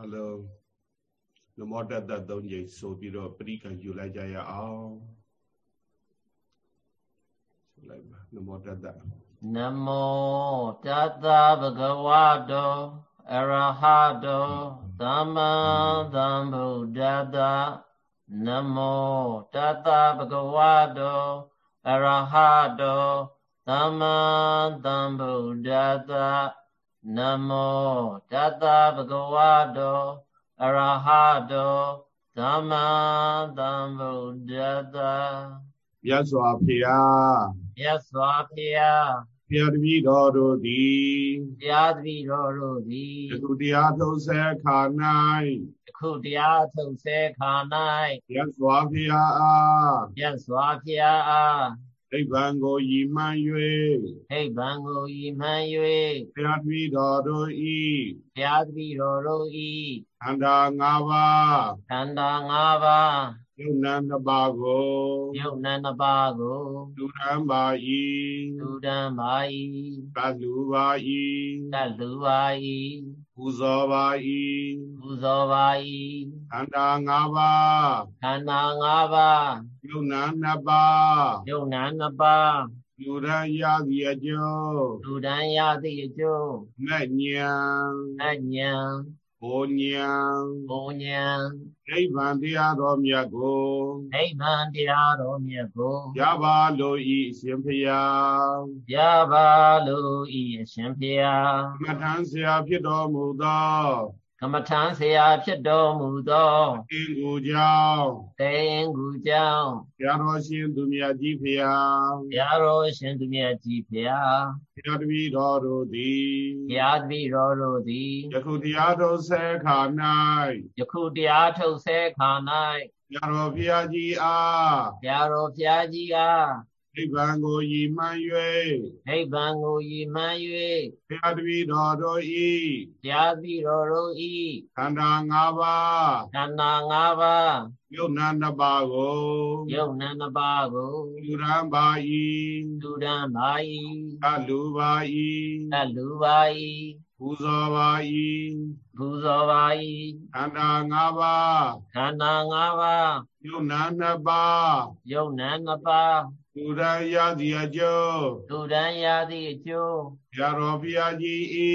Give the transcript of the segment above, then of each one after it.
အလုံးနမောတတ္တသုံးကြိမ်ဆိုပြီးတော့ပရိက္ခယူလိုက်ကြရအောင်ဆိုလိုက်ပါနမောတတ္တနမောတတ္တဗုဒ္ဓဝါတောအရဟတောသမ္မာသမ္ဗုဒ္ဓတ္တနမောတတ္တဗုဒ္ဓဝါတောအရဟတောသမ္မာသမ္ဗုဒ္ဓတ္တ နမောတတ္တဗုဒ္ဓဝါတောအရဟတောသမ္မာသမ္ဗုဒ္ဓတ္တမြတ်စွာဘုရားမြတ်စွာဘုရားဘုရားတပည့်တော်တို့သည်ဘုရားတပည့်တော်တို့သည်ယခုတရားထုတ်ဆဲခါ၌ယခုတရားထုတ်ဆဲခါ၌မြတ်စွာဘုရားအားမြတ်စွာဘုရားအားနိ ဗ္ဗာန်ကိုရည်မှန်း၍နိဗ္ဗာန်ကိုရည်မှန်း၍ဘုရားတပည့်တော်တို့ဤဘုရားတပည့်တော်တို့ဤခန္ဓာ၅ပါးခန္ဓာ၅ပါးယုံနာနှစ်ပါးကိုယုံနာနှစ်ပါးကိုလူတန်းပါ၏လူတန်းပါ၏တလူပါ၏တလူပါ၏ ပူဇော်ပါ၏ပူဇော်ပါ၏ခန္ဓာ၅ပါးခန္ဓာ၅ပါးယုံနာနှစ်ပါးယုံနာနှစ်ပါးလူတန်းရသည်အကျိုးလူတန်းရသည်အကျိုးမဉ္ဇဉ်မဉ္ဇဉ် ဘုံဉ္ဇဉ်ဘုံဉ္ဇဉ်နိဗ္ဗာန်တရားတော်မြတ်ကိုနိဗ္ဗာန်တရားတော်မြတ်ကိုရပါလို့ဤအရှင်ဖျားရပါလို့ဤအရှင်ဖျားမထမ်းဆရာဖြစ်တော်မူသော ကမ္မထံဆရာဖြစ်တော်မူသောအင်ကူကြောင့်တေင်ကူကြောင့်ဘုရားတော်ရှင်သူမြတ်ကြီးဖျားဘုရားတော်ရှင်သူမြတ်ကြီးဖျားဘုရားတပည့်တော်တို့သည်ဘုရားတပည့်တော်တို့သည်ယခုတရားထုတ်ဆဲခါ၌ယခုတရားထုတ်ဆဲခါ၌ဘုရားတော်ဘုရားကြီးအားဘုရားတော်ဘုရားကြီးအား နိဗ္ဗာန်ကိုရည်မှန်း၍နိဗ္ဗာန်ကိုရည်မှန်း၍ဘုရားတပည့်တော်တို့ဤဘုရားတပည့်တော်တို့ဤခန္ဓာ၅ပါးခန္ဓာ၅ပါးယုံနာနှစ်ပါးကိုယုံနာနှစ်ပါးကိုလူရန်ပါ၏လူရန်ပါ၏အလူပါ၏အလူပါ၏ပူဇော်ပါ၏ပူဇော်ပါ၏ခန္ဓာ၅ပါးခန္ဓာ၅ပါးယုံနာနှစ်ပါးယုံနာနှစ်ပါး လူရန်ရသည်အကျိုးလူရန်ရသည်အကျိုးဘု ရားတော်ဘုရားကြီးဤ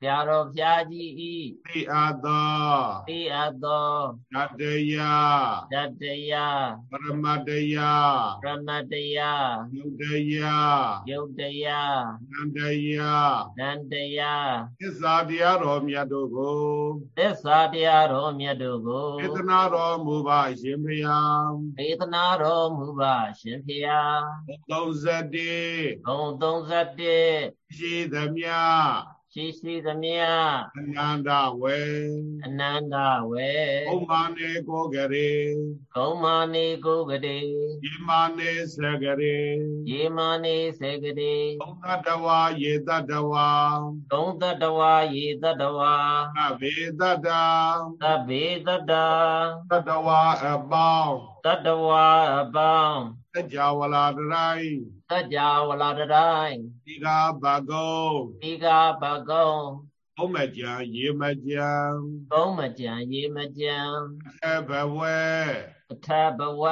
ဘုရားတော်ဘုရားကြီးဤသိအပ်သောသိအပ်သောတတယတတယပရမတယပရမတယယုတ်တယယုတ်တယနန္တယနန္တယသစ္စာတရားတော်မြတ်တို့ကိုသစ္စာတရားတော်မြတ်တို့ကိုေသနာတော်မူပါရှင်ဖျားေသနာတော်မူပါရှင်ဖျား31ဘုံ31 ရှိသမျှရှိရှိသမျှအနန္တဝေအနန္တဝေဘုံမာနေကိုကရေဘုံမာနေကိုကရေယေမာနေစကရေယေမာနေစကရေဘုံတတဝါယေတတဝါဘုံတတဝါယေတတဝါသဗ္ဗေတတသဗ္ဗေတတတတဝါအပေါင်းတတဝါအပေါင်းတကြဝလာတရိုင်း တကြဝလာတရိုင်းဒီကဘကုံဒီကဘကုံဘုံမကြံရေမကြံဘုံမကြံရေမကြံအဘဝအထဘဝ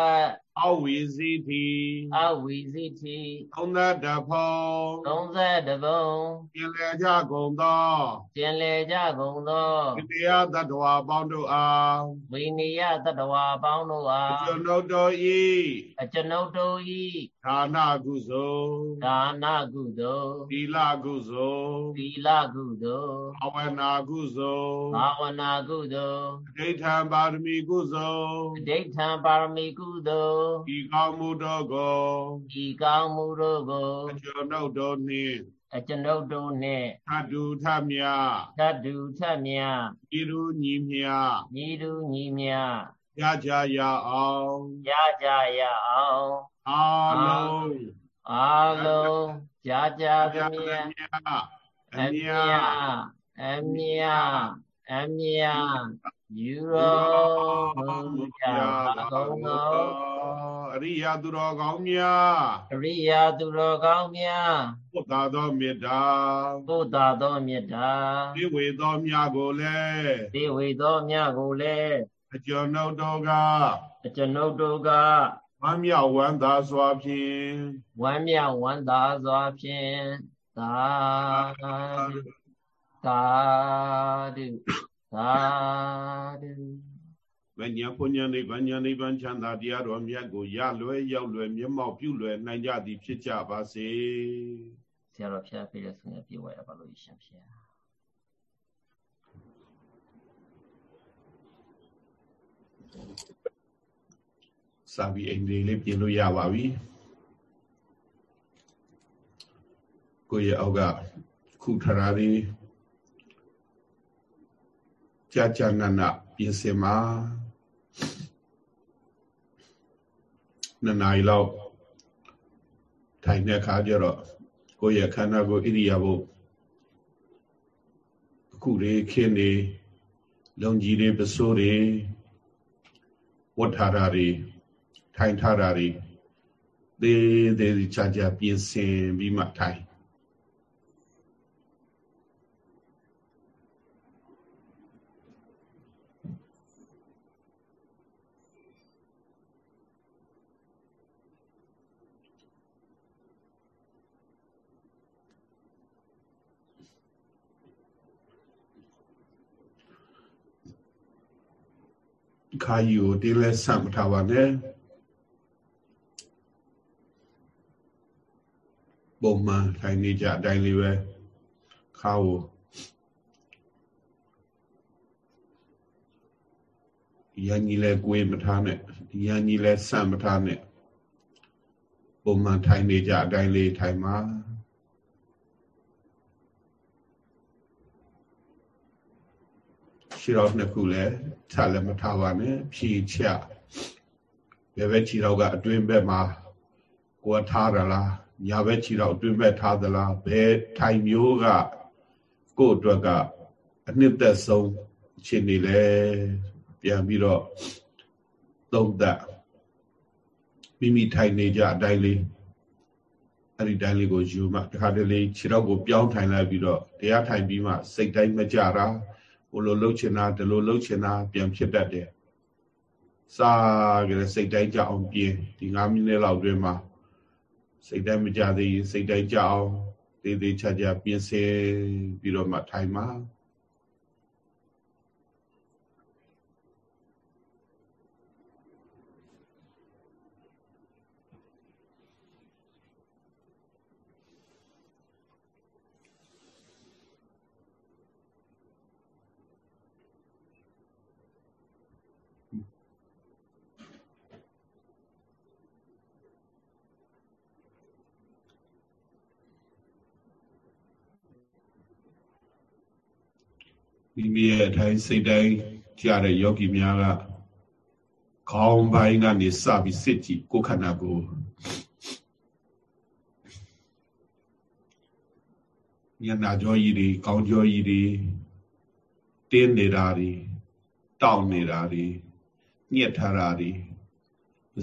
အဝိဇိတိအဝိဇိတိသုံးသက်တဖုံသုံးသက်တဖုံပြင်လေကြကုန်သောပြင်လေကြကုန်သောတိယတတဝါပေါင်းတို့အားဝိနိယတတဝါပေါင်းတို့အားအကျွန်ုပ်တို့ဤအကျွန်ုပ်တို့ဤ ဒါနကုသိုလ်ဒါနကုသိုလ်သီလကုသိုလ်သီလကုသိုလ်ဘာဝနာကုသိုလ်ဘာဝနာကုသိုလ်အဋ္ဌံပါရမီကုသိုလ်အဋ္ဌံပါရမီကုသိုလ်ဤကောင်းမှုတို့ကိုဤကောင်းမှုတို့ကိုအကျွန်ုပ်တို့နှင့်အကျွန်ုပ်တို့နှင့်သတ္တုထမြသတ္တုထမြဤလူညီမြဤလူညီမြရကြရအောင်ရကြရအောင် အားလုံးအားလုံးကြာကြာမြတ်အမြအမြတ်အမြယူတော်မူကြပါကုန်သောအရိယာသူတော်ကောင်းများအရိယာသူတော်ကောင်းများဘုဒ္ဓသောမေတ္တာဘုဒ္ဓသောမေတ္တာဒီဝေသောမြတ်ကိုလည်းဒီဝေသောမြတ်ကိုလည်းအကျော်နှုတ်တော်ကအကျွန်ုပ်တို့က ဝမ်းမြောက်ဝမ်းသာစွာဖြင့်ဝမ်းမြောက်ဝမ်းသာစွာဖြင့်သာဓုသာဓုသာဓုဝိညာဉ်ပုညံနိဗ္ဗာန်ဉာဏ်နိဗ္ဗာန်ချမ်းသာတရားတော်မြတ်ကိုရလွယ်ရောက်လွယ်မျက်မှောက်ပြုလွယ်နိုင်ကြသည်ဖြစ်ကြပါစေဆရာတော်ဖျားပေးတဲ့ဆုငယ်ပြေဝရပါလို့ရှင်ဖျား စာပြီးအိမ်လေးလေးပြင်လို့ရပါပြီကိုယ့်ရဲ့အောက်ကခုထရာလေးကြာကြာနာနာပြင်စင်မှာနှစ်နာရီလောက်ထိုင်တဲ့အခါကျတော့ကိုယ့်ရဲ့ခန္ဓာကိုယ်ဣရိယာပုအခုလေးခင်းနေလုံကြီးတွေပစိုးတွေဝတ်ထားတာတွေ ထိုင်ထားတာတွေသေးသေးချာချာပြင်ဆင်ပြီးမှထိုင်ခါယူကိုတင်းလဲဆန့်မထားပါနဲ့ ပုံမှန်ထိုင်နေကြအတိုင်းလေးပဲခါကိုရန်ကြီးလဲကိုယ်မထားနဲ့ရန်ကြီးလဲဆန့်မထားနဲ့ပုံမှန်ထိုင်နေကြအတိုင်းလေးထိုင်ပါခြေတော်နှစ်ခုလည်းခြာလည်းမထားပါနဲ့ဖြီချဘယ်ဘက်ခြေတော်ကအတွင်းဘက်မှာကိုယ်ထားရလား ညာဘက်ခြေတော်အတွင်းဘက်ထားသလားဘယ်ထိုင်မျိုးကကိုယ့်အတွက်ကအနှစ်သက်ဆုံးအခြေအနေလဲပြန်ပြီးတော့သုံးသပ်မိမိထိုင်နေကြအတိုင်းလေးအဲ့ဒီတိုင်းလေးကိုယူမှတခါတလေခြေတော်ကိုပြောင်းထိုင်လိုက်ပြီးတော့တရားထိုင်ပြီးမှစိတ်တိုင်းမကြတာဟိုလိုလှုပ်ချင်တာဒီလိုလှုပ်ချင်တာပြန်ဖြစ်တတ်တယ်စားကြတဲ့စိတ်တိုင်းကြအောင်ပြင်ဒီ9မိနစ်လောက်တွင်းမှာ စိတ်တိုင်းမကြသေးရင်စိတ်တိုင်းကြအောင်သေးသေးချာချာပြင်ဆင်ပြီးတော့မှထိုင်မှာ မိမိရဲ့အတိုင်းစိတ်တိုင်းကြားတဲ့ယောဂီများကခေါင်းပိုင်းကနေစပြီးစစ်ကြည့်ကိုယ်ခန္ဓာကိုယ်ညနာကြောကြီးတွေကောင်းကြောကြီးတွေတင်းနေတာတွေတောင့်နေတာတွေညှက်ထားတာတွေ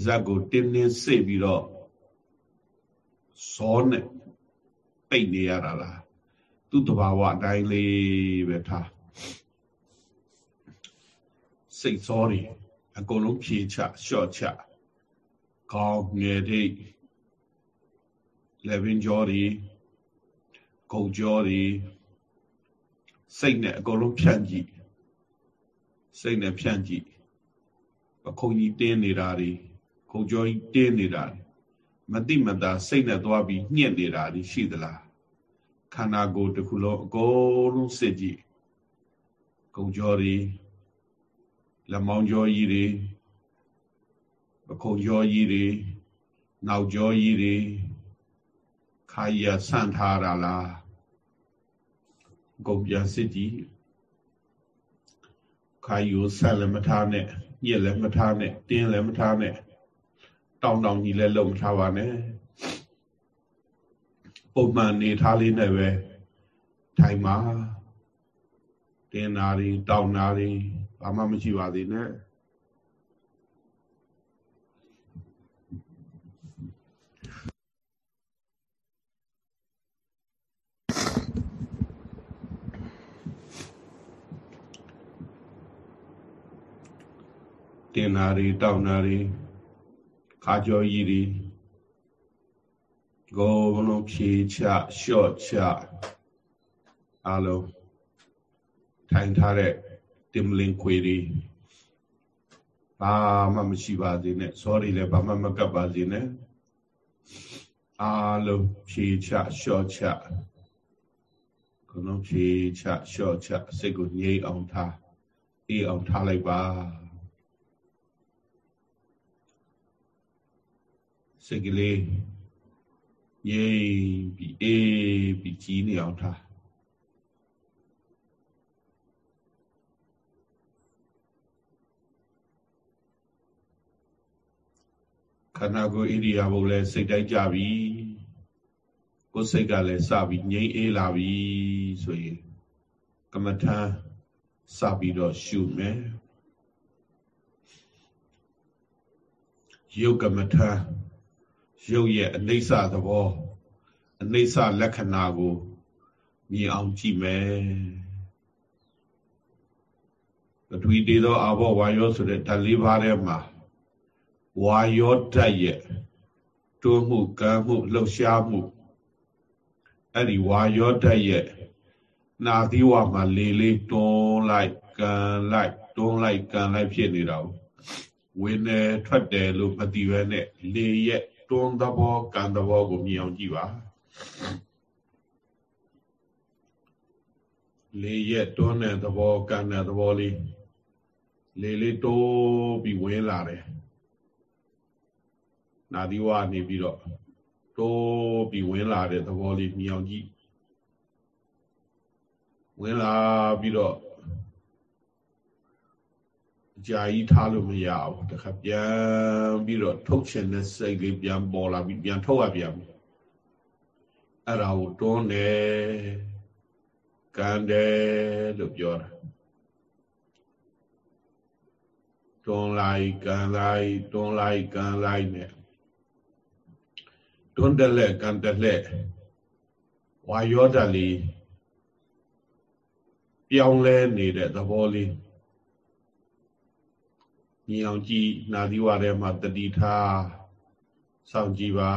ဇက်ကိုတင်းတင်းစိတ်ပြီးတော့ဇောနဲ့ပိတ်နေရတာလားသူ့တဘာဝအတိုင်းလေးပဲထား စိတ်စောတွေအကုန်လုံးဖြေချလျှော့ချခေါင်းငယ်တိတ်လေဗင်ကြောတွေကုတ်ကြောတွေစိတ်နဲ့အကုန်လုံးဖြန့်ကြည့်စိတ်နဲ့ဖြန့်ကြည့်အခုံကြီးတင်းနေတာတွေခုံကြောကြီးတင်းနေတာတွေမတိမတာစိတ်နဲ့သွားပြီးညှက်နေတာတွေရှိသလားခန္ဓာကိုယ်တစ်ခုလုံးအကုန်လုံးစစ်ကြည့်ကုံကြောတွေ လက်မောင်းကြောကြီးတွေပခုံးကြောကြီးတွေနောက်ကြောကြီးတွေခါရဆန့်ထားတာလားဂုံပြန်စစ်ကြည့်ခါယူဆက်လည်းမထားနဲ့ညက်လည်းမထားနဲ့တင်းလည်းမထားနဲ့တောင်းတောင်းကြီးလည်းလုံမထားပါနဲ့ပုံမှန်နေထားလေးနဲ့ပဲထိုင်ပါတတင်းနာတွေတောင်းနာတွေ ဘာမှမရှိပါသေးနဲ့တင်နာတွေတောင်းနာတွေခါကြောကြီးတွေဂောဘလုံးဖြေချလျှော့ချအလုံးထိုင်ထားတဲ့ တင်မလင်ခွေတွေဘာမှမရှိပါသေးနဲ့စောတွေလည်းဘာမှမကပ်ပါသေးနဲ့အားလုံးဖြေချလျှော့ချခလုံးဖြေချလျှော့ချစိတ်ကိုငြိမ်အောင်ထားအေးအောင်ထားလိုက်ပါစိတ်ကလေးငြိမ်ပြီးအေးပြီးကြီးနေအောင်ထား ခန္ဓာကိုယ်ဣရိယာပုလည်းစိတ်တိုက်ကြပြီကိုယ်စိတ်ကလည်းစပြီးငြိမ်အေးလာပြီဆိုရင်ကမ္မထာစပြီးတော့ရှုမယ်ယုတ်ကမ္မထာရုပ်ရဲ့အနိစ္စသဘောအနိစ္စလက္ခဏာကိုမြင်အောင်ကြည့်မယ်ပထဝီတေသောအာဘောဝါယောဆိုတဲ့ဓာတ်လေးပါးထဲမှာ ဝါယောဓာတ်ရဲ့တိုးမှုကံမှုလှုပ်ရှားမှုအဲ့ဒီဝါယောဓာတ်ရဲ့နာသီဝမှာလေလေးတွန်းလိုက်ကံလိုက်တွန်းလိုက်ကံလိုက်ဖြစ်နေတာကိုဝင်နေထွက်တယ်လို့မသိဘဲနဲ့လေရဲ့တွန်းသဘောကံသဘောကိုမြင်အောင်ကြည့်ပါလေရဲ့တွန်းတဲ့သဘောကံတဲ့သဘောလေးလေလေးတိုးပြီးဝင်လာတယ် နာသီဝနေပြီးတော့တိုးပြီးဝင်လာတဲ့သဘောလေးမြင်အောင်ကြည့်ဝင်လာပြီးတော့ကြာကြီးထားလို့မရဘူးတခါပြန်ပြီးတော့ထုတ်ချင်တဲ့စိတ်လေးပြန်ပေါ်လာပြီးပြန်ထုတ်ရပြန်ပြီအဲ့ဒါကိုတွန်းတယ်ကန်တယ်လို့ပြောတာတွန်းလိုက်ကန်လိုက်တွန်းလိုက်ကန်လိုက်နဲ့ တွန်းတယ်လက်ကန်တယ်လက်ဝါယောဓာတ်လေးပြောင်းလဲနေတဲ့သဘောလေးမြင်အောင်ကြည့်နာသီဝထဲမှာတတိထားစောင့်ကြည့်ပါ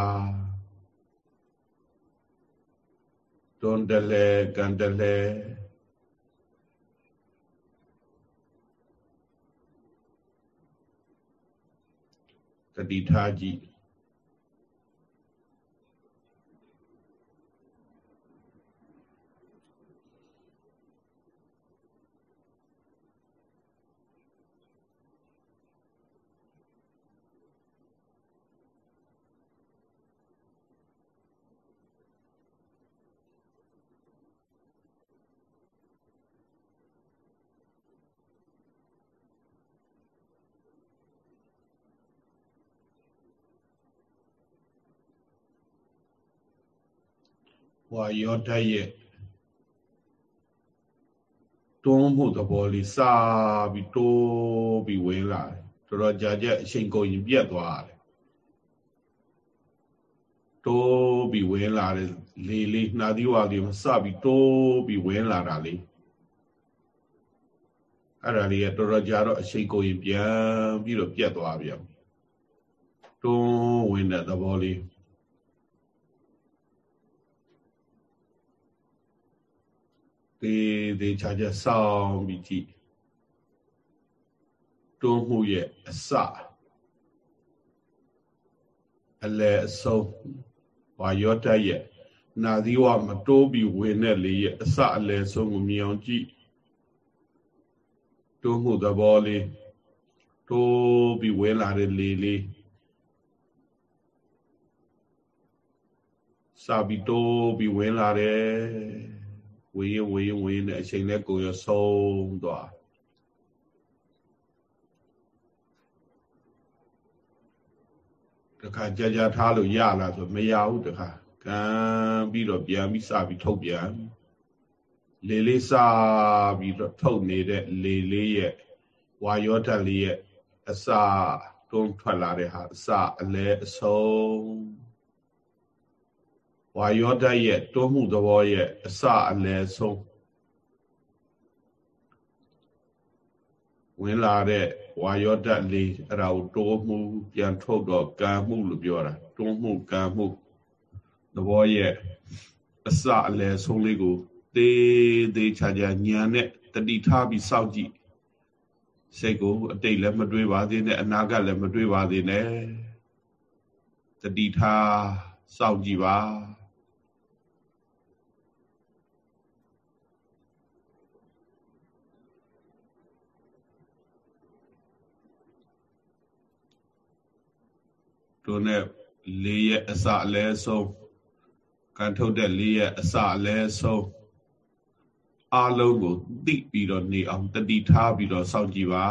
တွန်းတလဲကန်တလဲတတိထားကြည့် ဝါယောဓာတ်ရဲ့တွန်းမှုသဘောလေးစာပြီးတိုးပြီးဝင်လာတယ်တော်တော်ကြာကြအချိန်ကုန်ရင်ပြတ်သွားတယ်တိုးပြီးဝင်လာတယ်လေလေးနှာသီးဝါလေးမစပြီးတိုးပြီးဝင်လာတာလေးအဲ့ဒါလေးကတော်တော်ကြာတော့အချိန်ကုန်ရင်ပြန်ပြီးတော့ပြတ်သွားပြန်တွန်းဝင်တဲ့သဘောလေး သေသေးချာချာစောင်းပြီးကြည့်တွန်းမှုရဲ့အစအလဲအဆုံးဝါယောတရဲ့နာသီဝမတိုးပြီးဝင်တဲ့လေရဲ့အစအလဲဆုံးကိုမြင်အောင်ကြည့်တိုးမှုသဘောလေးတိုးပြီးဝင်လာတဲ့လေလေးစာပြီးတိုးပြီးဝင်လာတယ် ဝေးဝေးဝေးနဲ့အချိန်နဲ့ကိုယ်ရဆုံးသွားတခါကြာကြာထားလို့ရလားဆိုမရဘူးတခါကံပြီးတော့ပြန်ပြီးစပြီးထုတ်ပြန်လေလေးစားပြီးတော့ထုတ်နေတဲ့လေလေးရဲ့ဝါယောဓာတ်လေးရဲ့အစတွန်းထွက်လာတဲ့ဟာအစအလဲအဆုံး ဝါယောဓာတ်ရဲ့တွန်းမှုသဘောရဲ့အစအလဲဆုံးဝင်လာတဲ့ဝါယောဓာတ်လေးအဲ့ဒါကိုတိုးမှုပြန်ထုတ်တော့ကံမှုလို့ပြောတာတွန်းမှုကံမှုသဘောရဲ့အစအလဲဆုံးလေးကိုသေးသေးချာချာညာနဲ့တတိထားပြီးစောင့်ကြည့်စိတ်ကိုအတိတ်လည်းမတွေးပါသေးနဲ့အနာဂတ်လည်းမတွေးပါသေးနဲ့တတိထားစောင့်ကြည့်ပါ တို့နဲ့လေးရဲ့အစအလဲဆုံးကန်ထုတ်တဲ့လေးရဲ့အစအလဲဆုံးအလုံးကိုသိပြီးတော့နေအောင်တတိထားပြီးတော့စောင့်ကြည့်ပါ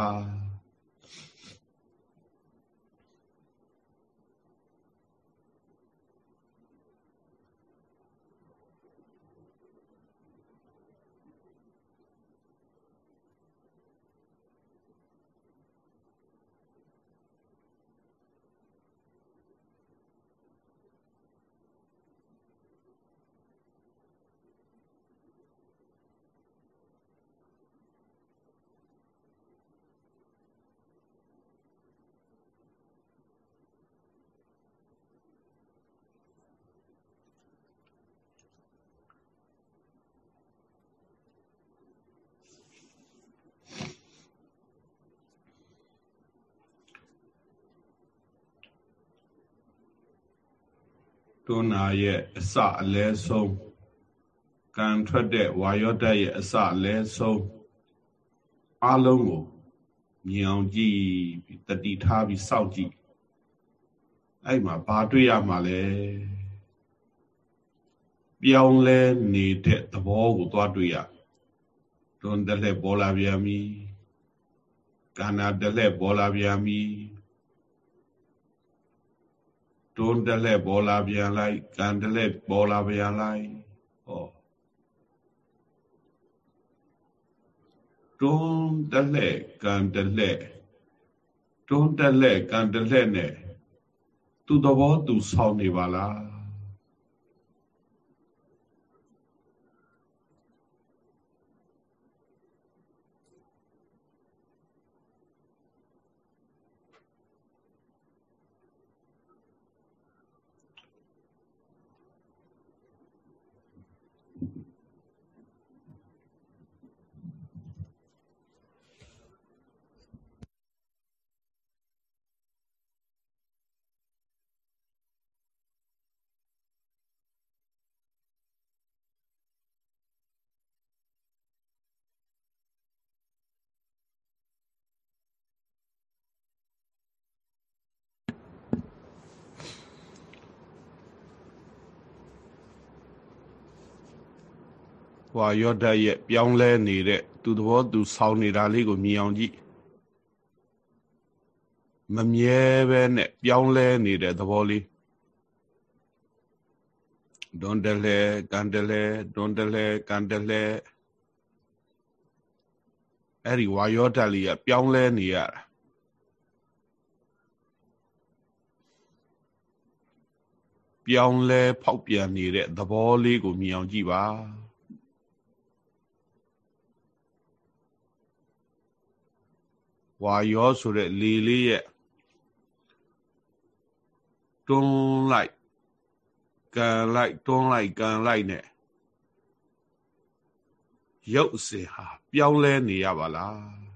တွန်းနာရဲ့အစအလဲဆုံးကံထွက်တဲ့ဝါယောဓာတ်ရဲ့အစအလဲဆုံးအလုံးကိုမြင်အောင်ကြည့်ပြီးတတိထားပြီးစောင့်ကြည့်အဲ့မှာဘာတွေ့ရမှာလဲပြောင်းလဲနေတဲ့သဘောကိုသွားတွေ့ရတွန်းတက်လက်ပေါ်လာပြန်ပြီကာနာတက်လက်ပေါ်လာပြန်ပြီ တွန်းတလဲပေါ်လာပြန်လိုက်ကန်တလဲပေါ်လာပြန်လိုက်ဟောတွန်းတလဲကန်တလဲတွန်းတလဲကန်တလဲနဲ့သူ့သဘောသူဆောင်းနေပါလား ဟွာရော့ဓာတ်ရဲ့ပြောင်းလဲနေတဲ့သူသဘောသူဆောင်းနေတာလေးကိုမြင်အောင်ကြည့်မမြဲပဲနဲ့ပြောင်းလဲနေတဲ့သဘောလေးဒွန်တလဲကန်တလဲဒွန်တလဲကန်တလဲအဲ့ဒီဝါယောဓာတ်လေးကပြောင်းလဲနေရတာပြောင်းလဲဖောက်ပြန်နေတဲ့သဘောလေးကိုမြင်အောင်ကြည့်ပါ ဝါယောဆိုတဲ့လေလေးရဲ့တွန်းလိုက်ကန်လိုက်တွန်းလိုက်ကန်လိုက်နဲ့ရုပ်စင်ဟာပြောင်းလဲနေရပါလား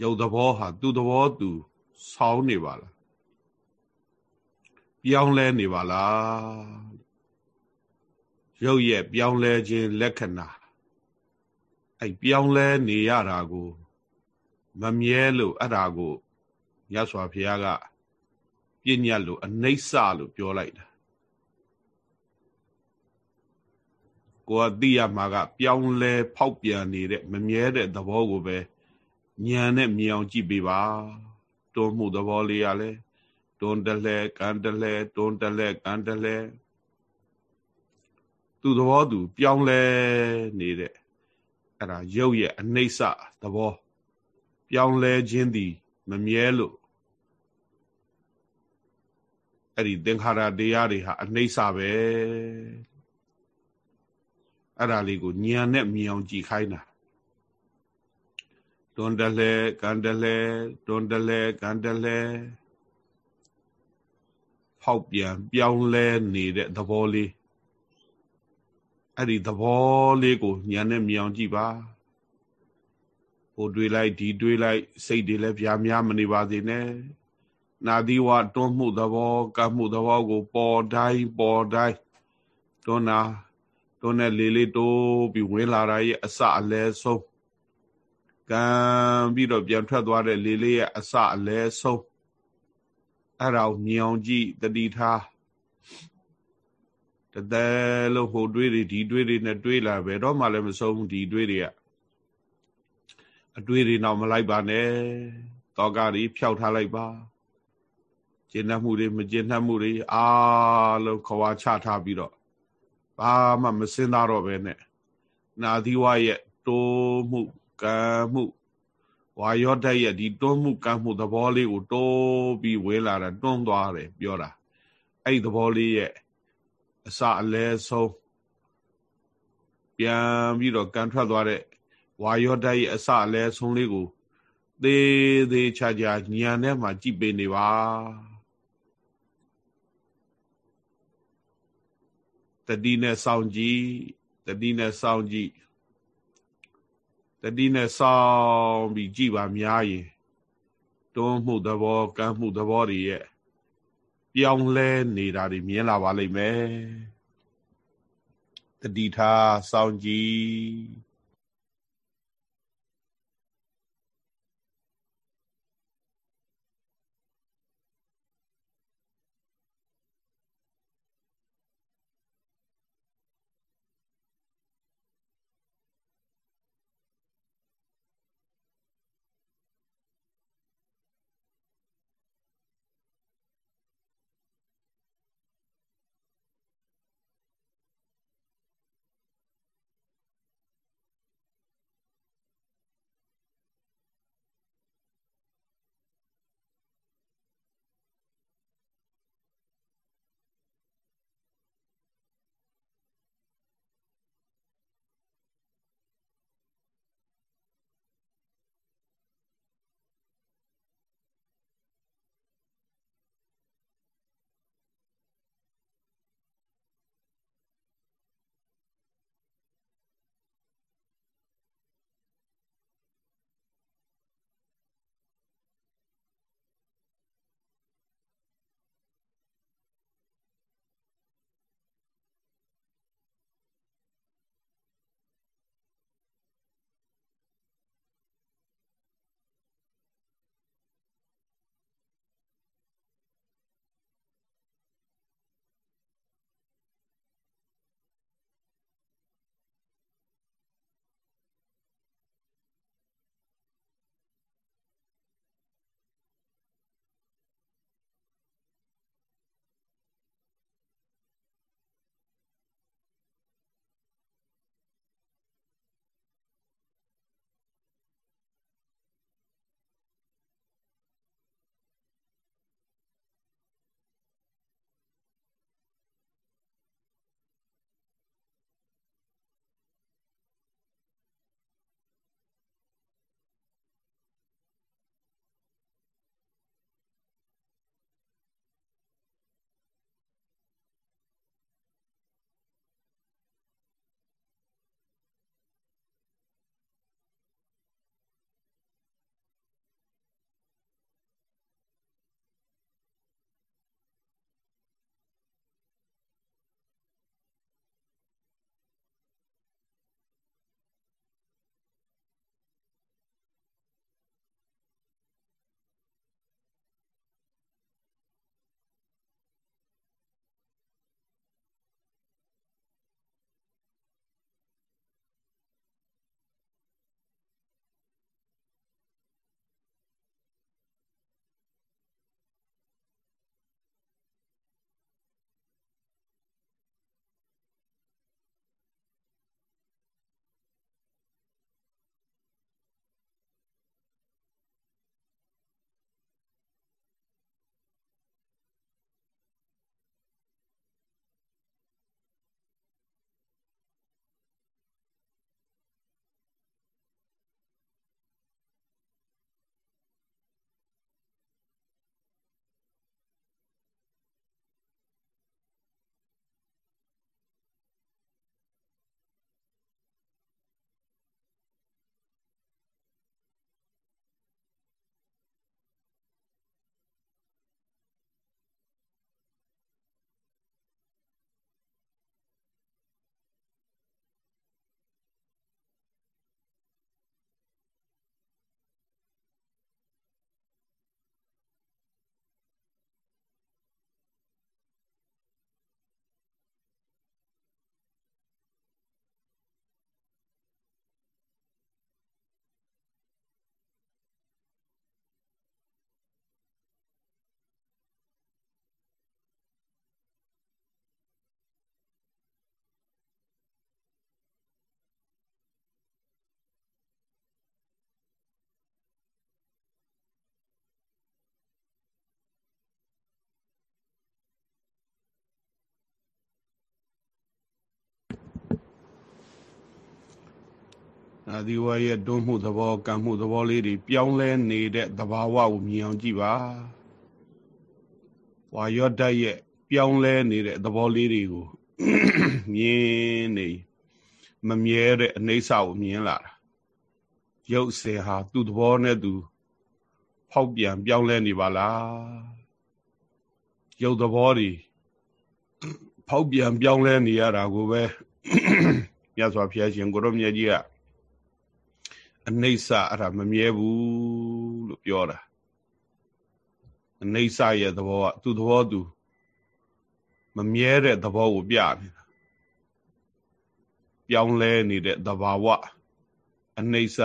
ရုပ်သဘောဟာသူ့သဘောသူဆောင်းနေပါလားပြောင်းလဲနေပါလားရုပ်ရဲ့ပြောင်းလဲခြင်းလက္ခဏာ အဲ့ပြောင်းလဲနေရတာကိုမမြဲလို့အဲ့ဒါကိုမြတ်စွာဘုရားကပြည့်ညတ်လို့အနိစ္စလို့ပြောလိုက်တာကိုယ်ကသိရမှာက ပြောင်းလဲဖောက်ပြန်နေတဲ့မမြဲတဲ့သဘောကိုပဲဉာဏ်နဲ့မြင်အောင်ကြည့်ပေးပါတွန်းမှုသဘောလေးရလဲတွန်းတလဲကန်တလဲတွန်းတလဲကန်တလဲသူ့သဘောသူ ပြောင်းလဲနေတဲ့ အဲ့ဒါရုပ်ရဲ့အနိစ္စသဘောပြောင်းလဲခြင်းသည်မမြဲလို့အဲ့ဒီသင်္ခါရတရားတွေဟာအနိစ္စပဲအဲ့ဒါလေးကိုဉာဏ်နဲ့မြင်အောင်ကြည့်ခိုင်းတာတွန်တလဲကန်တလဲတွန်တလဲကန်တလဲဖောက်ပြန်ပြောင်းလဲနေတဲ့သဘောလေး အဲ့ဒီသဘောလေးကိုဉာဏ်နဲ့မြင်အောင်ကြည့်ပါဟိုတွေးလိုက်ဒီတွေးလိုက်စိတ်တွေလည်းပြားများမနေပါစေနဲ့နာသီဝတွန်းမှုသဘောကပ်မှုသဘောကို ပေါ်တိုင်းပေါ်တိုင်းတွန်းတာတွန်းတဲ့လေးလေးတိုးပြီးဝင်လာတာရဲ့အစအလဲဆုံးကံပြီးတော့ပြန်ထွက်သွားတဲ့လေးလေးရဲ့အစအလဲဆုံးအဲ့ဒါကိုမြင်အောင်ကြည့်တတိထား တသက်လို့ဟိုတွေးတွေဒီတွေးတွေနဲ့တွေးလာပဲတော့မှလည်းမဆုံးဘူးဒီတွေးတွေကအတွေးတွေတော့မလိုက်ပါနဲ့တောကတွေဖျောက်ထားလိုက်ပါကျင့်တတ်မှုတွေမကျင့်တတ်မှုတွေအားလုံးခွာချထားပြီးတော့ဘာမှမစင်သားတော့ပဲနဲ့နာသီဝရဲ့တိုးမှုကံမှုဝါရောဓာတ်ရဲ့ဒီတွန်းမှုကံမှုသဘောလေးကိုတိုးပြီးဝေးလာတာတွန်းသွားတယ်ပြောတာအဲ့ဒီသဘောလေးရဲ့ အစအလဲဆုံးပြန်ပြီးတော့ကန်ထွက်သွားတဲ့ဝါယောဓာတ်ရဲ့အစအလဲဆုံးလေးကိုသေးသေးချာချာညံထဲမှာကြည့်ပေးနေပါတတိနဲ့စောင့်ကြည့်တတိနဲ့စောင့်ကြည့်တတိနဲ့စောင့်ပြီးကြည့်ပါများရင်တွန်းမှုသဘောကမ်းမှုသဘောတွေရဲ့ ပြောင်းလဲနေတာတွေမြင်လာပါလိမ့်မယ်တတိထားစောင့်ကြည့် ဒီဝရဲ့တွန်းမှုသဘောကံမှုသဘောလေးတွေပြောင်းလဲနေတဲ့သဘာဝကိုမြင်အောင်ကြည့်ပါဝါရော့တတ်ရဲ့ပြောင်းလဲနေတဲ့သဘောလေးတွေကိုမြင်နေမမြဲတဲ့အနေဆာကိုမြင်လာတာရုပ်စေဟာသူ့သဘောနဲ့သူဖောက်ပြန်ပြောင်းလဲနေပါလားရုပ်သဘောတွေဖောက်ပြန်ပြောင်းလဲနေရတာကိုပဲမြတ်စွာဘုရားရှင်ကိုရောမြတ်ကြီးက အနိစ္စအဲ့ဒါမမြဲဘူးလို့ပြောတာအနိစ္စရဲ့သဘောကသူ့သဘောသူမမြဲတဲ့သဘောကိုပြနေတာပြောင်းလဲနေတဲ့သဘာဝအနိစ္စ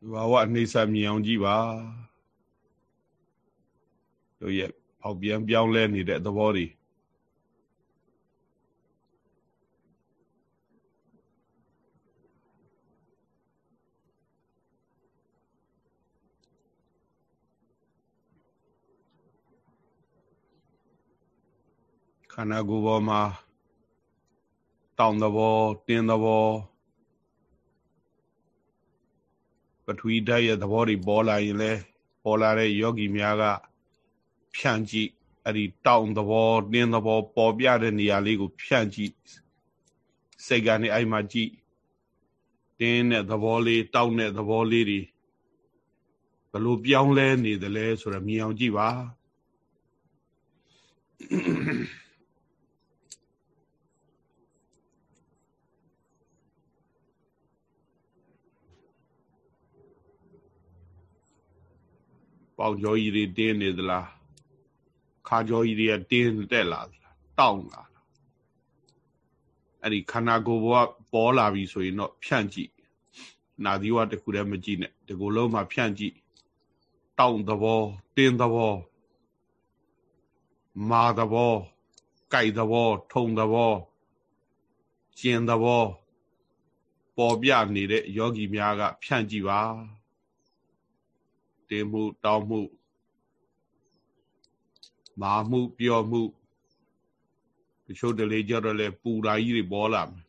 သဘာဝအနိစ္စမြင်အောင်ကြည့်ပါတို့ရဲ့ပေါက်ပြန်ပြောင်းလဲနေတဲ့သဘောတွေ န္ဓာကိုယ်ပေါ်မှာတောင်းသဘောတင်းသဘောပထဝီဓာတ်ရဲ့သဘောတွေပေါ်လာရင်လဲပေါ်လာတဲ့ယောဂီများကဖြန့်ကြည့်အဲ့ဒီတောင်းသဘောတင်းသဘောပေါ်ပြတဲ့နေရာလေးကိုဖြန့်ကြည့်စိတ်ကနေအဲ့မှာကြည့်တင်းတဲ့သဘောလေးတောင်းတဲ့သဘောလေးတွေဘလို့ပြောင်းလဲနေသလဲဆိုတော့မြင်အောင်ကြည့်ပါ ပေါင်ကြောကြီးတွေတင်းနေသလားခါကြောကြီးတွေကတင်းတက်လာသလားတောင့်လာအဲ့ဒီခန္ဓာကိုယ်ဘဝပေါ်လာပြီဆိုရင်တော့ဖြန့်ကြည့်နာသီဝတခုတည်းမကြည့်နဲ့ဒီကိုယ်လုံးမှာဖြန့်ကြည့်တောင့်သဘောတင်းသဘောမာသဘောကြိုက်သဘောထုံသဘောကျင်သဘောပေါ်ပြနေတဲ့ယောဂီများကဖြန့်ကြည့်ပါ တင်းမှုတောင်းမှုမာမှုပြောမှုတချို့တလေကြတော့လေပူလာကြီးတွေပေါ်လာမယ်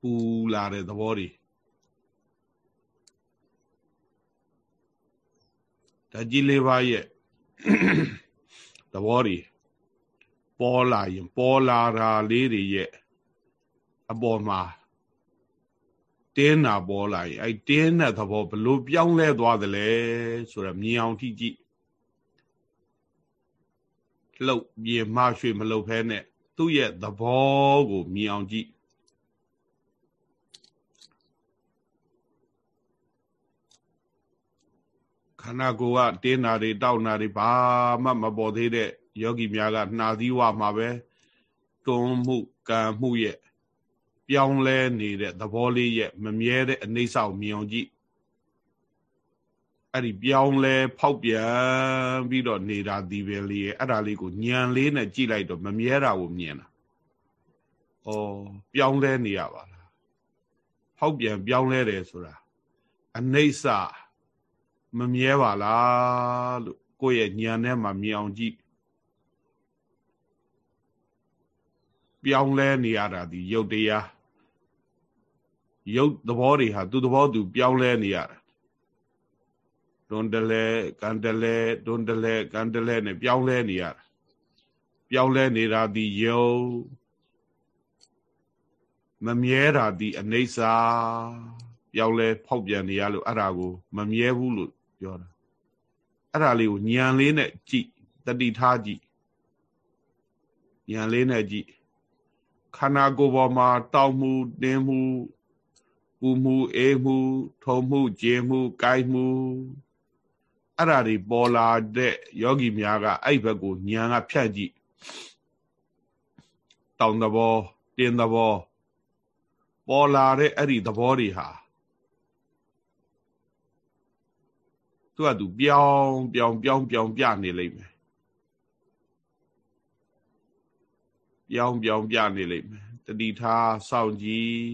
ပူလာတဲ့သဘောတွေဓာကြီးလေးပါးရဲ့သဘောတွေပေါ်လာရင်ပေါ်လာတာလေးတွေရဲ့အပေါ်မှာ တင်းတာပေါ်လာရင်အဲ့တင်းတဲ့သဘောဘလို့ပြောင်းလဲသွားသလဲဆိုတော့မြင်အောင်ထိကြည့်လှုပ်ပြေမရွှေမလှုပ်ဖဲနဲ့သူ့ရဲ့သဘောကိုမြင်အောင်ကြည့်ခန္ဓာကိုယ်ကတင်းတာတွေတောက်တာတွေဘာမှမပေါ်သေးတဲ့ယောဂီများကနှာသီးဝမှာပဲတွန်းမှုကံမှုရဲ့ ပြောင်းလဲနေတဲ့သဘောလေးရဲ့မမြဲတဲ့အနေဆောက်မြင်အောင်ကြည့်အဲ့ဒီပြောင်းလဲဖောက်ပြန်ပြီးတော့နေတာဒီပဲလေးရဲ့အဲ့ဒါလေးကိုညံလေးနဲ့ကြည့်လိုက်တော့မမြဲတာကိုမြင်တာ။ဩပြောင်းလဲနေရပါလား။ဖောက်ပြန်ပြောင်းလဲတယ်ဆိုတာအနေဆာမမြဲပါလားလို့ကိုယ့်ရဲ့ညံထဲမှာမြင်အောင်ကြည့်ပြောင်းလဲနေရတာဒီရုပ်တရား ရုပ်သဘောတွေဟာသူ့သဘောသူပြောင်းလဲနေရတာတွန်တလဲကန်တလဲတွန်တလဲကန်တလဲနဲ့ပြောင်းလဲနေရတာပြောင်းလဲနေတာဒီယုံမမြဲတာဒီအနေစာပြောင်းလဲဖောက်ပြန်နေရလို့အဲ့ဒါကို မမြဲဘူးလို့ပြောတာအဲ့ဒါလေးကိုညံလေးနဲ့ကြည့်တတိထားကြည့်ညံလေးနဲ့ကြည့်ခန္ဓာကိုယ်ပေါ်မှာတောက်မှုတင်းမှု ပူမှုအေးမှုထုံမှုကျေမှုကိုက်မှုအဲ့ဓာတွေပေါ်လာတဲ့ယောဂီများကအဲ့ဘက်ကိုဉာဏ်ကဖြတ်ကြည့်တောင်းသဘောတင်းသဘောပေါ်လာတဲ့အဲ့ဒီသဘောတွေဟာသူကသူပြောင်းပြောင်းပြောင်းပြောင်းပြနေလိမ့်မယ်ပြောင်းပြောင်းပြနေလိမ့်မယ်တတိထားစောင့်ကြည့်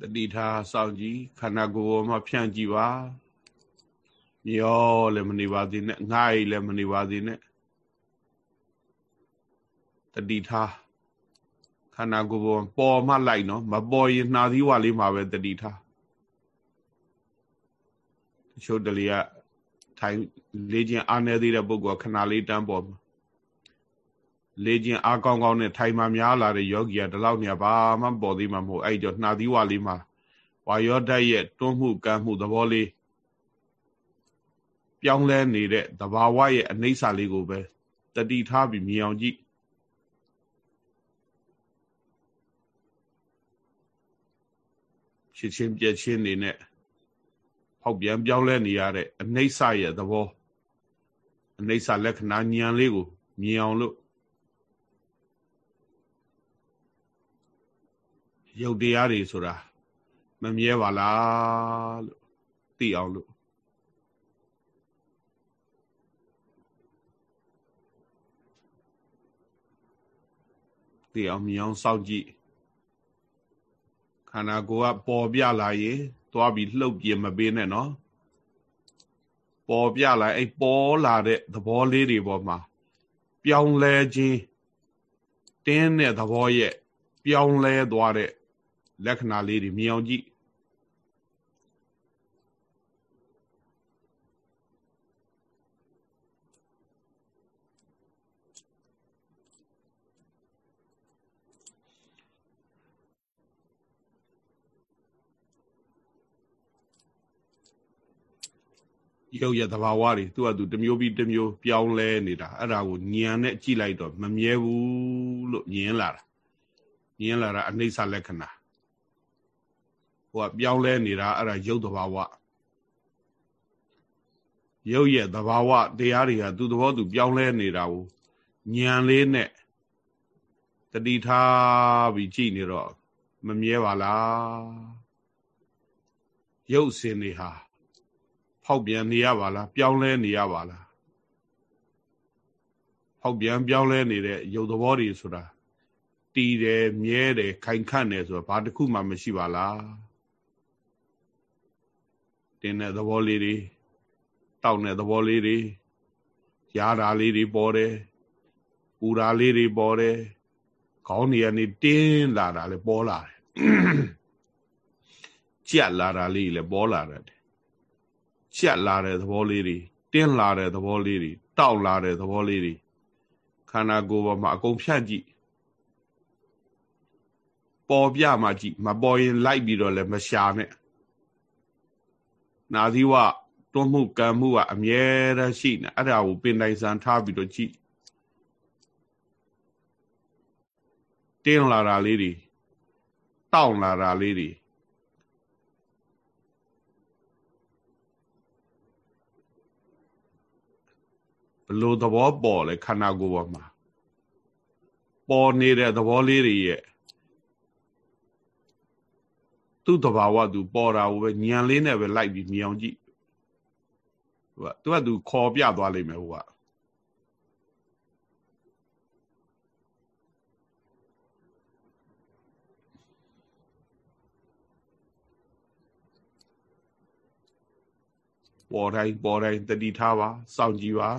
တတိထားစောင့်ကြည့်ခန္ဓာကိုယ်ပေါ်မှာဖြန့်ကြည့်ပါမျောလည်းမနေပါသေးနဲ့ငှားရလည်းမနေပါသေးနဲ့တတိထားခန္ဓာကိုယ်ပေါ်ပေါ်မှလိုက်နော်မပေါ်ရင်နှာသီးဝါလေးမှာပဲတတိထားတချို့တလေကထိုင်လေ့ကျင့်အားနေသေးတဲ့ပုဂ္ဂိုလ်ခဏလေးတန်းပေါ်မှာ လေ့ကျင့်အားကောင်းကောင်းနဲ့ထိုင်မှများလာတဲ့ယောဂီကဒီလောက်နေဘာမှပေါ်သေးမှာမဟုတ်အဲ့ကြောနှာသီးဝါလေးမှာဝါယောဓာတ်ရဲ့တွန်းမှုကမ်းမှုသဘောလေးပြောင်းလဲနေတဲ့သဘာဝရဲ့အနိစ္စလေးကိုပဲတတိထားပြီးမြင်အောင်ကြည့်ဖြစ်ချင်းပြက်ချင်းနေနဲ့ဖောက်ပြန်ပြောင်းလဲနေရတဲ့အနိစ္စရဲ့သဘောအနိစ္စလက္ခဏာဉာဏ်လေးကိုမြင်အောင်လို့ ရုပ်တရားတွေဆိုတာမမြဲပါလားလို့သိအောင်လို့သိအောင်မြင်အောင်စောင့်ကြည့်ခန္ဓာကိုယ်ကပေါ်ပြလာရင်သွားပြီးလှုပ်ပြမပေးနဲ့နော်ပေါ်ပြလာအဲ့ပေါ်လာတဲ့သဘောလေးတွေပေါ်မှာပြောင်းလဲခြင်းတင်းတဲ့သဘောရဲ့ပြောင်းလဲသွားတဲ့ လက္ခဏာလေးတွေမြင်အောင်ကြည့်ရုပ်ရဲ့သဘာဝတွေသူ့အတူတစ်မျိုးပြီးတစ်မျိုးပြောင်းလဲနေတာအဲ့ဒါကိုညံနဲ့ကြည့်လိုက်တော့မမြဲဘူးလို့ညင်းလာတာညင်းလာတာအနိစ္စလက္ခဏာ ဟိုကပြောင်းလဲနေတာအဲ့ဒါရုပ်သဘာဝရုပ်ရဲ့သဘာဝတရားတွေကသူ့သဘောသူပြောင်းလဲနေတာကိုညံလေးနဲ့တတိထားပြီးကြည့်နေတော့မမြဲပါလားရုပ်စင်တွေဟာဖောက်ပြန်နေရပါလားပြောင်းလဲနေရပါလားဖောက်ပြန်ပြောင်းလဲနေတဲ့ရုပ်သဘောတွေဆိုတာတီးတယ်မြဲတယ်ခိုင်ခန့်တယ်ဆိုတာဘာတစ်ခုမှမရှိပါလား တင်းတဲ့သဘောလေးတွေတောက်တဲ့သဘောလေးတွေရားတာလေးတွေပေါ်တယ်ပူတာလေးတွေပေါ်တယ်ခေါင်းတွေကနေတင်းလာတာလည်းပေါ်လာတယ်ကြက်လာတာလေးလည်းပေါ်လာတယ်ကြက်လာတဲ့သဘောလေးတွေတင်းလာတဲ့သဘောလေးတွေတောက်လာတဲ့သဘောလေးတွေခန္ဓာကိုယ်ပေါ်မှာအကုန်ဖြတ်ကြည့်ပေါ်ပြမှကြည့်မပေါ်ရင်လိုက်ပြီးတော့လည်းမရှာနဲ့ နာသီဝတွန်းမှုကံမှုကအမြဲတမ်းရှိနေအဲ့ဒါကိုပင်တိုင်ဆန်ထားပြီးတော့ကြည့်တင်းလာတာလေးတွေတောင့်လာတာလေးတွေဘလို့သဘောပေါ်လဲခန္ဓာကိုယ်ပေါ်မှာပေါ်နေတဲ့သဘောလေးတွေရဲ့ သူ့တဘာဝသူပေါ်တာကိုပဲညံလေးနဲ့ပဲလိုက်ပြီးမြင်အောင်ကြည့်သူကသူကသူခေါ်ပြသွားလိမ့်မယ်ဟိုကပေါ်တိုင်းပေါ်တိုင်းတတိထားပါစောင့်ကြည့်ပါ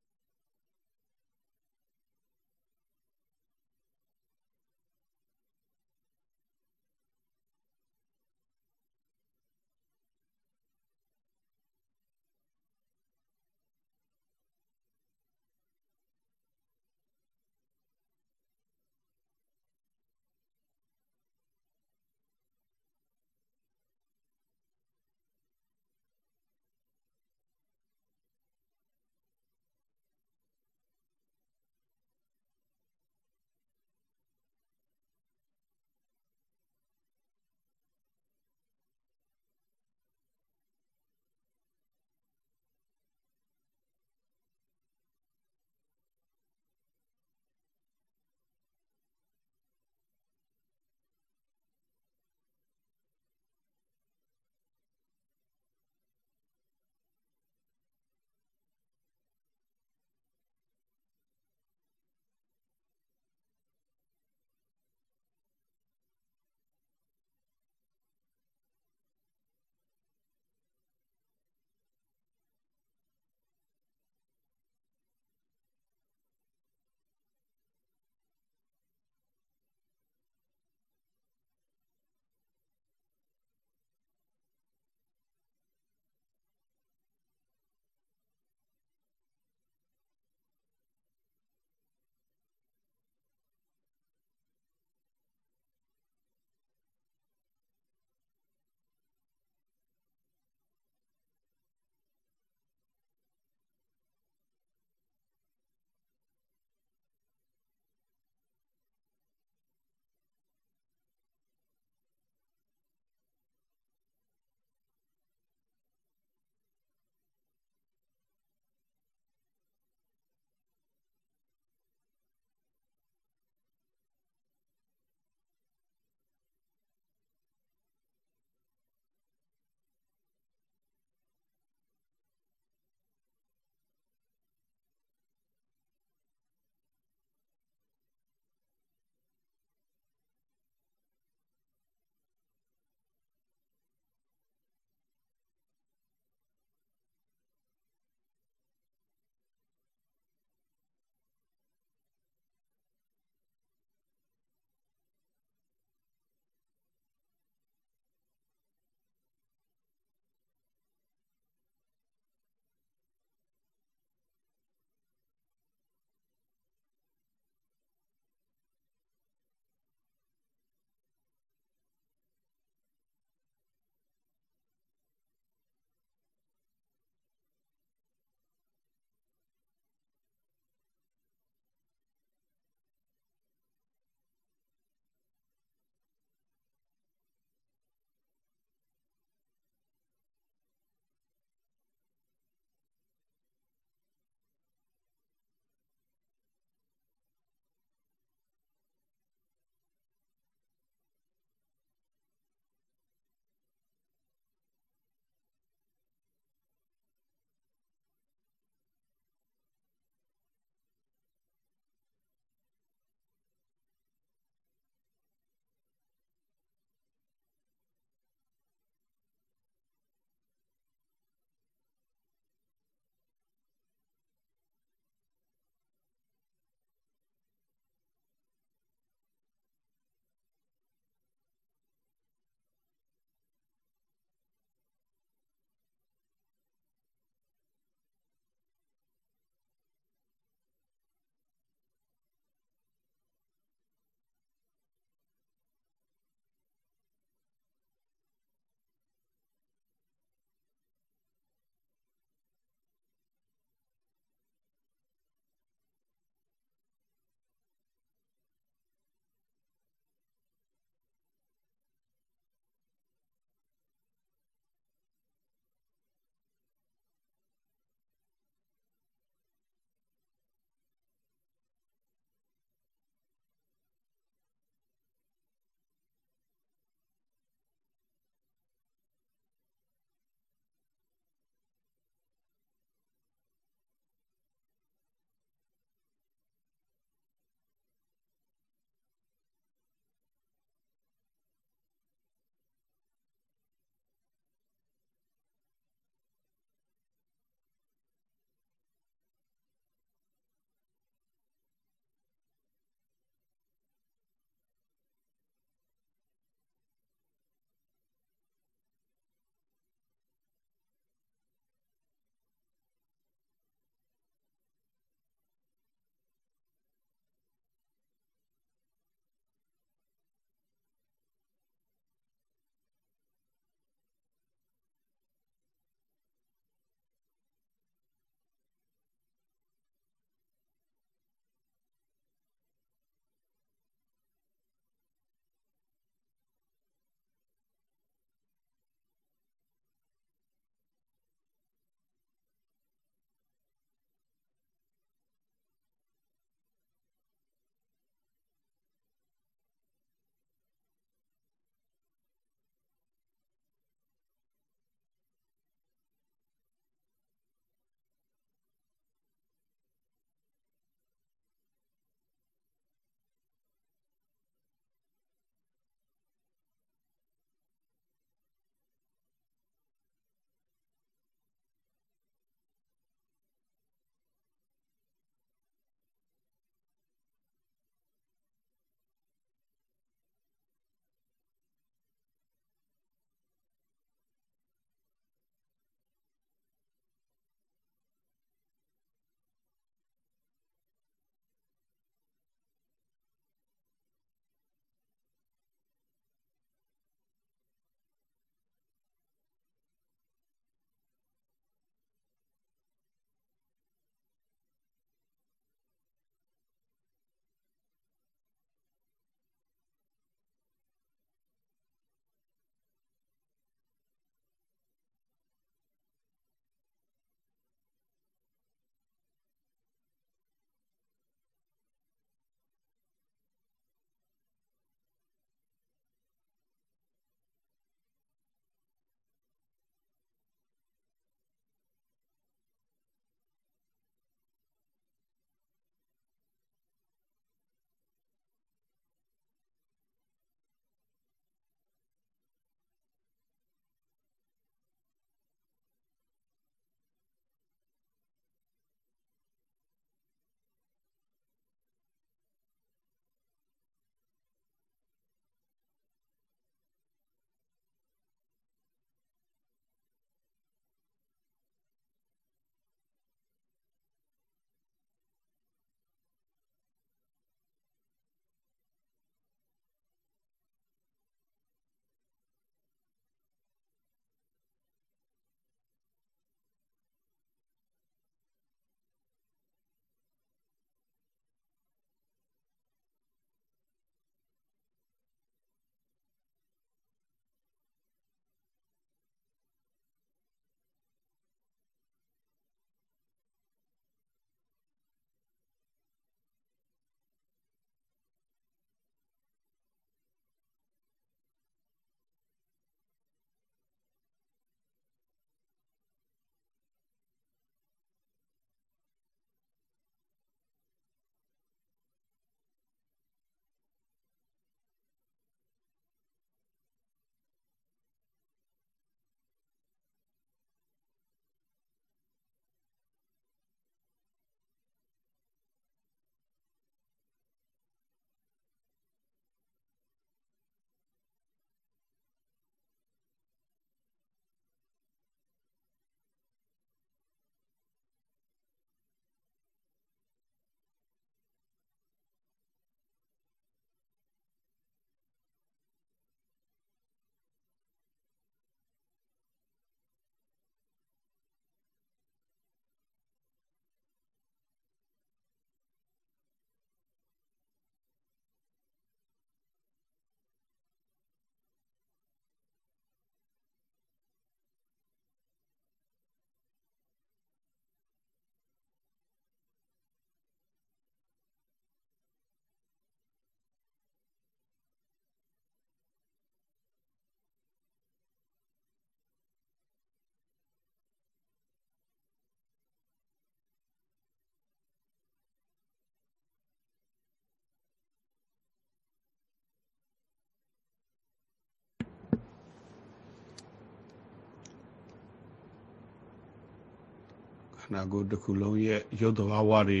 ခန္ဓာကိုယ်တစ်ခုလုံးရဲ့ရုပ်သဘာဝတွေ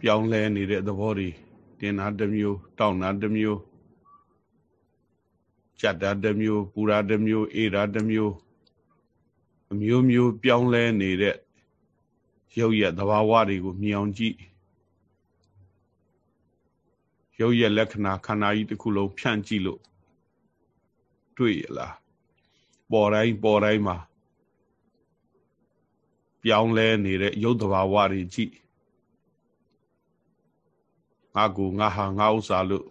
ပြောင်းလဲနေတဲ့သဘောတွေတင်တာတစ်မျိုးတောင့်တာတစ်မျိုးကြက်တာတစ်မျိုးပူတာတစ်မျိုးအေးတာတစ်မျိုးအမျိုးမျိုးပြောင်းလဲနေတဲ့ရုပ်ရဲ့သဘာဝတွေကိုမြင်အောင်ကြည့်ရုပ်ရဲ့လက္ခဏာခန္ဓာကြီးတစ်ခုလုံးဖြန့်ကြည့်လို့တွေ့ရလားပေါ်တိုင်းပေါ်တိုင်းမှာ ပြောင်းလဲနေတဲ့ရုပ်တဘာဝတွေကြည့်ငါကူငါဟာငါဥစ္စာလို့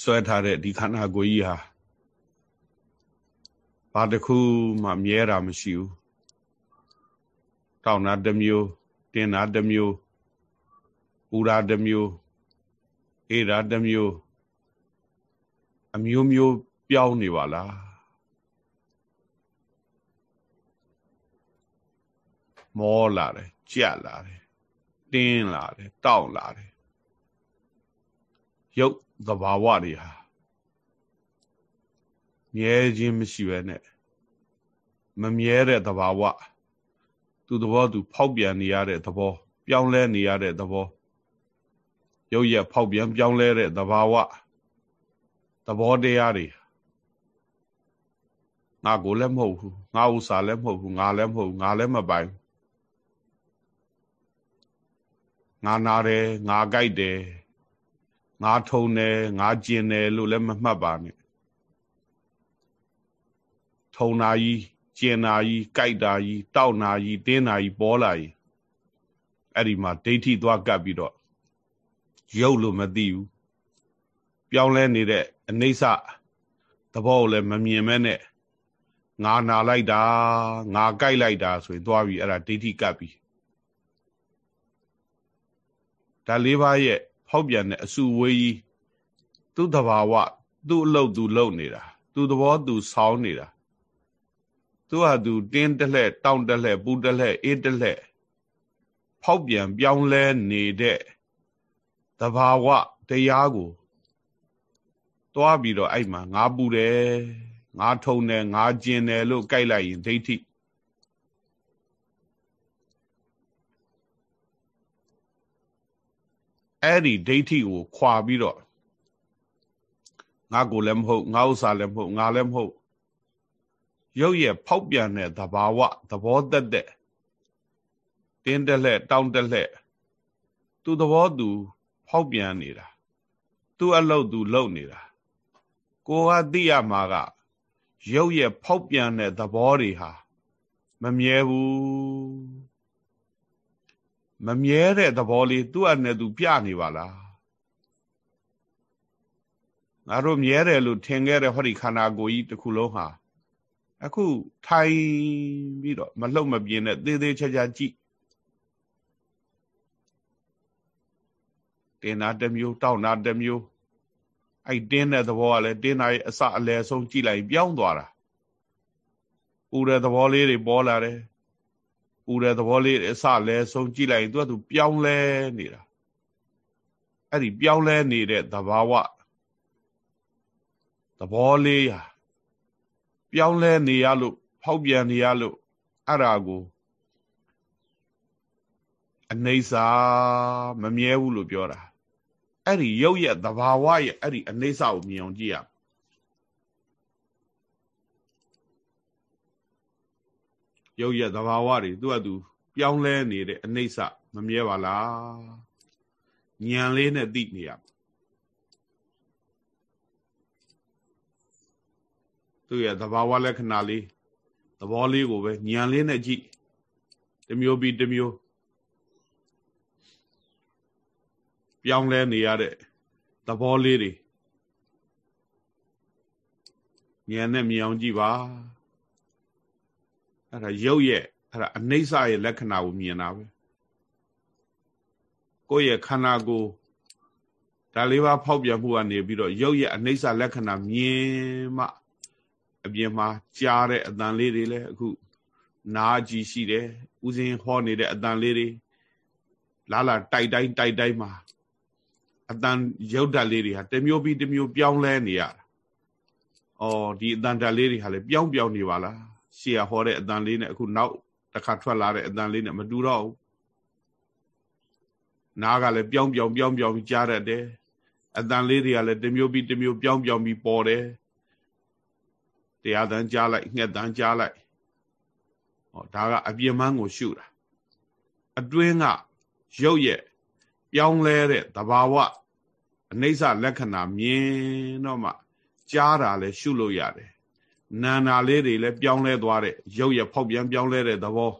ဆွဲထားတဲ့ဒီခန္ဓာကိုယ်ကြီးဟာဘာတစ်ခုမှမြဲတာမရှိဘူးတောင်းတာတစ်မျိုးတင်းတာတစ်မျိုးပူတာတစ်မျိုးအေးတာတစ်မျိုးအမျိုးမျိုးပြောင်းနေပါလား မောလာတယ်ကြက်လာတယ်တင်းလာတယ်တောက်လာတယ်ရုပ်သဘာဝတွေဟာမြဲခြင်းမရှိပဲနဲ့မမြဲတဲ့သဘာဝသူသဘောသူဖောက်ပြန်နေရတဲ့သဘော ပြောင်းလဲနေရတဲ့သဘောရုပ်ရဖောက်ပြန်ပြောင်းလဲတဲ့သဘာဝသဘောတရားတွေငါကိုလည်းမဟုတ်ဘူးငါဥစ္စာလည်းမဟုတ်ဘူးငါလည်းမဟုတ်ငါလည်းမပိုင် ငါနာတယ်ငါကြိုက်တယ်ငါထုံတယ်ငါကျင်တယ်လို့လည်းမမှတ်ပါနဲ့ထုံနာကြီးကျင်နာကြီးကြိုက်တာကြီးတောက်နာကြီးတင်းနာကြီးပေါ်လာကြီးအဲ့ဒီမှာဒိဋ္ဌိသွားကပ်ပြီးတော့ရုပ်လို့မသိဘူးပြောင်းလဲနေတဲ့အနိစ္စသဘောကိုလည်းမမြင်မဲနဲ့ငါနာလိုက်တာငါကြိုက်လိုက်တာဆိုရင်သွားပြီးအဲ့ဒါဒိဋ္ဌိကပ်ပြီး ဒါလေးပါးရဲ့ဖောက်ပြန်တဲ့အစုဝေးကြီးသူ့တဘာဝသူ့အလုပ်သူလုပ်နေတာသူ့သဘောသူဆောင်းနေတာသူဟာသူတင်းတလှဲ့တောင့်တလှဲ့ပူတလှဲ့အေးတလှဲ့ဖောက်ပြန်ပြောင်းလဲနေတဲ့တဘာဝတရားကိုတွားပြီးတော့အဲ့မှာငါပူတယ်ငါထုံတယ်ငါကျင်တယ်လို့ကြိုက်လိုက်ရင်ဒိဋ္ဌိ အဲ့ဒီဒိဋ္ဌိကိုခွာပြီးတော့ငါကိုလည်းမဟုတ်ငါဥစ္စာလည်းမဟုတ်ငါလည်းမဟုတ်ရုပ်ရဲ့ဖောက်ပြန်တဲ့သဘာဝသဘောသက်သက်တင်းတက်လက်တောင်းတက်လက်သူသဘောသူဖောက်ပြန်နေတာသူအလုပ်သူလုပ်နေတာကိုကသိရမှာကရုပ်ရဲ့ဖောက်ပြန်တဲ့သဘောတွေဟာမမြဲဘူး မမြဲတဲ့သဘောလေးသူ့အနေနဲ့သူပြနေပါလားငါတို့မြဲတယ်လို့ထင်ခဲ့တဲ့ဟောဒီခန္ဓာကိုယ်ကြီးတစ်ခုလုံးဟာအခုထိုင်ပြီးတော့မလှုပ်မပြင်းနဲ့သေးသေးချာချာကြည့်တင်တာတစ်မျိုးတောက်တာတစ်မျိုးအဲ့တင်းတဲ့သဘောကလည်းတင်းတာရဲ့အစအလယ်ဆုံးကြည့်လိုက်ပြောင်းသွားတာပူတဲ့သဘောလေးတွေပေါ်လာတယ် ပူတဲ့သဘောလေးအစအလယ်ဆုံးကြည့်လိုက်သူကသူပြောင်းလဲနေတာအဲ့ဒီပြောင်းလဲနေတဲ့သဘာဝသဘောလေးဟာပြောင်းလဲနေရလို့ဖောက်ပြန်နေရလို့အဲ့ဒါကိုအနေစာမမြဲဘူးလို့ပြောတာအဲ့ဒီရုပ်ရဲ့သဘာဝရဲ့အဲ့ဒီအနေစာကိုမြင်အောင်ကြည့်ရ ရုပ်ရဲ့သဘာဝတွေသူ့အတူပြောင်းလဲနေတဲ့အနေစာမမြဲပါလားဉာဏ်လေးနဲ့သိနေရသူ့ရဲ့သဘာဝလက္ခဏာလေးသဘောလေးကိုပဲဉာဏ်လေးနဲ့ကြည့်တမျိုးပြီးတမျိုးပြောင်းလဲနေရတဲ့သဘောလေးတွေဉာဏ်နဲ့မြင်အောင်ကြည့်ပါ အဲ့ဒါရုပ်ရဲ့အဲ့ဒါအနိစ္စရဲ့လက္ခဏာကိုမြင်တာပဲကိုယ့်ရဲ့ခန္ဓာကိုယ်ဒါလေးပါဖောက်ပြန်မှုကနေပြီးတော့ရုပ်ရဲ့အနိစ္စလက္ခဏာမြင်မှအပြင်မှာကြားတဲ့အတန်လေးတွေလည်းအခုနားကြည့်ရှိတယ်ဥစဉ်ဟောနေတဲ့အတန်လေးတွေလာလာတိုက်တိုင်းတိုက်တိုင်းမှာအတန်ရုပ်ဓာတ်လေးတွေဟာတစ်မျိုးပြီးတစ်မျိုးပြောင်းလဲနေရတာ။အော်ဒီအတန်ဓာတ်လေးတွေဟာလည်းပြောင်းပြောင်းနေပါလား။ ရှေ့ကဟောတဲ့အတန်လေးနဲ့အခုနောက်တစ်ခါထွက်လာတဲ့အတန်လေးနဲ့မတူတော့ဘူးနားကလည်းပြောင်းပြောင်းပြောင်းပြောင်းကြားတတ်တယ်အတန်လေးတွေကလည်းတစ်မျိုးပြီးတစ်မျိုးပြောင်းပြောင်းပြီးပေါ်တယ်တရားတန်ကြားလိုက်ငှက်တန်ကြားလိုက်ဟောဒါကအပြင်းမန်းကိုရှုတာအတွင်းကရုပ်ရဲ့ပြောင်းလဲတဲ့သဘာဝအနိစ္စလက္ခဏာမြင်တော့မှကြားတာလည်းရှုလို့ရတယ် နာနာလေးတွေလည်းပြောင်းလဲသွားတဲ့ရုပ်ရဲ့ဖောက်ပြန်ပြောင်းလဲတဲ့သဘော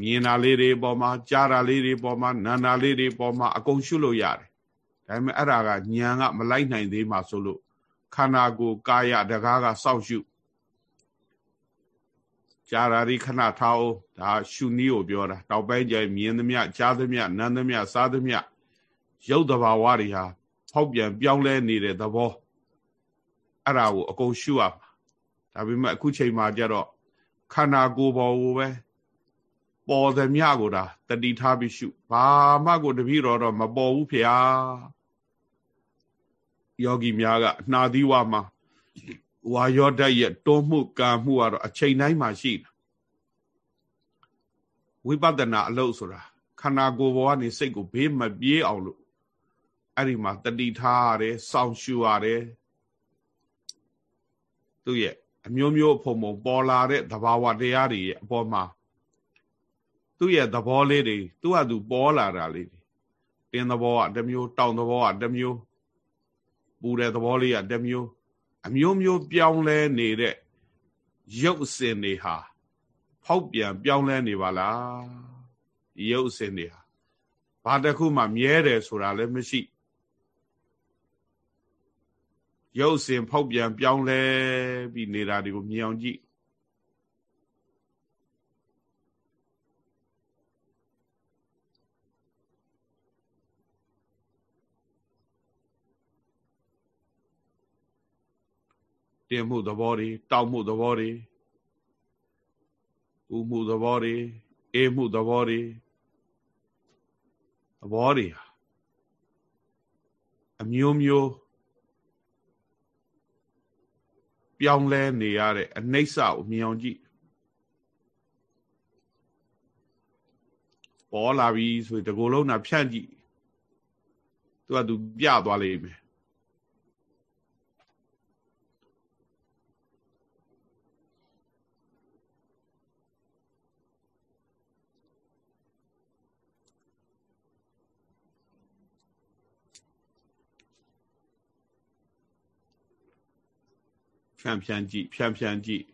မြင်တာလေးတွေပေါ်မှာကြားတာလေးတွေပေါ်မှာနာနာလေးတွေပေါ်မှာအကုန်ရှုလို့ရတယ်ဒါပေမဲ့အဲ့ဒါကဉာဏ်ကမလိုက်နိုင်သေးမှဆိုလို့ခန္ဓာကိုယ်ကာယတကားကစောင့်ရှုကြားတာဒီခဏထားအောင်ဒါရှုနည်းကိုပြောတာတောက်ပိုင်းကျမြင်သမျှကြားသမျှနားသမျှစားသမျှရုပ်တဘာဝတွေဟာဖောက်ပြန်ပြောင်းလဲနေတဲ့သဘော အဲ့ဒါကိုအကုန်ရှုရမှာဒါပေမဲ့အခုချိန်မှာကျတော့ခန္ဓာကိုယ်ပေါ်ကိုပဲပေါ်သမျှကိုဒါတတိထားပြီးရှုဘာမှကိုတပည့်တော်တော့မပေါ်ဘူးဖေဟာယောဂီများကနှာသီးဝမှာဝါရောဓာတ်ရဲ့တွန်းမှုကံမှုကတော့အချိန်တိုင်းမှာရှိတာဝိပဿနာအလုပ်ဆိုတာခန္ဓာကိုယ်ပေါ်ကနေစိတ်ကိုဘေးမပြေးအောင်လို့အဲ့ဒီမှာတတိထားရတယ်စောင့်ရှုရတယ် သူ့ရဲ့အမျိုးမျိုးအဖုံဖုံပေါ်လာတဲ့သဘာဝတရားတွေရဲ့အပေါ်မှာသူ့ရဲ့သဘောလေးတွေသူ့ဟာသူပေါ်လာတာလေးတွေတင်းသဘောကတစ်မျိုးတောင်သဘောကတစ်မျိုးပူတဲ့သဘောလေးကတစ်မျိုး အမျိုးမျိုးပြောင်းလဲနေတဲ့ရုပ်စင်တွေဟာဖောက်ပြန်ပြောင်းလဲနေပါလားရုပ်စင်တွေဟာဘာတစ်ခုမှမြဲတယ်ဆိုတာလည်းမရှိ ရုပ်စင်ဖောက်ပြန်ပြောင်းလဲပြီးနေတာတွေကိုမြင်အောင်ကြည့်တင်မှုသဘောတွေတောက်မှုသဘောတွေဥမှုသဘောတွေအေးမှုသဘောတွေသဘောတွေဟာအမျိုးမျိုး ပြောင်းလဲနေရတဲ့အနှိမ့်စကိုမြင်အောင်ကြည့်ပေါ်လာပြီဆိုရင်ဒီကိုယ်လုံးနာဖြန့်ကြည့်သူကသူပြသွားလိမ့်မယ် ဖြန့်ဖြန့်ကြည့်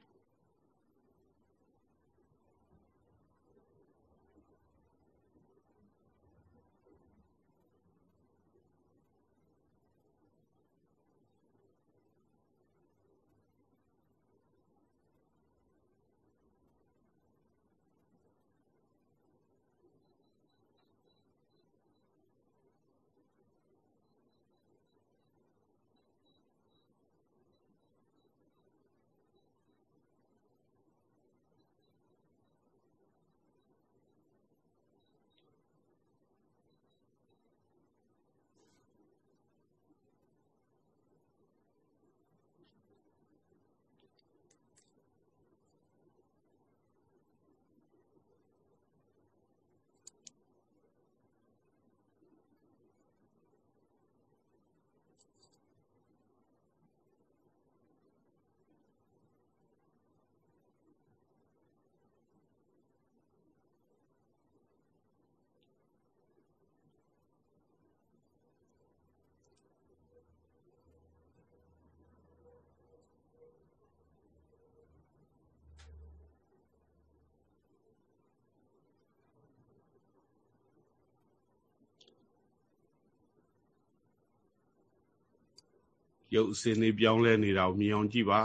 ရုပ်အစင်းလေးပြောင်းလဲနေတာကိုမြင်အောင်ကြည့်ပါ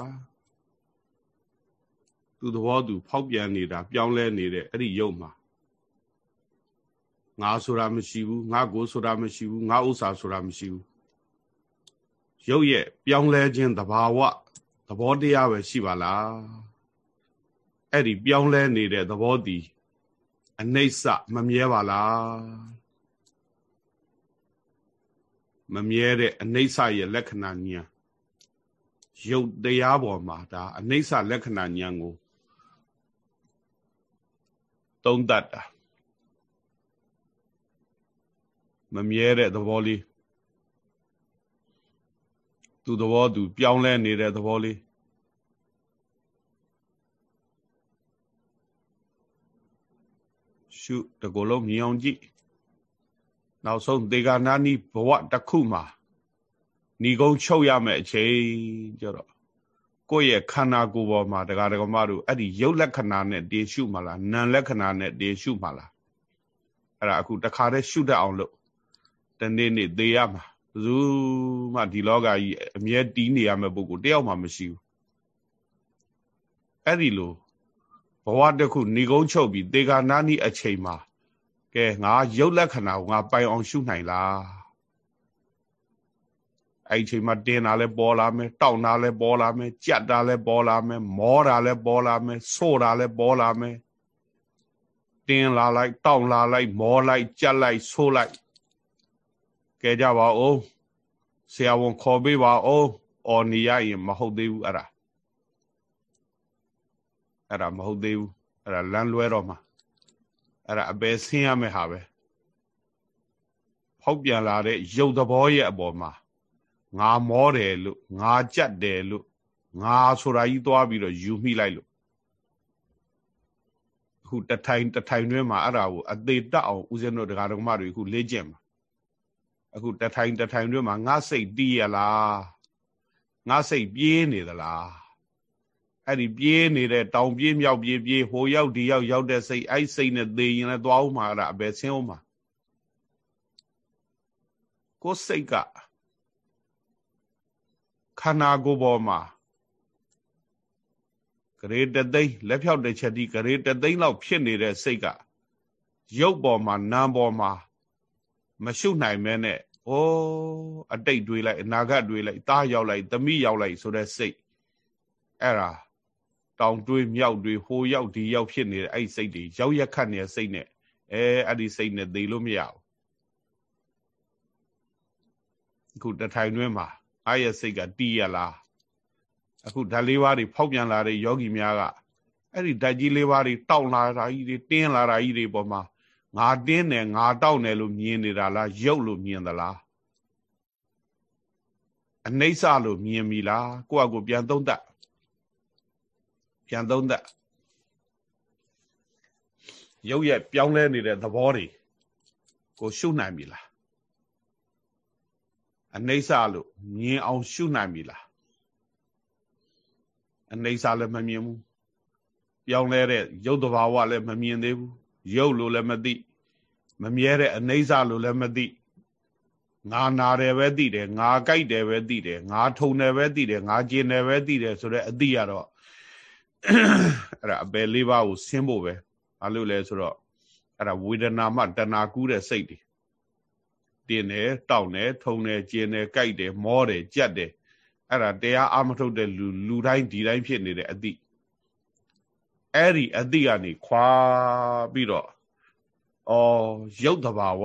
သူသဘောသူဖောက်ပြန်နေတာပြောင်းလဲနေတဲ့အဲ့ဒီရုပ်မှာငါဆိုတာမရှိဘူးငါကိုဆိုတာမရှိဘူးငါဥစ္စာဆိုတာမရှိဘူးရုပ်ရဲ့ပြောင်းလဲခြင်းသဘာဝသဘောတရားပဲရှိပါလားအဲ့ဒီပြောင်းလဲနေတဲ့သဘောတည်အနိစ္စမမြဲပါလား မမြဲတဲ့အနိစ္စရဲ့လက္ခဏာဉာဏ်ရုပ်တရားပေါ်မှာဒါအနိစ္စလက္ခဏာဉာဏ်ကိုသုံးတတ်တာမမြဲတဲ့သဘောလေးသူသဘောသူ ပြောင်းလဲနေတဲ့သဘောလေးရှုတကူလုံးမြင်အောင်ကြည့် နောက်ဆုံးဒေဂာနာနီဘဝတစ်ခုမှာဏီကုံချုပ်ရမယ်အချိန်ကြတော့ကိုယ့်ရဲ့ခန္ဓာကိုယ်ပေါ်မှာတရားဓမ္မတို့အဲ့ဒီရုပ်လက္ခဏာနဲ့တည်ရှုမှလားနာမ်လက္ခဏာနဲ့တည်ရှုမှလားအဲ့ဒါအခုတခါတည်းရှုတတ်အောင်လို့တနေ့နေ့သေရမှာဘယ်သူမှဒီလောကကြီးအမြဲတီးနေရမယ့်ပုဂ္ဂိုလ်တယောက်မှမရှိဘူးအဲ့ဒီလိုဘဝတစ်ခုဏီကုံချုပ်ပြီးသေကာနာနီအချိန်မှာ ကဲငါရုပ်လက္ခဏာကိုငါပိုင်အောင်ရှုနိုင်လားအဲ့ဒီချိန်မှာတင်းတာလဲပေါ်လာမယ်တောက်တာလဲပေါ်လာမယ်ကြက်တာလဲပေါ်လာမယ်မောတာလဲပေါ်လာမယ်ဆို့တာလဲပေါ်လာမယ်တင်းလာလိုက်တောက်လာလိုက်မောလိုက်ကြက်လိုက်ဆိုးလိုက်ကဲကြပါဦးဆရာဝန်ခေါ်ပေးပါဦးအော်နေရရင်မဟုတ်သေးဘူးအဲ့ဒါအဲ့ဒါမဟုတ်သေးဘူးအဲ့ဒါလမ်းလွဲတော့မှာ အဲ့ဒါအပယ်ဆင်းရမယ့်ဟာပဲဖောက်ပြန်လာတဲ့ရုပ်သဘောရဲ့အပေါ်မှာငါမောတယ်လို့ငါကြက်တယ်လို့ငါဆိုတာကြီးသွားပြီးတော့ယူမိလိုက်လို့အခုတထိုင်တထိုင်တွင်းမှာအဲ့ဒါကိုအသေးတက်အောင်ဦးဇင်းတို့ဒကာဒကမတွေအခုလေ့ကျင့်မှာအခုတထိုင်တထိုင်တွင်းမှာငါစိတ်တီးရလားငါစိတ်ပြေးနေသလား အဲ့ဒီပြေးနေတဲ့တောင်ပြေးမြောက်ပြေးပြေးဟိုရောက်ဒီရောက်ရောက်တဲ့စိတ်အဲ့စိတ်နဲ့သေရင်လည်းသွားဦးမှာအဲ့ဒါအဘယ်ဆင်းဦးမှာကိုယ်စိတ်ကခန္ဓာကိုယ်ပေါ်မှာဂရေတသိန်းလက်ဖြောက်တစ်ချက်ဒီဂရေတသိန်းလောက်ဖြစ်နေတဲ့စိတ်ကရုပ်ပေါ်မှာနာမ်ပေါ်မှာမရှုနိုင်မဲနဲ့ဩအတိတ်တွေးလိုက်အနာဂတ်တွေးလိုက်သားရောက်လိုက်သမီးရောက်လိုက်ဆိုတဲ့စိတ်အဲ့ဒါ တောင်တွေးမြောက်တွေးဟိုရောက်ဒီရောက်ဖြစ်နေတဲ့အဲ့စိတ်တွေရောက်ရက်ခတ်နေတဲ့စိတ်နဲ့အဲအဲ့ဒီစိတ်နဲ့သိလို့မရဘူးအခုတထိုင်တွင်းမှာအားရစိတ်ကတီးရလားအခုဓာတ်လေးပါးတွေဖောက်ပြန်လာတဲ့ယောဂီများကအဲ့ဒီဓာတ်ကြီးလေးပါးတွေတောက်လာတာကြီးတွေတင်းလာတာကြီးတွေပေါ်မှာငါတင်းတယ်ငါတောက်တယ်လို့မြင်နေတာလားရုပ်လို့မြင်သလားအနိစ္စလို့မြင်ပြီလားကိုယ့်အကိုပြန်သုံးသပ် ပြန်သုံးသပ်ရုပ်ရဲ့ပြောင်းလဲနေတဲ့သဘောတွေကိုရှုနိုင်ပြီလားအနိစ္စလို့မြင်အောင်ရှုနိုင်ပြီလားအနိစ္စလည်းမမြင်ဘူးပြောင်းလဲတဲ့ရုပ်တဘာဝလည်းမမြင်သေးဘူးရုပ်လို့လည်းမသိမမြဲတဲ့အနိစ္စလို့လည်းမသိငါနာတယ်ပဲသိတယ်ငါကြိုက်တယ်ပဲသိတယ်ငါထုံတယ်ပဲသိတယ်ငါကျင်တယ်ပဲသိတယ်ဆိုတော့အသိရတော့ အဲ့ဒါအပယ်လေးပါးကိုဆင်းဖို့ပဲဘာလို့လဲဆိုတော့အဲ့ဒါဝေဒနာမှတဏှာကူးတဲ့စိတ်တွေတင်းတယ်တောက်တယ်ထုံတယ်ကျင်တယ်ကြိုက်တယ်မောတယ်ကြက်တယ်အဲ့ဒါတရားအမထုတ်တဲ့လူလူတိုင်းဒီတိုင်းဖြစ်နေတဲ့အသည့်အဲ့ဒီအသည့်ကနေခွာပြီးတော့အော်ရုပ်တဘာဝ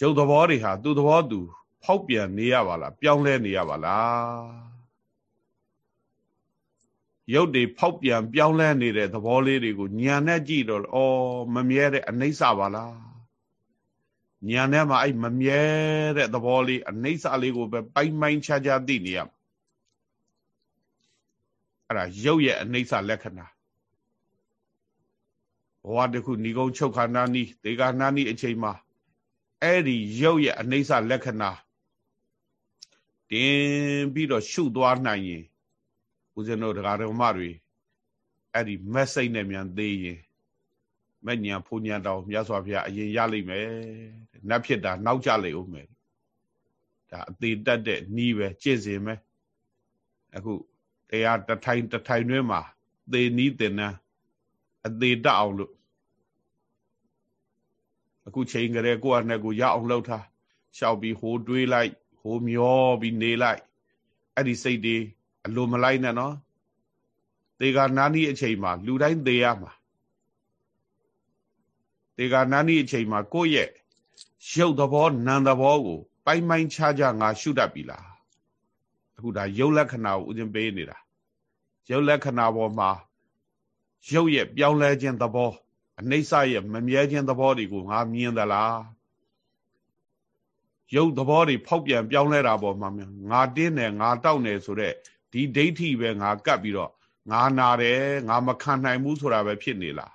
ရုပ်သဘောတွေဟာသူ့သဘောသူ ဖောက်ပြန်နေရပါလားပြောင်းလဲနေရပါလား ရုပ်တွေဖောက်ပြန်ပြောင်းလဲနေတဲ့သဘောလေးတွေကိုညာနဲ့ကြည့်တော့အော်မမြဲတဲ့အနိစ္စပါလားညာနဲ့မှအဲ့မမြဲတဲ့သဘောလေးအနိစ္စလေးကိုပဲပိုင်ပိုင်ခြားခြားသိနေရမှာအဲ့ဒါရုပ်ရဲ့အနိစ္စလက္ခဏာဘဝတစ်ခုဏီကုံချုပ်ခန္ဓာနီးဒေဂာနာနီးအချိန်မှာအဲ့ဒီရုပ်ရဲ့အနိစ္စလက္ခဏာတင်ပြီးတော့ရှုသွားနိုင်ရင် ဦးဇင်းတို့တရားတော်မတွေအဲ့ဒီမက်စိတ်နဲ့မြန်သေးရင်မညံဖူညံတော်မြတ်စွာဘုရားအရင်ရလိမ့်မယ်နတ်ဖြစ်တာနောက်ကျလိမ့်ဦးမယ်ဒါအသေးတက်တဲ့နီးပဲကြင့်စင်ပဲအခုတရားတထိုင်တထိုင်တွင်းမှာသေနီးတင်နှန်းအသေးတက်အောင်လို့အခုချိန်ကြတဲ့ကိုယ့်အနဲ့ကိုရအောင်လှုပ်ထားရှောက်ပြီးဟိုတွေးလိုက်ဟိုမျောပြီးနေလိုက်အဲ့ဒီစိတ်တွေ အလိုမလိုက်နဲ့နော်သေကနာနီးအချိန်မှာလူတိုင်းသေရမှာသေကနာနီးအချိန်မှာကိုယ့်ရဲ့ရုပ်သဘောနာမ်သဘောကို ပိုင်ပိုင်ခြားခြားငါရှုတတ်ပြီလားအခုဒါရုပ်လက္ခဏာကိုဥစဉ်ပေးနေတာရုပ်လက္ခဏာပေါ်မှာရုပ်ရဲ့ပြောင်းလဲခြင်းသဘောအနိစ္စရဲ့မမြဲခြင်းသဘောတွေကိုငါမြင်သလားရုပ်သဘောတွေဖောက်ပြန်ပြောင်းလဲတာပေါ်မှာငါတင်းတယ်ငါတောက်တယ်ဆိုတော့ ဒီဒိဋ္ဌိပဲငါကပ်ပြီးတော့ငါနာတယ်ငါမခံနိုင်ဘူးဆိုတာပဲဖြစ်နေလား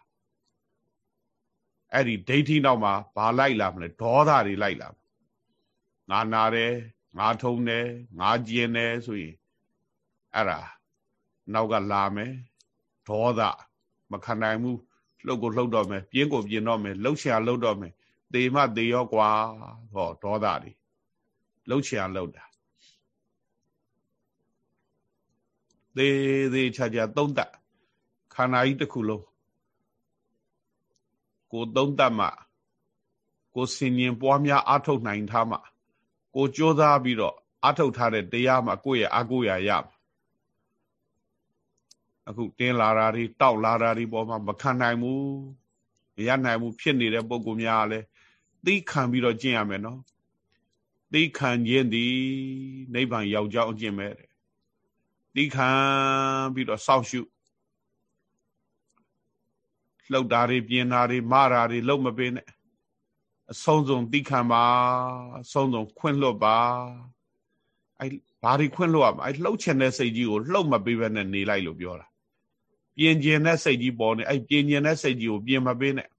အဲ့ဒီဒိဋ္ဌိနောက်မှာဘာလိုက်လာမလဲဒေါသတွေလိုက်လာငါနာတယ်ငါထုံတယ်ငါကျင်တယ်ဆိုရင်အဲ့ဒါနောက်ကလာမယ်ဒေါသမခံနိုင်ဘူးလှုပ်ကိုလှုပ်တော့မယ်ပြင်းကိုပြင်းတော့မယ်လှုပ်ရှာလှုပ်တော့မယ်သေမသေရောကွာဟောဒေါသတွေလှုပ်ရှာလှုပ်တာ သေးသေးချာချာသုံးတတ်ခန္ဓာကြီးတစ်ခုလုံးကိုသုံးတတ်မှကိုစင်ញင်ပွားများအထုတ်နိုင်ထားမှကိုကြိုးစားပြီးတော့အထုတ်ထားတဲ့တရားမှကိုယ့်ရဲ့အကုရာရမှာအခုတင်းလာတာတွေတောက်လာတာတွေပေါ်မှာမခံနိုင်ဘူးမရနိုင်ဘူးဖြစ်နေတဲ့ပုံကူများလည်းသိခံပြီးတော့ကျင့်ရမယ်နော်သိခံခြင်းသည်နိဗ္ဗာန်ရောက်ကြောင်းအကျင့်ပဲတဲ့ သိခံပြီးတော့စောင့်ရှုလှုပ်တာတွေပြင်းတာတွေမတာတွေလှုပ်မပေးနဲ့အဆုံးစုံသိခံပါအဆုံးစုံခွင့်လွတ်ပါအဲဘာတွေခွင့်လွတ်ရမလဲအဲလှုပ်ချင်တဲ့စိတ်ကြီးကိုလှုပ်မပေးဘဲနဲ့နေလိုက်လို့ပြောတာပြင်ကျင်တဲ့စိတ်ကြီးပေါ်နေအဲပြင်ကျင်တဲ့စိတ်ကြီးကိုပြင်မပေးနဲ့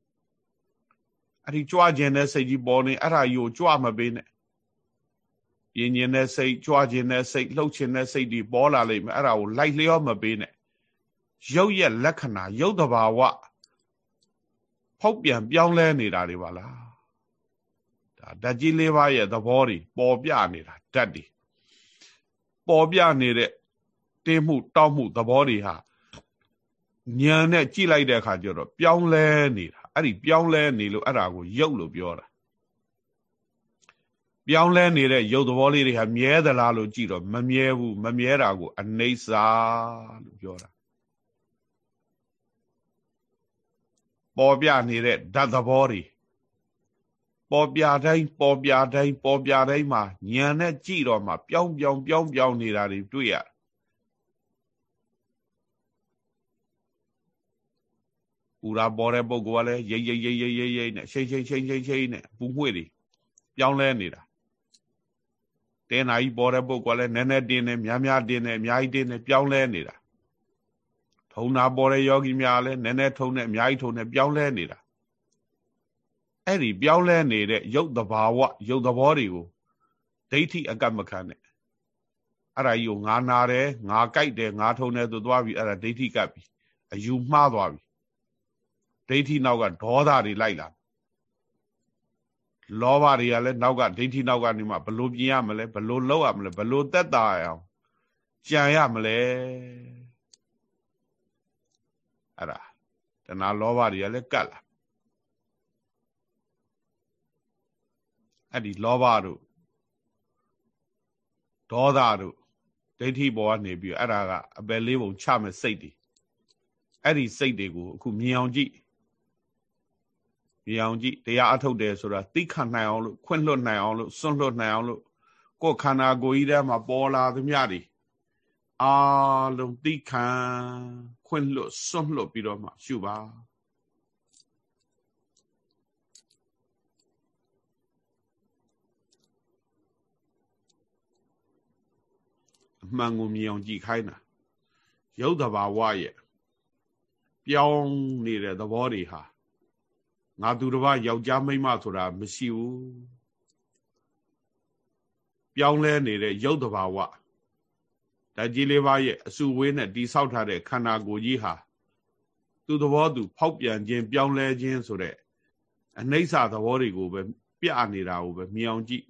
အဲ့ဒီကြွားကျင်တဲ့စိတ်ကြီးပေါ်နေအဲ့ဒါယူကြွားမပေးနဲ့ ပြင်းကျင်တဲ့စိတ်ကြွားကျင်တဲ့စိတ်လှုပ်ချင်တဲ့စိတ်တွေပေါ်လာလိမ့်မယ်အဲ့ဒါကိုလိုက်လျောမပေးနဲ့ရုပ်ရဲ့လက္ခဏာရုပ်တဘာဝဖောက်ပြန်ပြောင်းလဲနေတာတွေပါလားဒါဓာတ်ကြီးလေးပါးရဲ့သဘောတွေပေါ်ပြနေတာဓာတ်တွေပေါ်ပြနေတဲ့တင်းမှုတောက်မှုသဘောတွေဟာဉာဏ်နဲ့ကြည့်လိုက်တဲ့အခါကျတော့ပြောင်းလဲနေတာအဲ့ဒီပြောင်းလဲနေလို့အဲ့ဒါကိုရုပ်လို့ပြောတာ ပြောင်းလဲနေတဲ့ရုပ်သဘောလေးတွေဟာမြဲသလားလို့ကြည့်တော့မမြဲဘူးမမြဲတာကို အနေစာလို့ပြောတာပေါ်ပြနေတဲ့ဓာတ်သဘောတွေပေါ်ပြတိုင်းပေါ်ပြတိုင်းပေါ်ပြတိုင်းမှာဉာဏ်နဲ့ကြည့်တော့မှပြောင်းပြောင်းပြောင်းပြောင်းနေတာတွေတွေ့ရတယ်ပူရာပေါ်တဲ့ပုဂ္ဂိုလ်ကလည်းရိတ်ရိတ်ရိတ်ရိတ်ရိတ်ရိတ်နဲ့ရှိတ်ရှိတ်ရှိတ်ရှိတ်ရှိတ်နဲ့ပူငွေ့တွေပြောင်းလဲနေတာ တင်းနာကြီးပေါ်တဲ့ပုဂ္ဂိုလ်ကလည်းနည်းနည်းတင်းနေများများတင်းနေအများကြီးတင်းနေပြောင်းလဲနေတာထုံနာပေါ်တဲ့ယောဂီများလည်းနည်းနည်းထုံနေအများကြီးထုံနေပြောင်းလဲနေတာအဲ့ဒီပြောင်းလဲနေတဲ့ရုပ်တဘာဝရုပ်သဘောတွေကိုဒိဋ္ဌိအကမခံနဲ့အဲ့ဒါကြီးကိုငါနာတယ်ငါကြိုက်တယ်ငါထုံတယ်ဆိုသွားပြီအဲ့ဒါဒိဋ္ဌိကပ်ပြီအယူမှားသွားပြီဒိဋ္ဌိနောက်ကဒေါသတွေလိုက်လာ လောဘတွေကလည်းနောက်ကဒိဋ္ဌိနောက်ကနေမှဘလို့ပြင်ရမလဲဘလို့လောက်ရမလဲဘလို့သက်သာအောင်ကြံရမလဲအဲ့ဒါတဏှာလောဘတွေကလည်းကတ်လာအဲ့ဒီလောဘတို့ဒေါသတို့ဒိဋ္ဌိဘောကနေပြီးအဲ့ဒါကအပယ်လေးပုံချမဲ့စိတ်တွေအဲ့ဒီစိတ်တွေကိုအခုမြင်အောင်ကြည့် မြင်အောင်ကြည့်တရားအထုတ်တယ်ဆိုတာသိခံနိုင်အောင်လို့ခွင့်လွတ်နိုင်အောင်လို့စွန့်လွတ်နိုင်အောင်လို့ကိုယ်ခန္ဓာကိုယ်ကြီးထဲမှာပေါ်လာသမျှတွေအာလုံးသိခံခွင့်လွတ်စွန့်လွတ်ပြီးတော့မှရှုပါအမှန်ကိုမြင်အောင်ကြည့်ခိုင်းတာရုပ်တဘာဝရဲ့ပြောင်းနေတဲ့သဘောတွေဟာ ငါသူတစ်ပါးယောက်ျားမိန်းမဆိုတာမရှိဘူးပြောင်းလဲနေတဲ့ရုပ်တဘာဝဓာတ်ကြီးလေးပါးရဲ့အစုဝေးနဲ့တိဆောက်ထားတဲ့ခန္ဓာကိုယ်ကြီးဟာသူသဘောသူ ဖောက်ပြန်ခြင်းပြောင်းလဲခြင်းဆိုတဲ့အနိစ္စသဘောတွေကိုပဲပြနေတာကိုပဲမြင်အောင်ကြည့်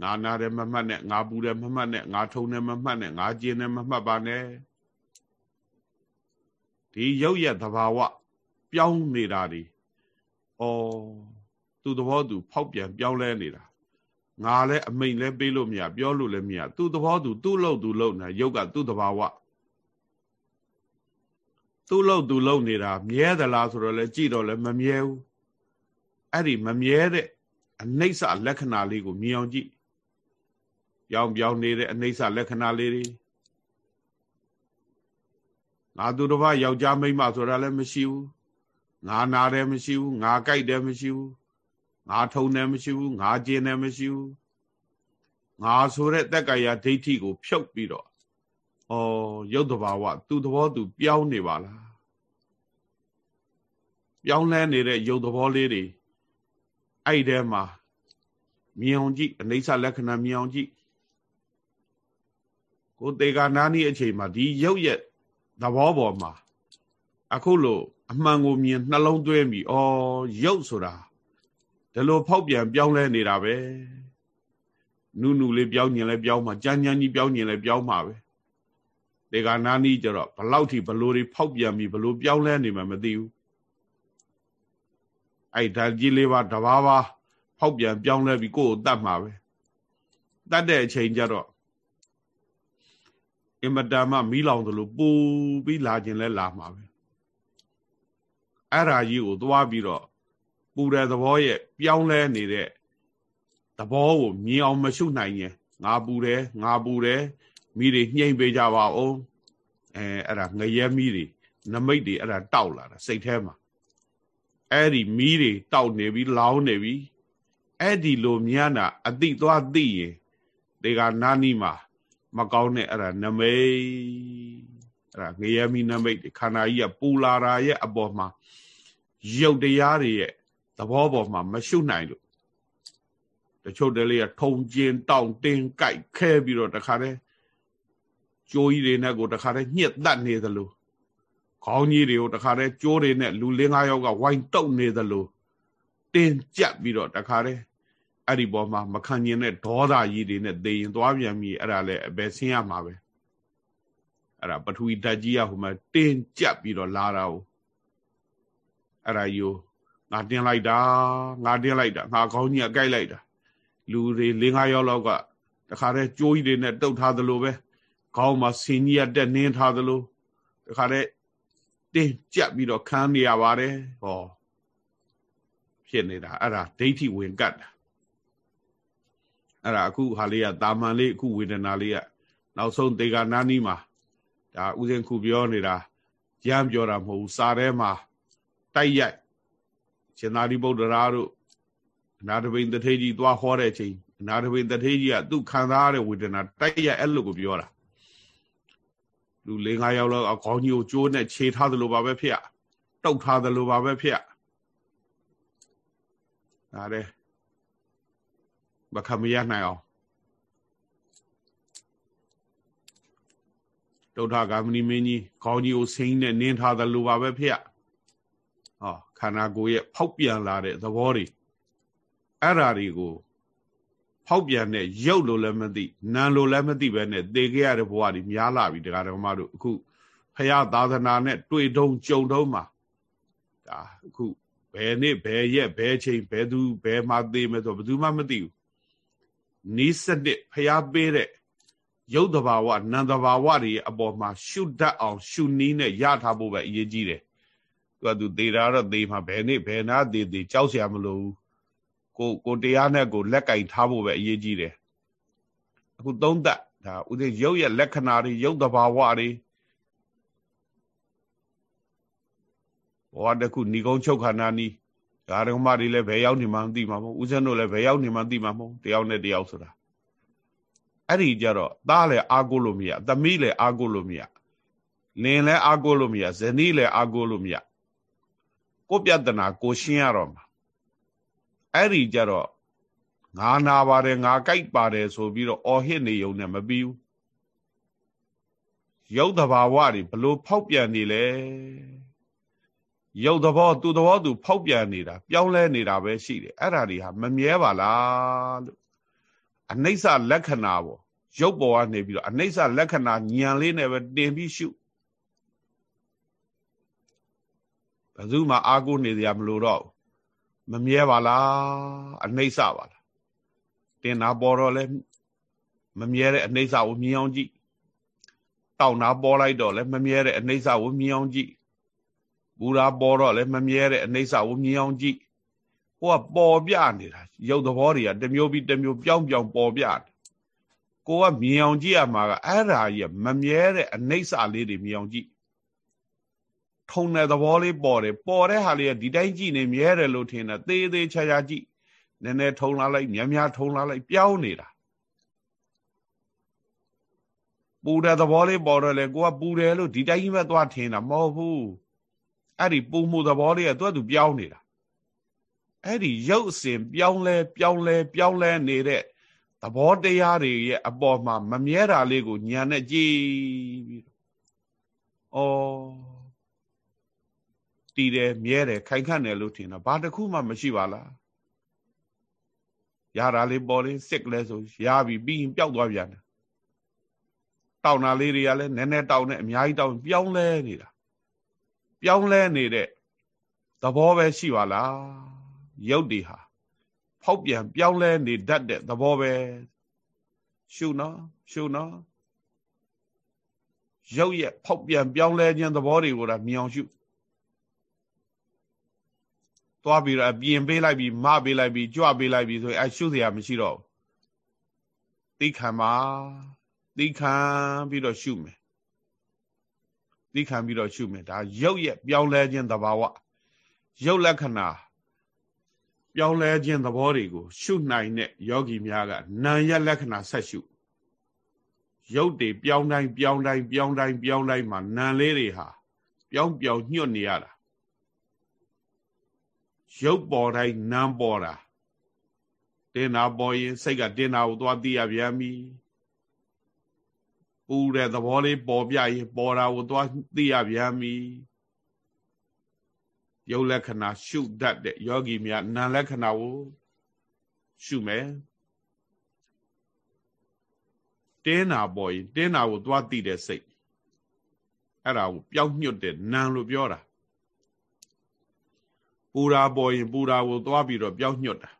ငါနာတယ်မမှတ်နဲ့ငါပူတယ်မမှတ်နဲ့ငါထုံတယ်မမှတ်နဲ့ငါကျင်တယ်မမှတ်ပါနဲ့ ဒီရုပ်ရဲ့သဘာဝပြောင်းနေတာဒီဩသူ့သဘောသူဖောက်ပြန်ပြောင်းလဲနေတာငါလည်းအမိန်လည်းပေးလို့မရပြောလို့လည်းမရသူ့သဘောသူသူ့လို့သူ့လို့နေရုပ်ကသူ့သဘာဝသူ့လို့သူ့လို့နေတာမြဲသလားဆိုတော့လဲကြည့်တော့လဲမမြဲဘူးအဲ့ဒီမမြဲတဲ့အနိစ္စလက္ခဏာလေးကိုမြင်အောင်ကြည့်ပြောင်းပြောင်းနေတဲ့အနိစ္စလက္ခဏာလေးတွေ ငါသူတစ်ပါးယောက်ျားမိန်းမဆိုတာလည်းမရှိဘူးငါနာတယ်မရှိဘူးငါကြိုက်တယ်မရှိဘူးငါထုံတယ်မရှိဘူးငါကျင်တယ်မရှိဘူးငါဆိုတဲ့တက္ကရာဒိဋ္ဌိကို ဖြုတ်ပြီးတော့ဩရုပ်တဘာဝသူ့သဘောသူ ပြောင်းနေပါလားပြောင်းလဲနေတဲ့ရုပ်သဘောလေးတွေအဲ့ဒီထဲမှာမြင်အောင်ကြည့်အနိစ္စလက္ခဏာမြင်အောင်ကြည့်ကိုတေဂာနာနီအချိန်မှာဒီရုပ်ရဲ့ သဘောပေါ်မှာအခုလို့အမှန်ကိုမြင်နှလုံးသွင်းပြီးဩရုပ်ဆိုတာဒီလိုဖောက်ပြန်ပြောင်းလဲနေတာပဲနုနုလေးပြောင်းညင်လဲပြောင်းမှာကြမ်းကြမ်းကြီးပြောင်းညင်လဲပြောင်းမှာပဲတေဂာနာနီကျတော့ဘလောက်ထိဘလို့တွေဖောက်ပြန်ပြီးဘလို့ပြောင်းလဲနေမှမသိဘူးအဲ့ဓာတ်ကြီးလေးပါတဘာဘာဖောက်ပြန်ပြောင်းလဲပြီးကိုယ့်ကိုတတ်မှာပဲတတ်တဲ့အချိန်ကျတော့ အင်မတန်မှမီးလောင်သလိုပူပြီးလာခြင်းလဲလာမှာပဲအဲ့ဓာကြီးကိုသွားပြီးတော့ပူတဲ့သဘောရဲ့ပြောင်းလဲနေတဲ့သဘောကိုမြင်အောင်မရှုနိုင်ရင်ငါပူတယ်ငါပူတယ်မိတွေညှိမ့်ပေးကြပါဦးအဲအဲ့ဒါငရဲမိတွေနမိတ်တွေအဲ့ဒါတောက်လာတာစိတ်ထဲမှာအဲ့ဒီမီးတွေတောက်နေပြီလောင်းနေပြီအဲ့ဒီလိုမြန်းတာအတိသွားသိရင်ဒီကနာနီမှာ မကောင်းတဲ့အဲ့ဒါနမိတ်အဲ့ဒါငရဲမီနမိတ်ခန္ဓာကြီးကပူလာတာရဲ့အပေါ်မှာရုပ်တရားတွေရဲ့သဘောပေါ်မှာမရှုနိုင်လို့တချို့တလေးကထုံကျင်တောင့်တင်းကြိုက်ခဲပြီးတော့တခါတည်းကြိုးကြီးတွေနဲ့ကိုတခါတည်းညှက်တတ်နေသလိုခေါင်းကြီးတွေကိုတခါတည်းကြိုးတွေနဲ့လူလေးငါးယောက်ကဝိုင်းတုပ်နေသလိုတင်းကြပ်ပြီးတော့တခါတည်း အဲ့ဒီပေါ်မှာမခံကျင်တဲ့ဒေါသကြီးတွေနဲ့သေရင်သွားပြန်ပြီအဲ့ဒါလည်းအပဲဆင်းရမှာပဲအဲ့ဒါပထဝီဓာတ်ကြီးကဟိုမှာတင်းကြပ်ပြီးတော့လာတာ ਉ အဲ့ဒါယူငါတင်းလိုက်တာငါတင်းလိုက်တာငါခေါင်းကြီးကကြိုက်လိုက်တာလူတွေ၄၅ယောက်လောက်ကတခါတည်းကြိုးကြီးတွေနဲ့တုတ်ထားသလိုပဲခေါင်းမှာဆင်းကြီးကတက်နင်းထားသလိုတခါတည်းတင်းကြပ်ပြီးတော့ခန်းနေရပါတယ်ဟောဖြစ်နေတာအဲ့ဒါဒိဋ္ဌိဝင်ကတ်တာ အဲ့ဒါအခုဟာလေးကတာမန်လေးအခုဝေဒနာလေးကနောက်ဆုံးဒေဂာနာနီမှာဒါဥစဉ်ခုပြောနေတာရမ်းပြောတာမဟုတ်ဘူးစာထဲမှာတိုက်ရိုက်ရှင်သာရိပုတ္တရာတို့အနာတပိန်တထေကြီးသွားဟောတဲ့ချိန်အနာတပိန်တထေကြီးကသူခံစားရတဲ့ဝေဒနာတိုက်ရိုက်အဲ့လိုကိုပြောတာလူ၄၅ယောက်လောက်အကောင်းကြီးကိုကျိုးနဲ့ခြေထားသလိုပါပဲဖေ။တုတ်ထားသလိုပါပဲဖေ။ဒါတဲ့ မခံမရနိုင်အောင်ဒုဋ္ဌဂามဏိမင်းကြီးခေါင်းကြီးကိုဆင်းနဲ့နင်းထားသလိုပါပဲဖေ။ဟောခန္ဓာကိုယ်ရဲ့ဖောက်ပြန်လာတဲ့သဘောတွေအဲ့ဓာတွေကိုဖောက်ပြန်တဲ့ရုပ်လို့လည်းမသိနာလို့လည်းမသိပဲနဲ့သေခဲ့ရတဲ့ဘဝတွေများလာပြီတရားတော်မတို့အခုဖရာသာသနာနဲ့တွေ့တုံးကြုံတုံးမှာဒါအခုဘယ်နေ့ဘယ်ရက်ဘယ်ချိန်ဘယ်သူဘယ်မှာသေမယ်ဆိုဘယ်သူမှမသိဘူး နီးစနစ်ဖျားပေးတဲ့ရုပ်တဘာဝနံတဘာဝတွေအပေါ်မှာရှုတတ်အောင် ရှုနီးနဲ့ရထားဖို့ပဲအရေးကြီးတယ်။သူကသူသေတာတော့သေမှာဘယ်နေ့ဘယ်နာသေသေကြောက်စရာမလိုဘူး။ကိုကိုတရားနဲ့ကိုလက်ကင်ထားဖို့ပဲအရေးကြီးတယ်။အခုသုံးသက်ဒါဥဒေရုပ်ရဲ့လက္ခဏာတွေရုပ်တဘာဝတွေဘဝတစ်ခုဏီကုံချုပ်ခန္ဓာနီး ဓမ္မတွေလည်းဘယ်ရောက်နေမှမသိမှာမဟုတ်ဦးဇင်းတို့လည်းဘယ်ရောက်နေမှသိမှာမဟုတ်တယောက်နဲ့တယောက်ဆိုတာအဲ့ဒီကြတော့သားလည်းအာကိုလို့မရသမီးလည်းအာကိုလို့မရလင်လည်းအာကိုလို့မရဇနီးလည်းအာကိုလို့မရကိုပြဿနာကိုရှင်းရတော့မှာအဲ့ဒီကြတော့ငါနာပါတယ်ငါကြိုက်ပါတယ်ဆိုပြီးတော့အော်ဟစ်နေုံနဲ့မပြီးဘူးရုပ်တဘာဝတွေဘလို့ဖောက်ပြန်နေလဲ ရုပ်သဘောသူသဘောသူ ဖောက်ပြန်နေတာပြောင်းလဲနေတာပဲရှိတယ်အဲ့ဒါတွေဟာမမြဲပါလားလို့အနိစ္စလက္ခဏာပေါ့ရုပ်ပေါ်ကနေပြီးတော့အနိစ္စလက္ခဏာညံလေးနဲ့ပဲတင်ပြီးရှုဘယ်သူမှအာကိုနေကြမလို့တော့မမြဲပါလားအနှိမ့်စပါလားတင်တာပေါ်တော့လဲမမြဲတဲ့အနှိမ့်စကိုမြင်အောင်ကြည့်တောက်တာပေါ်လိုက်တော့လဲမမြဲတဲ့အနှိမ့်စကိုမြင်အောင်ကြည့် ဘူရာပေါ်တော့လဲမမြဲတဲ့အနှိမ့်စကိုမြင်အောင်ကြည့်ဟိုကပေါ်ပြနေတာရုပ်သဘောတွေကတစ်မျိုးပြီးတစ်မျိုးပြောင်းပြောင်းပေါ်ပြတယ်ကိုကမြင်အောင်ကြည့်ရမှာကအဲ့ဓာကြီးမမြဲတဲ့အနှိမ့်စလေးတွေမြင်အောင်ကြည့်ထုံတဲ့သဘောလေးပေါ်တယ်ပေါ်တဲ့ဟာလေးကဒီတိုင်းကြည့်နေမြဲတယ်လို့ထင်တာသေးသေးချာချာကြည့်နည်းနည်းထုံလာလိုက်များများထုံလာလိုက်ပြောင်းနေတာပူတဲ့သဘောလေးပေါ်တော့လေကိုကပူတယ်လို့ဒီတိုင်းကြီးပဲသွားထင်တာမဟုတ်ဘူး အဲ့ဒီပူမှုသဘောလေးကသူ့သူပြောင်းနေတာအဲ့ဒီရုပ်အစဉ်ပြောင်းလဲပြောင်းလဲပြောင်းလဲနေတဲ့သဘောတရားတွေရဲ့အပေါ်မှာမမြဲတာလေးကိုညာနဲ့ကြည့်ပြီးတော့ဩတည်တယ်မြဲတယ်ခိုင်ခန့်တယ်လို့ထင်တာဘာတစ်ခုမှမရှိပါလားရတာလေးပေါ်လေးစစ်ကလေးဆိုရပြီပြီးရင်ပျောက်သွားပြန်တယ်တောင်းတာလေးတွေကလည်းနည်းနည်းတောင်းနေအများကြီးတောင်းပြောင်းလဲနေတာ ပြောင်းလဲနေတဲ့သဘောပဲရှိပါလားရုပ်တွေဟာဖောက်ပြန်ပြောင်းလဲနေတတ်တဲ့သဘောပဲရှုနော်ရှုနော်ရုပ်ရဲ့ဖောက်ပြန်ပြောင်းလဲခြင်းသဘောတွေကိုဒါမြင်အောင်ရှုသွားပြီးတော့ပြင်ပေးလိုက်ပြီးမပေးလိုက်ပြီးကြွပေးလိုက်ပြီးဆိုရင်အဲရှုစရာမရှိတော့သိခံပါသိခံပြီးတော့ရှုမယ် သိခံပြီးတော့ရှုမယ်ဒါရုပ်ရဲ့ပြောင်းလဲခြင်းသဘာဝရုပ်လက္ခဏာပြောင်းလဲခြင်းသဘောတွေကိုရှုနိုင်တဲ့ယောဂီများကနာယလက္ခဏာဆက်ရှုရုပ်တွေပြောင်းတိုင်းပြောင်းတိုင်းပြောင်းတိုင်းပြောင်းတိုင်းမှာနာလေးတွေဟာပြောင်းပြောင်းညှွတ်နေရတာရုပ်ပေါ်တိုင်းနာပေါ်တာတင်နာပေါ်ရင်စိတ်ကတင်နာကိုသွားသိရပြန်ပြီ ပူတဲ့သဘောလေးပေါ်ပြရင်ပေါ်တာကိုသွားသိရပြန်ပြီရုပ်လက္ခဏာရှုတတ်တဲ့ယောဂီများနာလက္ခဏာကိုရှုမယ်တင်းနာပေါ်ရင်တင်းနာကိုသွားသိတဲ့စိတ်အဲ့ဒါကိုပျောက်ညွတ်တဲ့နာလို့ပြောတာပူရာပေါ်ရင်ပူရာကိုသွားပြီးတော့ပျောက်ညွတ်တာ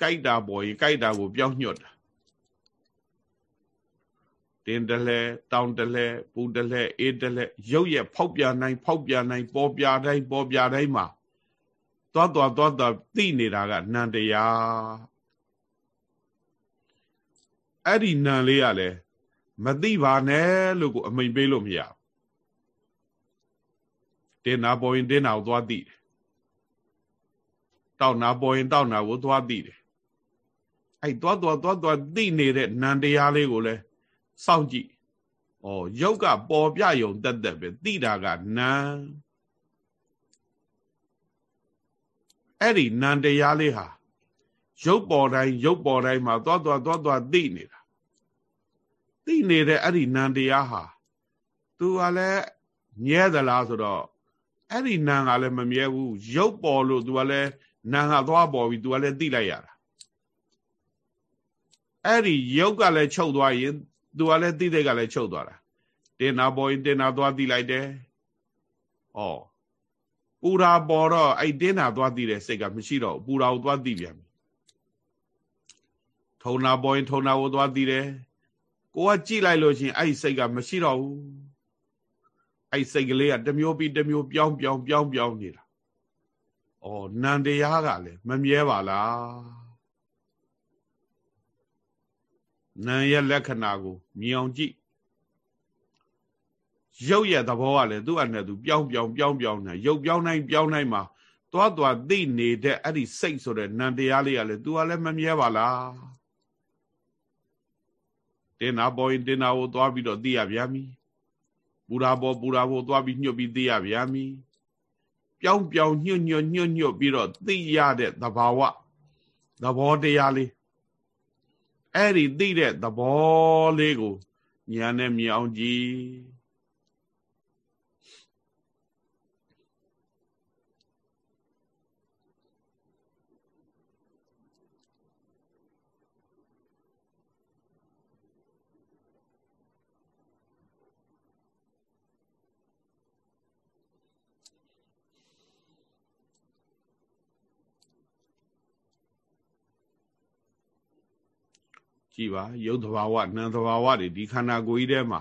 ကြိုက်တာပေါ်ရင်ကြိုက်တာကိုပျောက်ညွတ်တာ တင်းတလဲတောင်တလဲပူတလဲအေးတလဲရုပ်ရဲ့ဖောက်ပြန်နိုင် ဖောက်ပြန်နိုင် ပေါ်ပြတိုင်းပေါ်ပြတိုင်းမှာသွားသွားသွားသွားသိနေတာကနန္တရားအဲ့ဒီနံလေးကလည်းမသိပါနဲ့လို့ကိုအမိန်ပေးလို့မရတင်နာပေါ်ရင်တင်နာကိုသွားသိတယ်တောက်နာပေါ်ရင်တောက်နာကိုသွားသိတယ်အဲ့သွားသွားသွားသွားသိနေတဲ့နန္တရားလေးကိုလည်း စောင့်ကြည့်။ဩရုပ်ကပေါ်ပြယုံတက်တက်ပဲသိတာကနာအဲ့ဒီနန္တရားလေးဟာရုပ်ပေါ်တိုင်းရုပ်ပေါ်တိုင်းမှာသွားသွားသွားသွားသိနေတာသိနေတဲ့အဲ့ဒီနန္တရားဟာသူကလည်းမြဲသလားဆိုတော့အဲ့ဒီနံကလည်းမမြဲဘူးရုပ်ပေါ်လို့သူကလည်းနံကသွားပေါ်ပြီးသူကလည်းသိလိုက်ရတာအဲ့ဒီရုပ်ကလည်းချုပ်သွားရင် သူကလည်းသိတဲ့ကလည်းချုပ်သွားတာတင်နာပေါ်ရင်တင်နာသွားသိလိုက်တယ်ဩပူရာပေါ်တော့အဲ့တင်းနာသွားသိတဲ့စိတ်ကမရှိတော့ပူရာကိုသွားသိပြန်ပြီထုံနာပေါ်ရင်ထုံနာကိုသွားသိတယ်ကိုကကြည့်လိုက်လို့ချင်းအဲ့စိတ်ကမရှိတော့ဘူးအဲ့စိတ်ကလေးကတစ်မျိုးပြီးတစ်မျိုးပြောင်းပြောင်းပြောင်းပြောင်းနေတာဩနန္တရားကလည်းမမြဲပါလား နာရဲ့လက္ခဏာကိုမြင်အောင်ကြည့်ရုပ်ရဲ့သဘောကလည်းသူ့အနေနဲ့သူပြောင်းပြောင်းပြောင်းပြောင်းနေရုပ်ပြောင်းတိုင်းပြောင်းတိုင်းမှာသွားသွားသိနေတဲ့အဲ့ဒီစိတ်ဆိုတဲ့နံတရားလေးကလည်း तू ကလည်းမမြဲပါလားတင်နာပေါ်ရင်တင်နာကိုသွားပြီးတော့သိရဗျာမီပူရာပေါ်ပူရာပေါ်သွားပြီးညှွတ်ပြီးသိရဗျာမီပြောင်းပြောင်းညှွတ်ညွတ်ညှွတ်ညွတ်ပြီးတော့သိရတဲ့သဘာဝသဘောတရားလေး အဲ့ဒီသိတဲ့သဘောလေးကိုညာနဲ့မြင်အောင်ကြည့် ကြည်ပါယုတ်တဘာဝနံတဘာဝတွေဒီခန္ဓာကိုယ်ကြီးထဲမှာ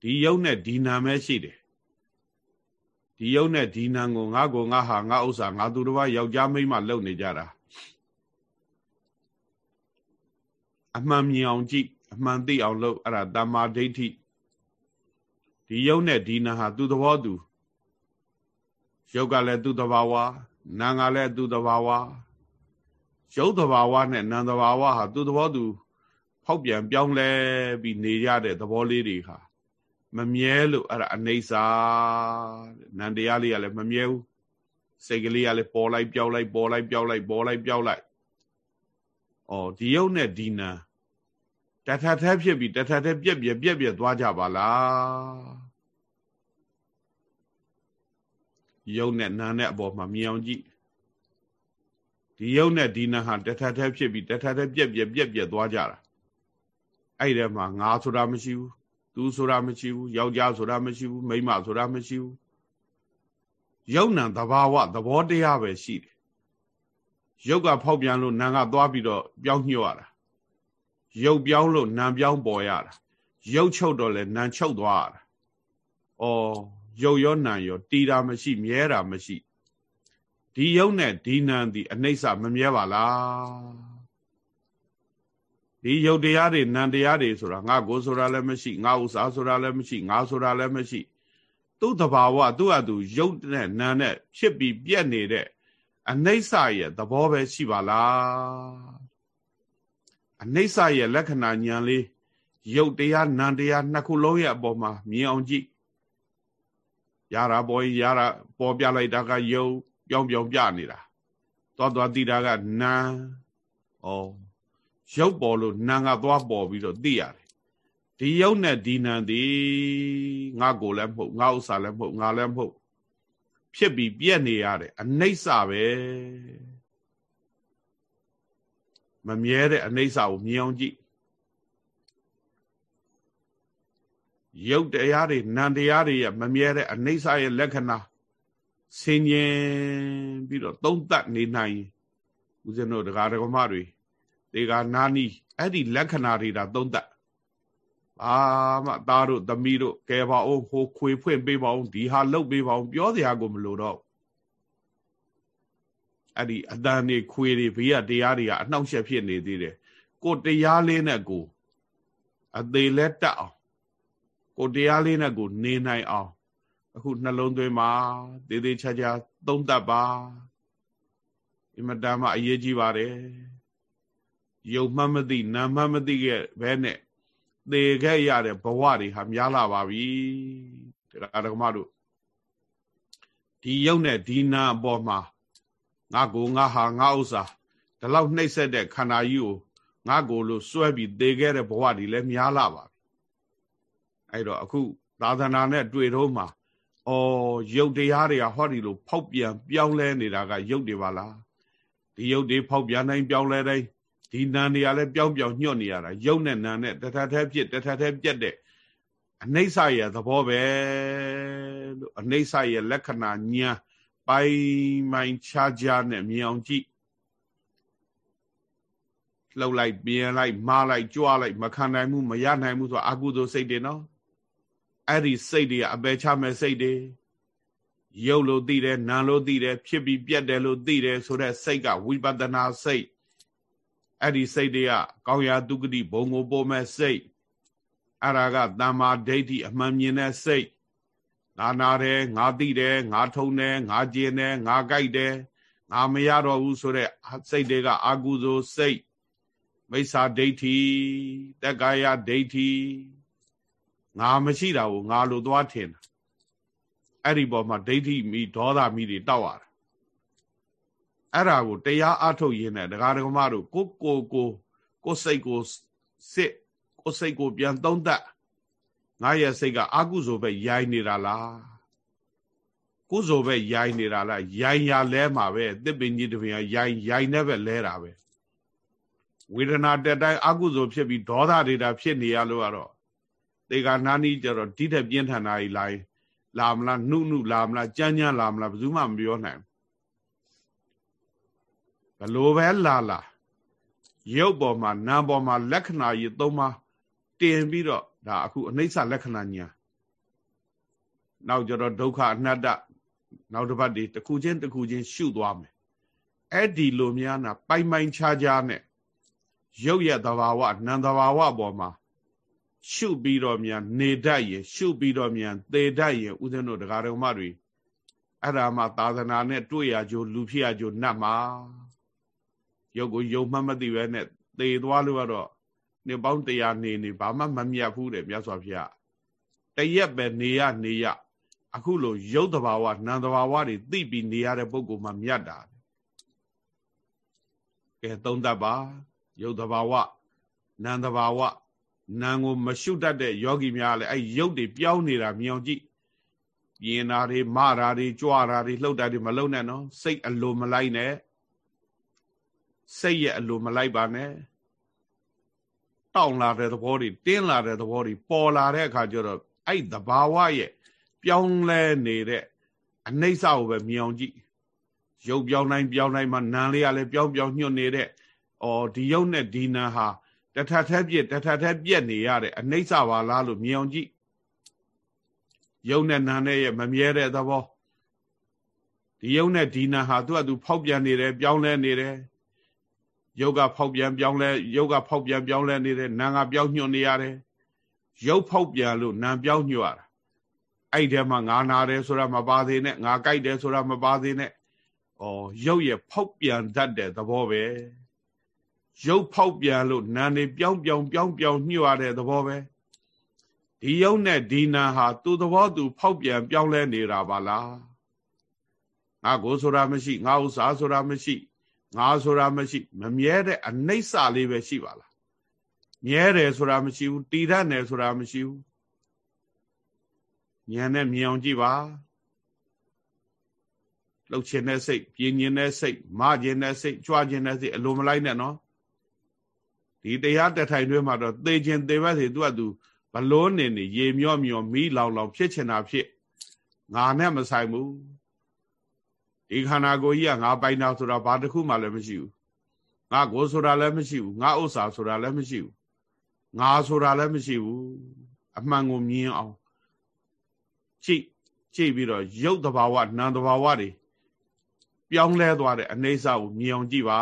ဒီယုတ်နဲ့ဒီနာမဲရှိတယ်ဒီယုတ်နဲ့ဒီနာကိုငါကိုငါဟာငါဥစ္စာငါသူတစ်ပါးယောက်ျားမိန်းမလုပ်နေကြတာအမှန်မြင်အောင်ကြည့်အမှန်သိအောင်လုပ်အဲ့ဒါတမ္မာဒိဋ္ဌိဒီယုတ်နဲ့ဒီနာဟာသူ့သဘောသူယုတ်ကလည်းသူ့သဘာဝနာကလည်းသူ့သဘာဝ ယုတ်သဘာဝနဲ့နာသဘာဝဟာသူ့သဘောသူဖောက်ပြန်ပြောင်းလဲပြီးနေရတဲ့သဘောလေးတွေဟာမမြဲလို့အဲ့ဒါအနေစာနန္တရားလေးကလည်းမမြဲဘူးစိတ်ကလေးကလည်းပေါ်လိုက်ပြောင်းလိုက်ပေါ်လိုက်ပြောင်းလိုက်ပေါ်လိုက်ပြောင်းလိုက်ဩဒီယုတ်နဲ့ဒီနာတထထဖြစ်ပြီးတထထပြက်ပြက်ပြက်ပြက်သွားကြပါလားယုတ်နဲ့နာနဲ့အပေါ်မှာမြင်အောင်ကြည့် ဒီယုတ်နဲ့ဒီနာဟာတထထဖြစ်ပြီးတထထပြက်ပြက်ပြက်ပြက်သွားကြတာအဲ့ဒီမှာငါဆိုတာမရှိဘူးသူဆိုတာမရှိဘူးယောက်ျားဆိုတာမရှိဘူးမိန်းမဆိုတာမရှိဘူးယုတ်နံသဘာဝသဘောတရားပဲရှိတယ်ရုပ်ကဖောက်ပြန်လို့နာကသွားပြီးတော့ပြောင်းညှို့ရတာရုပ်ပြောင်းလို့နာပြောင်းပေါ်ရတာရုပ်ချုပ်တော့လဲနာချုပ်သွားရတာဩရုပ်ရောနာရောတီတာမရှိ မြဲတာမရှိ ဒီယုံနဲ့ဒီနံဒီအနှိစ္စမမြဲပါလားဒီယုတ်တရားတွေနံတရားတွေဆိုတာငါကိုဆိုတာလည်းမရှိငါဥစားဆိုတာလည်းမရှိငါဆိုတာလည်းမရှိသူ့တဘာဝသူ့အတူယုတ်နဲ့နံနဲ့ဖြစ်ပြီးပြက်နေတဲ့အနှိစ္စရဲ့သဘောပဲရှိပါလားအနှိစ္စရဲ့လက္ခဏာဉာဏ်လေးယုတ်တရားနံတရားနှစ်ခုလုံးရဲ့အပေါ်မှာမြင်အောင်ကြည့်ရတာပေါ်ရတာပေါ်ပြလိုက်တာကယုတ် ပြောင်းပြောင်းပြနေတာသွားသွားသိတာကနံဩရုပ်ပေါ်လို့နံကသွားပေါ်ပြီးတော့သိရတယ်ဒီယုတ်နဲ့ဒီနံဒီငါကိုလည်းမဟုတ်ငါဥစ္စာလည်းမဟုတ်ငါလည်းမဟုတ်ဖြစ်ပြီးပြက်နေရတယ်အနှိမ့်စပဲမမြဲတဲ့အနှိမ့်စကိုမြင်အောင်ကြည့်ရုပ်တရားတွေနံတရားတွေရဲ့မမြဲတဲ့အနှိမ့်စရဲ့လက္ခဏာ ဆင်ញင်ပြီးတော့သုံးသပ်နေနိုင်ဦးဇင်းတို့တရားဓမ္မတွေဒီကနာနီအဲ့ဒီလက္ခဏာတွေဒါသုံးသပ်အာမသားတို့သမီးတို့ကဲပါအောင်ဟိုခွေဖွင့်ပေးပါအောင်ဒီဟာလှုပ်ပေးပါအောင်ပြောစရာကိုမလိုတော့အဲ့ဒီအတန်နေခွေတွေဘေးကတရားတွေကအနှောင့်အယှက်ဖြစ်နေသေးတယ်ကိုတရားလေးနဲ့ကိုအသေးလဲတက်အောင်ကိုတရားလေးနဲ့ကိုနေနိုင်အောင် အခုနှလုံးသွင်းမှာသေးသေးချာချာသုံးသပ်ပါအင်မတန်မှအရေးကြီးပါတယ်ယုံမှမသိနာမှမသိခဲ့ဘဲနဲ့သေခဲ့ရတဲ့ဘဝတွေဟာများလာပါပြီတရားဓမ္မတို့ဒီယုံနဲ့ဒီနာအပေါ်မှာငါကိုငါဟာငါဥစ္စာဒီလောက်နှိမ့်ဆက်တဲ့ခန္ဓာကြီးကိုငါကိုလို့စွဲပြီးသေခဲ့တဲ့ဘဝတွေလည်းများလာပါပြီအဲ့တော့အခုသာသနာနဲ့တွေ့တော့မှာ အော်ယုတ်တရားတွေကဟောဒီလိုဖောက်ပြန်ပြောင်းလဲနေတာကယုတ်တွေပါလားဒီယုတ်တွေဖောက်ပြန်တိုင်းပြောင်းလဲတိုင်းဒီနံတွေကလည်းပြောင်းပြောင်းညှော့နေရတာယုတ်နဲ့နံနဲ့တထထဲဖြစ်တထထဲပြက်တဲ့အနှိမ့်ဆရဲ့သဘောပဲလို့အနှိမ့်ဆရဲ့လက္ခဏာညာပိုင်မိုင်ခြားခြားနဲ့မြင်အောင်ကြည့်လှုပ်လိုက်ပြင်းလိုက်မားလိုက်ကြွားလိုက်မခံနိုင်မှုမရနိုင်မှုဆိုအကုသိုလ်စိတ်တွေနော် အဲ့ဒီစိတ်တွေကအပေချမဲ့စိတ်တွေရုပ်လို့သိတယ်နာလို့သိတယ်ဖြစ်ပြီးပြတ်တယ်လို့သိတယ်ဆိုတဲ့စိတ်ကဝိပဿနာစိတ်အဲ့ဒီစိတ်တွေကကောင်းရာဒုက္ခတိဘုံကိုပို့မဲ့စိတ်အဲ့ဒါကတမ္မာဒိဋ္ဌိအမှန်မြင်တဲ့စိတ်ငါနာတယ်ငါသိတယ်ငါထုံတယ်ငါကျင်တယ်ငါကြိုက်တယ်ငါမရတော့ဘူးဆိုတဲ့စိတ်တွေကအာကုသိုလ်စိတ်မိစ္ဆာဒိဋ္ဌိတက္ကာယဒိဋ္ဌိ ငါမရှိတာကိုငါလိုသွားထင်တာအဲ့ဒီပေါ်မှာဒိဋ္ဌိမိဒေါသမိတွေတောက်ရတာအဲ့ဒါကိုတရားအထုတ်ရင်းနဲ့ဒကာဒကမတို့ကိုကိုကိုကိုစိတ်ကိုစစ်ကိုစိတ်ကိုပြန်သုံးသပ်ငါရဲ့စိတ်ကအကုသိုလ်ပဲရိုင်းနေတာလားကုသိုလ်ပဲရိုင်းနေတာလားရိုင်းရလဲမှာပဲတစ်ပင်ကြီးတစ်ပင်ရိုင်းရိုင်းနဲ့ပဲလဲတာပဲဝေဒနာတက်တိုင်းအကုသိုလ်ဖြစ်ပြီးဒေါသတွေတာဖြစ်နေရလို့ကတော့ သေကနာနီးကြတော့ဒီထက်ပြင်းထန်တာကြီးလာလာမလားနှုနှုလာမလားကြမ်းကြမ်းလာမလားဘယ်သူမှမပြောနိုင်ဘလို့ပဲလာလာရုပ်ပေါ်မှာနာမ်ပေါ်မှာလက္ခဏာကြီးသုံးပါတင်ပြီးတော့ဒါအခုအနိစ္စလက္ခဏာညာနောက်ကြတော့ဒုက္ခအနတ္တနောက်တစ်ပတ်ဒီတစ်ခုချင်းတစ်ခုချင်းရှုသွားမယ်အဲ့ဒီလိုများနာပိုင်ပိုင်ခြားခြားနဲ့ရုပ်ရဲ့သဘာဝနံသဘာဝပေါ်မှာ ရှုပြီးတော့မြန်နေတတ်ရင်ရှုပြီးတော့မြန်သေတတ်ရင်ဦးဇင်းတို့တရားတော်မတွေအဲ့ဒါမှသာသနာနဲ့တွေ့ရကြိုလူဖြစ်ရကြိုနှတ်မှာရုပ်ကိုယုံမှမသိပဲနဲ့သေသွားလို့ကတော့နေပေါင်းတရားနေနေဘာမှမမြတ်ဘူးတဲ့မြတ်စွာဘုရားတရက်ပဲနေရနေရအခုလိုရုပ်တဘာဝနာမ်တဘာဝတွေသိပြီးနေရတဲ့ပုဂ္ဂိုလ်မှမြတ်တာကဲသုံးသပ်ပါရုပ်တဘာဝနာမ်တဘာဝ နာမ်ကိုမရှုတတ်တဲ့ယောဂီများလည်းအဲ့ရုပ်တွေပြောင်းနေတာမြင်အောင်ကြည့်ပြင်းတာတွေမတာတွေကြွတာတွေလှုပ်တာတွေမလှုပ်နဲ့နော်စိတ်အလိုမလိုက်နဲ့စိတ်ရဲ့အလိုမလိုက်ပါနဲ့တောင့်လာတဲ့သဘောတွေတင်းလာတဲ့သဘောတွေပေါ်လာတဲ့အခါကျတော့အဲ့သဘာဝရဲ့ပြောင်းလဲနေတဲ့အနှိမ့်စကိုပဲမြင်အောင်ကြည့်ရုပ်ပြောင်းတိုင်းပြောင်းတိုင်းမှာနာမ်လေးကလည်းပြောင်းပြောင်းညွတ်နေတဲ့အော်ဒီရုပ်နဲ့ဒီနာမ်ဟာ တထထက်ပြက်တထထက်ပြက်နေရတဲ့အနှိမ့်စပါလားလို့မြင်အောင်ကြည့်ရုပ်နဲ့နာမ်နဲ့ရဲ့မမြဲတဲ့သဘောဒီရုပ်နဲ့ဒီနာမ်ဟာသူ့အတူဖောက်ပြန်နေတယ်ပြောင်းလဲနေတယ်ရုပ်ကဖောက်ပြန်ပြောင်းလဲရုပ်ကဖောက်ပြန်ပြောင်းလဲနေတယ်နာမ်ကပြောင်းညွတ်နေရတယ်ရုပ်ဖောက်ပြန်လို့နာမ်ပြောင်းညွတ်ရတာအဲ့ဒီမှာငါနာတယ်ဆိုတာမပါသေးနဲ့ငါကြိုက်တယ်ဆိုတာမပါသေးနဲ့ဩရုပ်ရဲ့ဖောက်ပြန်တတ်တဲ့သဘောပဲ ရုပ်ဖောက်ပြန်လို့နာမ်နေပြောင်းပြောင်းပြောင်းပြောင်းညှို့ရတဲ့သဘောပဲဒီရုပ်နဲ့ဒီနာဟာသူ့သဘောသူ ဖောက်ပြန်ပြောင်းလဲနေတာပါလားငါကိုဆိုတာမရှိငါဥစ္စာဆိုတာမရှိငါဆိုတာမရှိ မမြဲတဲ့အနှိမ့်စလေးပဲရှိပါလားမြဲတယ်ဆိုတာမရှိဘူးတည်တတ်တယ်ဆိုတာမရှိဘူးဉာဏ်နဲ့မြင်အောင်ကြည့်ပါလှုပ်ခြင်းတဲ့စိတ်ပြင်းခြင်းတဲ့စိတ်မခြင်းတဲ့စိတ်ကြွခြင်းတဲ့စိတ်အလိုမလိုက်နဲ့နော် ဒီတရားတထိုင်တွဲမှာတော့သေခြင်းသေဘက်စီသူကသူဘလို့နေနေရေမြော့မြော့မိလောင်လောင်ဖြစ်ချင်တာဖြစ်ငါနဲ့မဆိုင်ဘူးဒီခန္ဓာကိုယ်ကြီးကငါပိုင်တာဆိုတာဘာတစ်ခုမှလည်းမရှိဘူးငါကိုဆိုတာလည်းမရှိဘူးငါဥစ္စာဆိုတာလည်းမရှိဘူးငါဆိုတာလည်းမရှိဘူးအမှန်ကိုမြင်အောင်ကြည့်ကြည့်ပြီးတော့ရုပ်တဘာဝနာမ်တဘာဝတွေပြောင်းလဲသွားတဲ့အနေစာကိုမြင်အောင်ကြည့်ပါ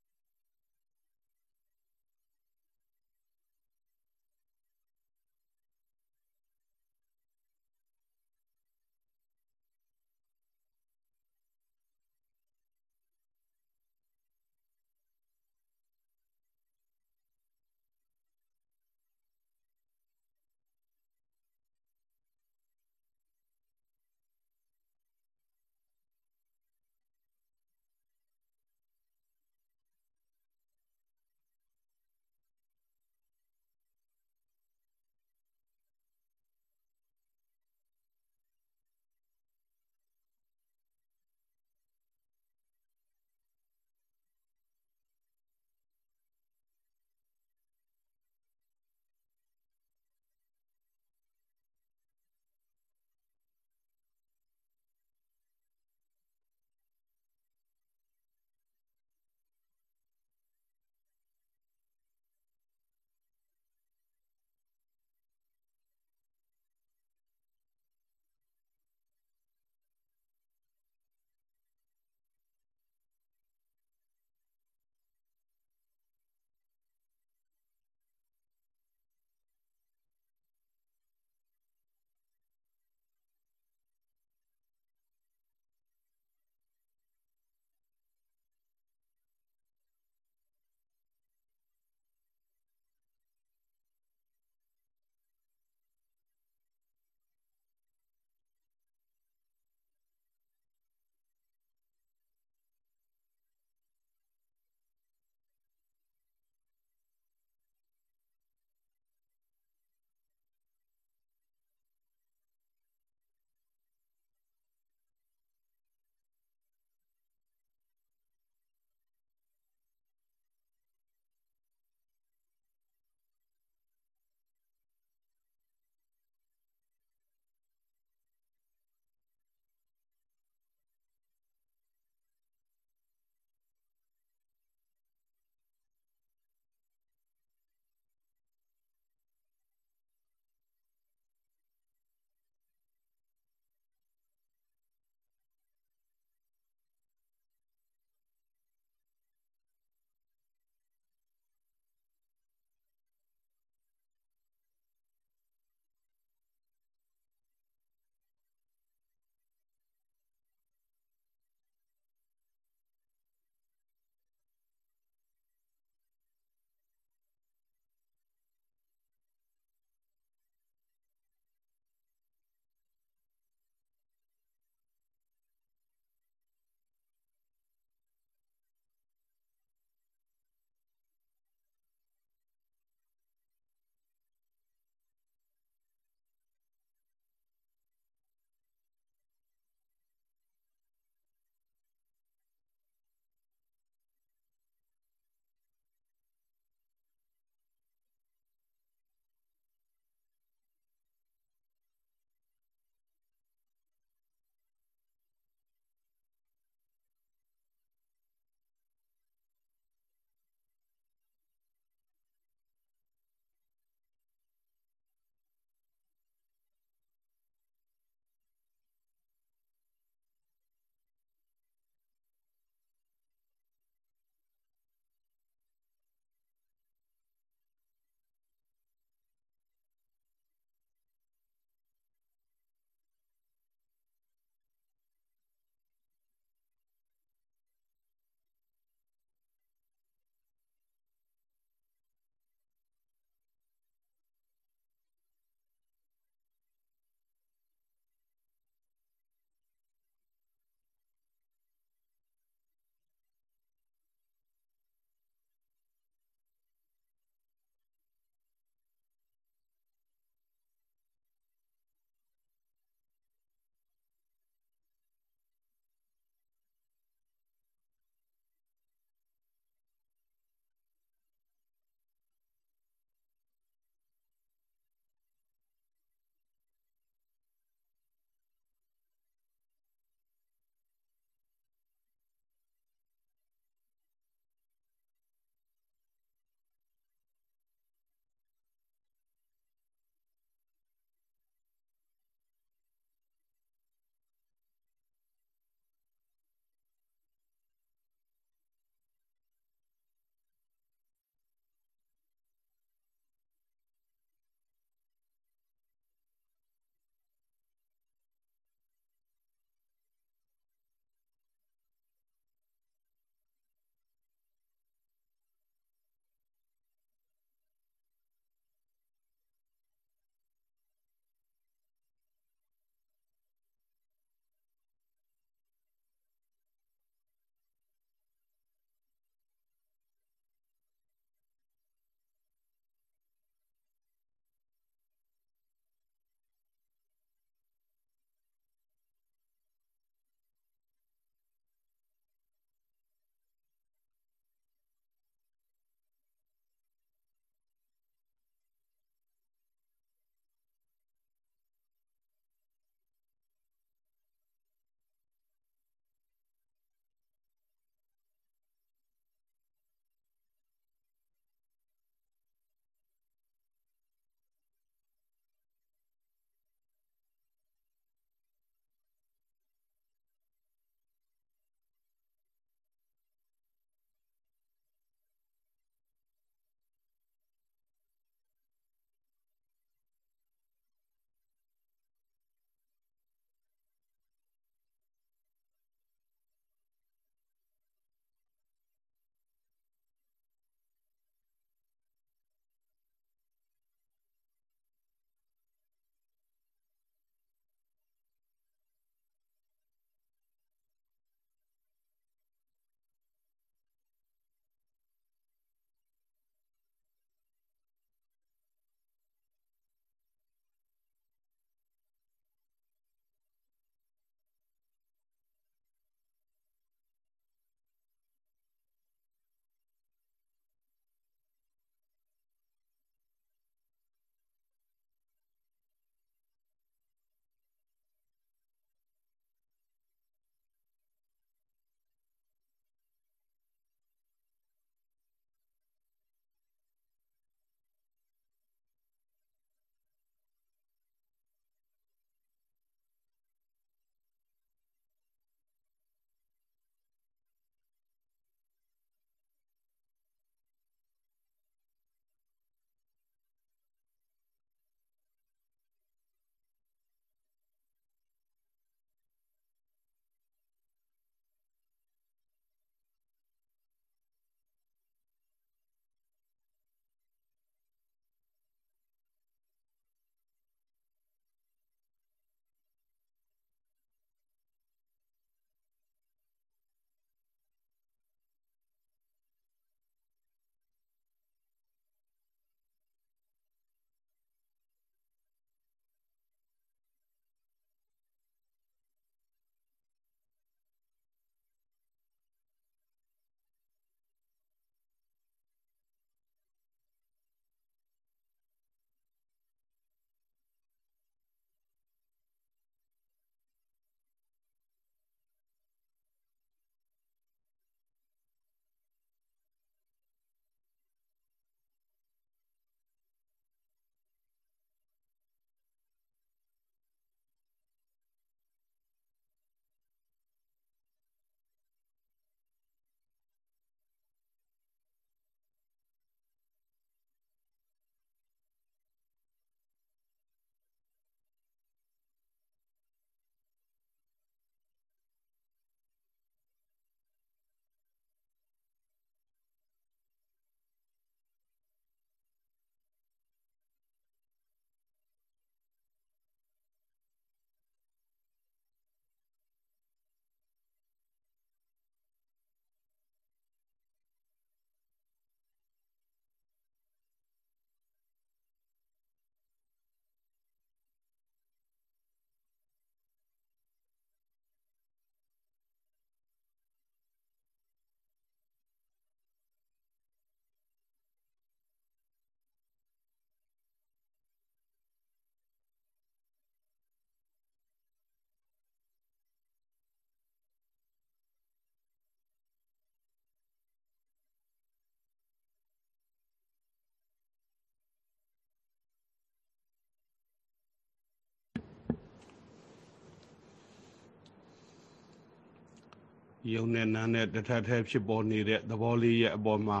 ယုံနဲ့နာနဲ့တထက်ထဲဖြစ်ပေါ်နေတဲ့သဘောလေးရဲ့အပေါ်မှာ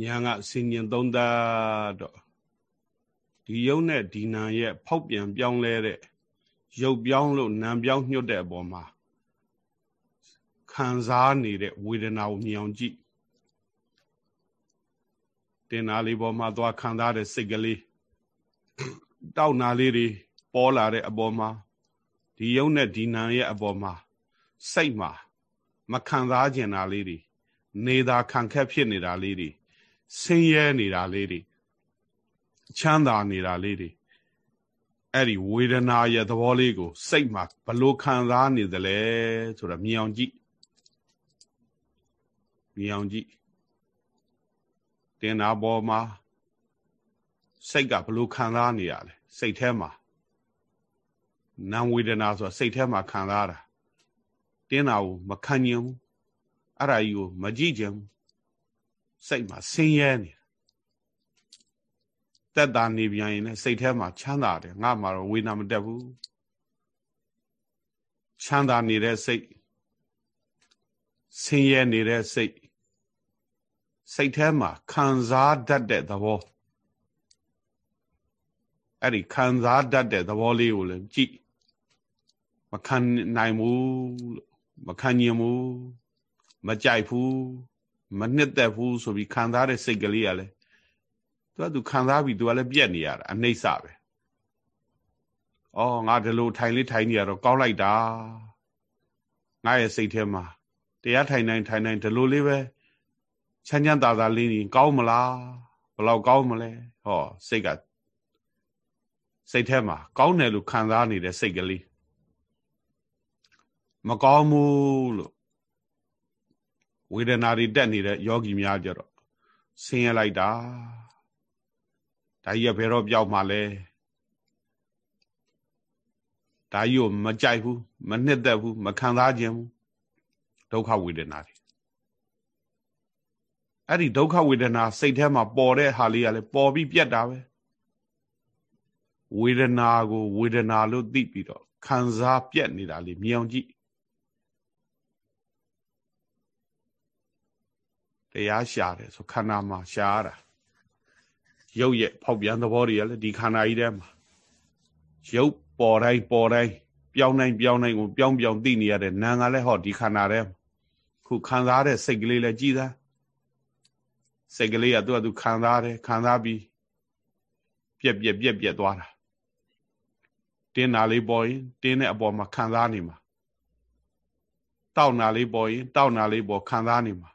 ညာကစင်ញင်သုံးသပ်တော့ဒီယုံနဲ့ဒီနာရဲ့ဖောက်ပြန်ပြောင်းလဲတဲ့ရုပ်ပြောင်းလို့နာမ်ပြောင်းညှွတ်တဲ့အပေါ်မှာခံစားနေတဲ့ဝေဒနာကိုမြင်အောင်ကြည့်တင်နာလေးပေါ်မှာသွားခံစားတဲ့စိတ်ကလေးတောက်နာလေးတွေပေါ်လာတဲ့အပေါ်မှာဒီယုံနဲ့ဒီနာရဲ့အပေါ်မှာစိတ်မှာ မခံစားကျင်တာလေးတွေနေတာခံခက်ဖြစ်နေတာလေးတွေဆင်းရဲနေတာလေးတွေချမ်းသာနေတာလေးတွေအဲ့ဒီဝေဒနာရဲ့သဘောလေးကို စိတ်မှာဘလို့ခံစားနေသလဲဆိုတာမြင်အောင်ကြည့်မြင်အောင်ကြည့်တင်နာပေါ်မှာစိတ်ကဘလို့ခံစားနေရလဲစိတ်ထဲမှာနာဝေဒနာဆိုတာစိတ်ထဲမှာခံစားတာ တင်းတာကိုမခံညင်ဘူးအဲ့ဒါကြီးကိုမကြည့်ကြဘူးစိတ်မှာဆင်းရဲနေတာတက်တာနေပြန်ရင်လည်းစိတ်ထဲမှာချမ်းသာတယ်ငါမှတော့ဝေဒနာမတက်ဘူးချမ်းသာနေတဲ့စိတ်ဆင်းရဲနေတဲ့စိတ်စိတ်ထဲမှာခံစားတတ်တဲ့သဘောအဲ့ဒီခံစားတတ်တဲ့သဘောလေးကိုလည်းကြည့်မခံနိုင်ဘူးလို့ မခံညင်ဘူးမကြိုက်ဘူးမနှစ်သက်ဘူးဆိုပြီးခံစားတဲ့စိတ်ကလေးကလည်းသူကသူခံစားပြီးသူကလည်းပြက်နေရတာအနှိမ့်စပဲ။အော်ငါဒီလိုထိုင်လေးထိုင်နေရတော့ကောင်းလိုက်တာ။ငါရဲ့စိတ်ထဲမှာတရားထိုင်နိုင်ထိုင်နိုင်ဒီလိုလေးပဲချမ်းချမ်းသာသာလေးနေကောင်းမလားဘယ်လောက်ကောင်းမလဲဟောစိတ်ကစိတ်ထဲမှာကောင်းတယ်လို့ခံစားနေတဲ့စိတ်ကလေး မကောင်းဘူးလို့ဝေဒနာတွေတက်နေတဲ့ယောဂီများကြတော့ဆင်းရဲလိုက်တာဒါကြီးကဘယ်တော့ပြောက်မှလဲဒါကြီးကိုမကြိုက်ဘူးမနှစ်သက်ဘူးမခံစားခြင်းဘူးဒုက္ခဝေဒနာတွေအဲ့ဒီဒုက္ခဝေဒနာစိတ်ထဲမှာပေါ်တဲ့ဟာလေးကလည်းပေါ်ပြီးပြတ်တာပဲဝေဒနာကိုဝေဒနာလို့သိပြီးတော့ခံစားပြတ်နေတာလေးမြင်အောင်ကြည့် တရားရှာတယ်ဆိုခန္ဓာမှာရှားတာရုပ်ရဲ့ဖောက်ပြန်သဘောတွေကလည်းဒီခန္ဓာကြီးထဲမှာရုပ်ပေါ်တိုင်းပေါ်တိုင်းပြောင်းတိုင်းပြောင်းတိုင်းကိုပြောင်းပြောင်းသိနေရတဲ့နာမ်ကလည်းဟောဒီခန္ဓာထဲခုခံစားတဲ့စိတ်ကလေးလည်းကြည်သားစိတ်ကလေးကသူ့အတူခံစားတယ်ခံစားပြီးပြက်ပြက်ပြက်ပြက်သွားတာတင်းနာလေးပေါ်ရင်တင်းတဲ့အပေါ်မှာခံစားနေမှာတောက်နာလေးပေါ်ရင်တောက်နာလေးပေါ်ခံစားနေမှာ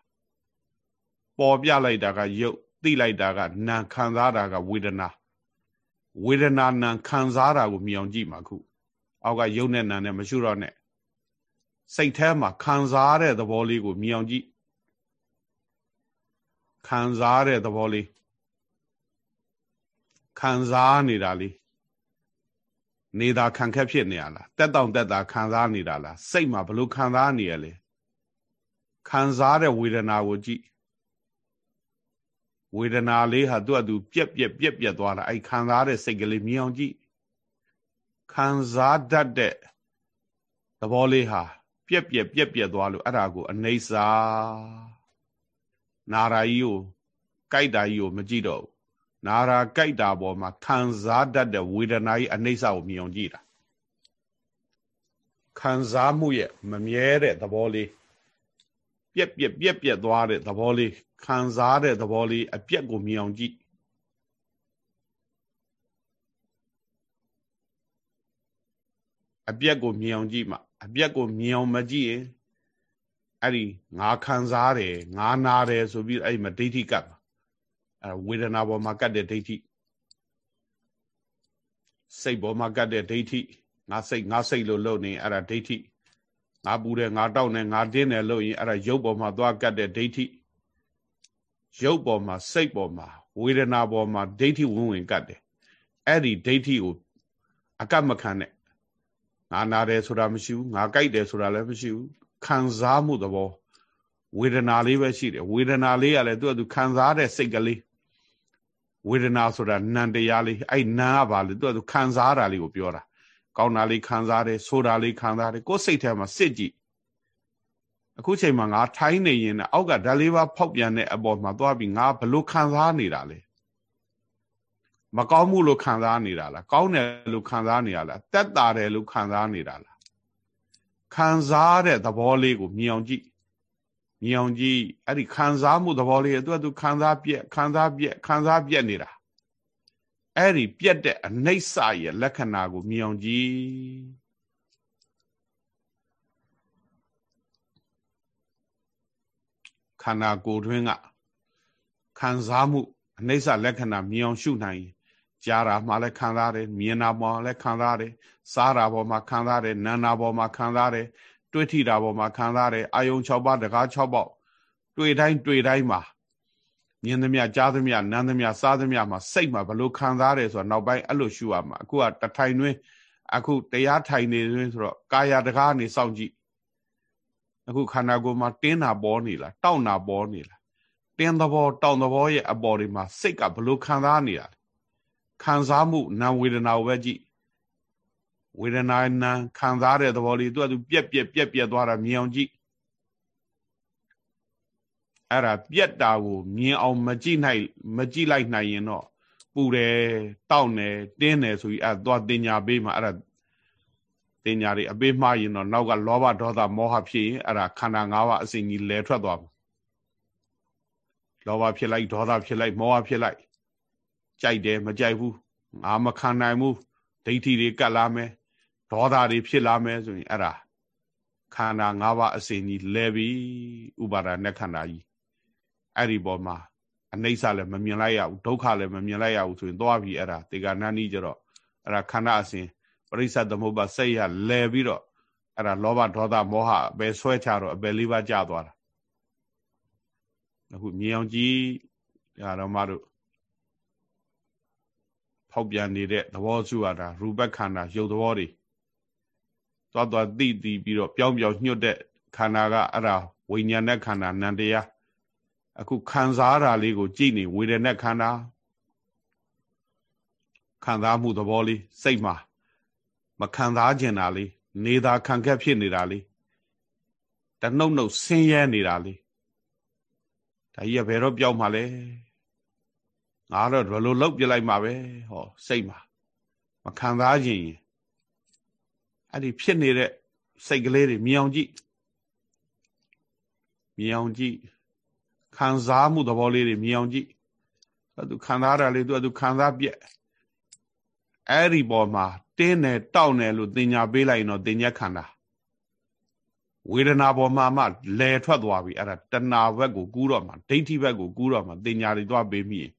ပေါ်ပြလိုက်တာကရုပ်သိလိုက်တာကနာခံစားတာကဝေဒနာဝေဒနာနာခံစားတာကိုမြင်အောင်ကြည့်မှာခုအောက်ကရုပ်နဲ့နာနဲ့မရှိတော့နဲ့စိတ်ထဲမှာခံစားတဲ့သဘောလေးကိုမြင်အောင်ကြည့်ခံစားတဲ့သဘောလေးခံစားနေတာလေးနေတာခံခက်ဖြစ်နေရလားတက်တောင့်တက်တာခံစားနေတာလားစိတ်မှာဘလို့ခံစားနေရလဲခံစားတဲ့ဝေဒနာကိုကြည့် ဝေဒနာလေးဟာသူ့အတူပြက်ပြက်ပြက်ပြက်သွားတာအဲ့ခံစားတဲ့စိတ်ကလေးမြင်အောင်ကြည့်ခံစားတတ်တဲ့သဘောလေးဟာပြက်ပြက်ပြက်ပြက်သွားလို့အဲ့ဒါကိုအနေစာနာရာကြီးကိုကြိုက်တာကြီးကိုမကြည့်တော့ဘူးနာရာကြိုက်တာပေါ်မှာခံစားတတ်တဲ့ဝေဒနာကြီးအနေစာကိုမြင်အောင်ကြည့်တာခံစားမှုရဲ့မမြဲတဲ့သဘောလေး ပြက်ပြက်ပြက်ပြက်သွားတဲ့သဘောလေးခံစားတဲ့သဘောလေးအပြက်ကိုမြင်အောင်ကြည့်အပြက်ကိုမြင်အောင်ကြည့်မှအပြက်ကိုမြင်အောင်မကြည့်ရင်အဲ့ဒီငါခံစားတယ်ငါနာတယ်ဆိုပြီးအဲ့ဒီမှာဒိဋ္ဌိကပ်မှာအဲ့ဝေဒနာပေါ်မှာကပ်တဲ့ဒိဋ္ဌိစိတ်ပေါ်မှာကပ်တဲ့ဒိဋ္ဌိငါစိတ်ငါစိတ်လို့လုပ်နေအဲ့ဒါဒိဋ္ဌိ ငါပူတယ်ငါတောက်နေငါတင်းတယ်လို့ရင်အဲ့ဒါရုပ်ပေါ်မှာသွားကတ်တဲ့ဒိဋ္ဌိရုပ်ပေါ်မှာစိတ်ပေါ်မှာဝေဒနာပေါ်မှာဒိဋ္ဌိဝင်ဝင်ကတ်တယ်အဲ့ဒီဒိဋ္ဌိကိုအကတ်မခံနဲ့ငါနာတယ်ဆိုတာမရှိဘူးငါကြိုက်တယ်ဆိုတာလည်းမရှိဘူးခံစားမှုသဘောဝေဒနာလေးပဲရှိတယ်ဝေဒနာလေးကလည်းသူကသူခံစားတဲ့စိတ်ကလေးဝေဒနာဆိုတာနံတရားလေးအဲ့နံကဘာလဲသူကသူခံစားတာလေးကိုပြောတာ ကောင်းတာလေးခံစားတယ်ဆိုတာလေးခံစားတယ်ကိုယ်စိတ်ထဲမှာစစ်ကြည့်အခုချိန်မှာငါထိုင်းနေရင်လည်းအောက်ကဓာလေးပါဖောက်ပြန်တဲ့အပေါ်မှာသွားပြီးငါဘလို့ခံစားနေတာလဲမကောင်းမှုလို့ခံစားနေတာလားကောင်းတယ်လို့ခံစားနေရလားတက်တာတယ်လို့ခံစားနေတာလားခံစားတဲ့သဘောလေးကိုမြင်အောင်ကြည့်မြင်အောင်ကြည့်အဲ့ဒီခံစားမှုသဘောလေးသူကသူခံစားပြက်ခံစားပြက်ခံစားပြက်နေတာ အဲ့ဒီပြက်တဲ့အနှိမ့်စရဲ့လက္ခဏာကိုမြင်အောင်ကြည့်ခန္ဓာကိုယ်တွင်းကခံစားမှုအနှိမ့်စလက္ခဏာမြင်အောင်ရှုနိုင်ရင်ကြားတာမှလည်းခံစားတယ်မြင်တာမှလည်းခံစားတယ်စားတာပေါ်မှာခံစားတယ်နာနာပေါ်မှာခံစားတယ်တွေးထိတာပေါ်မှာခံစားတယ်အာယုံ6ပါးတကား6ပေါက်တွေ့တိုင်းတွေ့တိုင်းမှာ မြင်သမျှကြားသမျှနားသမျှစားသမျှမှာစိတ်မှာဘလို့ခံစားတယ်ဆိုတော့နောက်ပိုင်းအဲ့လိုရှုရမှာအခုကတထိုင်တွင်းအခုတရားထိုင်နေတွင်းဆိုတော့ကာယတကားနေစောင့်ကြည့်အခုခန္ဓာကိုယ်မှာတင်းတာပေါ်နေလားတောင့်တာပေါ်နေလားတင်းသဘောတောင့်သဘောရဲ့အပေါ်တွေမှာစိတ်ကဘလို့ခံစားနေတာခံစားမှုနာဝေဒနာကိုပဲကြည့်ဝေဒနာနာခံစားတဲ့သဘောလေးသူကသူပြက်ပြက်ပြက်ပြက်သွားတာမြင်အောင်ကြည့် အဲ့ဒါပြက်တာကိုမြင်အောင်မကြည့်နိုင်မကြည့်လိုက်နိုင်ရင်တော့ပူတယ်တောက်တယ်တင်းတယ်ဆိုပြီးအဲ့သွားတင်ညာပေးမှာအဲ့ဒါတင်ညာတွေအပေးမှားရင်တော့နောက်ကလောဘဒေါသမောဟဖြစ်ရင်အဲ့ဒါခန္ဓာ၅ပါးအစဉ်ကြီးလဲထွက်သွားမှာလောဘဖြစ်လိုက်ဒေါသဖြစ်လိုက်မောဟဖြစ်လိုက်ကြိုက်တယ်မကြိုက်ဘူးငါမခံနိုင်ဘူးဒိဋ္ဌိတွေကတ်လာမယ်ဒေါသတွေဖြစ်လာမယ်ဆိုရင်အဲ့ဒါခန္ဓာ၅ပါးအစဉ်ကြီးလဲပြီဥပါဒณะခန္ဓာကြီး အဲ့ဒီပေါ်မှာအနိစ္စလည်းမမြင်လိုက်ရဘူးဒုက္ခလည်းမမြင်လိုက်ရဘူးဆိုရင်သွားပြီအဲ့ဒါတေကနာနီးကြတော့အဲ့ဒါခန္ဓာအစဉ်ပရိစ္ဆသမုပ္ပါစိတ်ရလဲပြီးတော့အဲ့ဒါလောဘဒေါသမောဟအပယ်ဆွဲချတော့အပယ်လေးပါးကျသွားတာအခုမြင်အောင်ကြည့်ဒါတော့မတို့ဖောက်ပြန်နေတဲ့သဘောစုရတာရူပခန္ဓာရုပ်သဘောတွေသွားသွားသိသိပြီးတော့ပြောင်းပြောင်းညှွတ်တဲ့ခန္ဓာကအဲ့ဒါဝိညာဉ်နဲ့ခန္ဓာနံတရား အခုခံစားတာလေးကိုကြည့်နေဝေဒနာခန္ဓာခံစားမှုသဘောလေးစိတ်မှာမခံစားကျင်တာလေးနေတာခံခက်ဖြစ်နေတာလေးတနှုတ်နှုတ်ဆင်းရဲနေတာလေးဒါကြီးကဘယ်တော့ပြောက်မှလဲငါတော့ဘယ်လိုလုပ်ပြလိုက်မှာပဲဟောစိတ်မှာမခံစားခြင်းရင်အဲ့ဒီဖြစ်နေတဲ့စိတ်ကလေးတွေမြင်အောင်ကြည့်မြင်အောင်ကြည့် ခံစားမှုသဘောလေးတွေမြင်အောင်ကြည့်သူခံစားတာလေးသူကသူခံစားပြက်အဲ့ဒီပေါ်မှာတင်းတယ်တောက်တယ်လို့တင်ညာပေးလိုက်ရင်တော့တင်ညာခန္ဓာဝေဒနာပေါ်မှာမှလဲထွက်သွားပြီအဲ့ဒါတဏှာဘက်ကိုကူးတော့မှဒိဋ္ဌိဘက်ကိုကူးတော့မှတင်ညာတွေသွားပေးမိရင်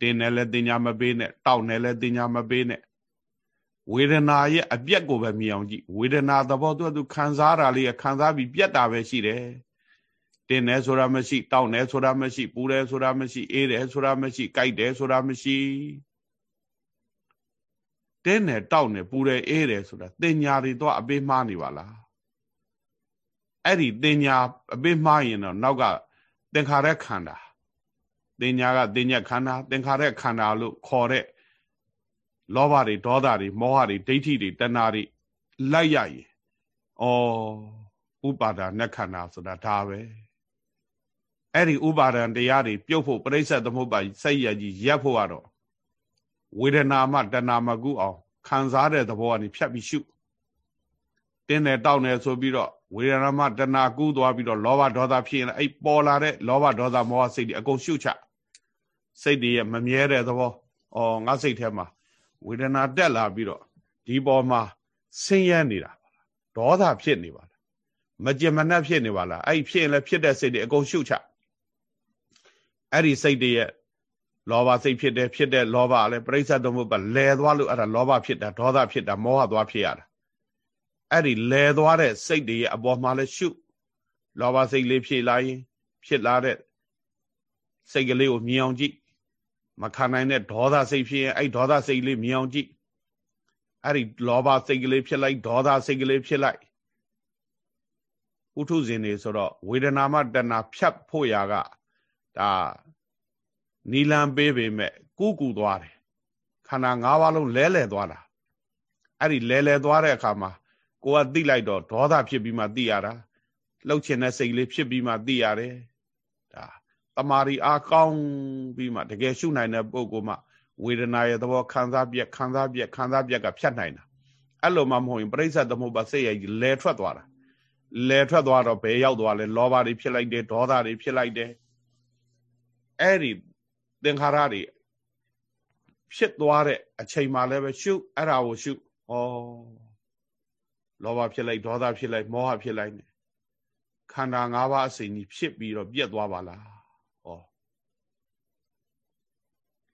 တင်းတယ်လည်းတင်ညာမပေးနဲ့တောက်တယ်လည်းတင်ညာမပေးနဲ့ဝေဒနာရဲ့အပြက်ကိုပဲမြင်အောင်ကြည့်ဝေဒနာသဘောသူကသူခံစားတာလေးခံစားပြီးပြက်တာပဲရှိတယ် တင်းတယ်ဆိုတာမရှိတောက်တယ်ဆိုတာမရှိပူတယ်ဆိုတာမရှိအေးတယ်ဆိုတာမရှိကြိုက်တယ်ဆိုတာမရှိတင်းတယ်တောက်တယ်ပူတယ်အေးတယ်ဆိုတာတင်ညာတွေတော့အပေးမှားနေပါလားအဲ့ဒီတင်ညာအပေးမှားရင်တော့နောက်ကသင်္ခါရခန္ဓာတင်ညာကတင်ညက်ခန္ဓာသင်္ခါရခန္ဓာလို့ခေါ်တဲ့လောဘတွေဒေါသတွေမောဟတွေဒိဋ္ဌိတွေတဏှာတွေလိုက်ရရင်ဩဥပါဒာနခန္ဓာဆိုတာဒါပဲ အဲ့ဒီဥပါဒံတရားတွေပြုတ်ဖို့ပြိဿသမုပ္ပါစိတ်ရကြီးရပ်ဖို့ကတော့ဝေဒနာမှတဏှာမကုအောင်ခံစားတဲ့သဘောကနေဖြတ်ပြီးရှုတင်းတယ်တောက်တယ်ဆိုပြီးတော့ဝေဒနာမှတဏှာကူးသွားပြီးတော့လောဘဒေါသဖြစ်ရင်အဲ့ပေါ်လာတဲ့လောဘဒေါသမောဟစိတ်တွေအကုန်ရှုချစိတ်တွေရဲ့မမြဲတဲ့သဘောအော်ငါစိတ်ထဲမှာဝေဒနာတက်လာပြီးတော့ဒီပေါ်မှာဆင်းရဲနေတာဒေါသဖြစ်နေပါလားမကြင်မနှက်ဖြစ်နေပါလားအဲ့ဖြစ်ရင်လည်းဖြစ်တဲ့စိတ်တွေအကုန်ရှုချ အဲ့ဒီစိတ်တွေရဲ့လောဘစိတ်ဖြစ်တယ်ဖြစ်တဲ့လောဘလည်းပြိဿသမုပ္ပါလဲသွားလို့အဲ့ဒါလောဘဖြစ်တာဒေါသဖြစ်တာမောဟသွားဖြစ်ရတာအဲ့ဒီလဲသွားတဲ့စိတ်တွေရဲ့အပေါ်မှာလည်းရှုလောဘစိတ်လေးဖြစ်လာရင် ဖြစ်လာတဲ့စိတ်ကလေးကိုမြင်အောင်ကြည့်မခံနိုင်တဲ့ဒေါသစိတ်ဖြစ်ရင်အဲ့ဒေါသစိတ်လေးမြင်အောင်ကြည့်အဲ့ဒီလောဘစိတ်ကလေးဖြစ်လိုက်ဒေါသစိတ်ကလေးဖြစ်လိုက်ဥထုဇဉ်နေဆိုတော့ဝေဒနာမှတဏဖြတ်ဖို့ရာက ဒါနီလံပေးပေမဲ့ကူးကူသွားတယ်ခန္ဓာ၅ပါးလုံးလဲလဲသွားတာအဲ့ဒီလဲလဲသွားတဲ့အခါမှာကိုကသိလိုက်တော့ဒေါသဖြစ်ပြီးမှသိရတာလှုပ်ချင်တဲ့စိတ်လေးဖြစ်ပြီးမှသိရတယ်ဒါတမာရီအားကောင်းပြီးမှတကယ်ရှုနိုင်တဲ့ပုဂ္ဂိုလ်မှဝေဒနာရဲ့သဘောခံစားပြက်ခံစားပြက်ခံစားပြက်ကဖြတ်နိုင်တာအဲ့လိုမှမဟုတ်ရင်ပြိဿသမုပ္ပါစိတ်ရဲ့လဲထွက်သွားတာလဲထွက်သွားတော့ဘယ်ရောက်သွားလဲလောဘတွေဖြစ်လိုက်တယ်ဒေါသတွေဖြစ်လိုက်တယ် အဲ့ဒီသင်္ခါရတွေဖြစ်သွားတဲ့အချိန်မှလည်းပဲရှုအဲ့ဒါကိုရှုဩလောဘဖြစ်လိုက်ဒေါသဖြစ်လိုက်မောဟဖြစ်လိုက်နေခန္ဓာ၅ပါးအစိမ်ကြီးဖြစ်ပြီးတော့ပြက်သွားပါလားဩ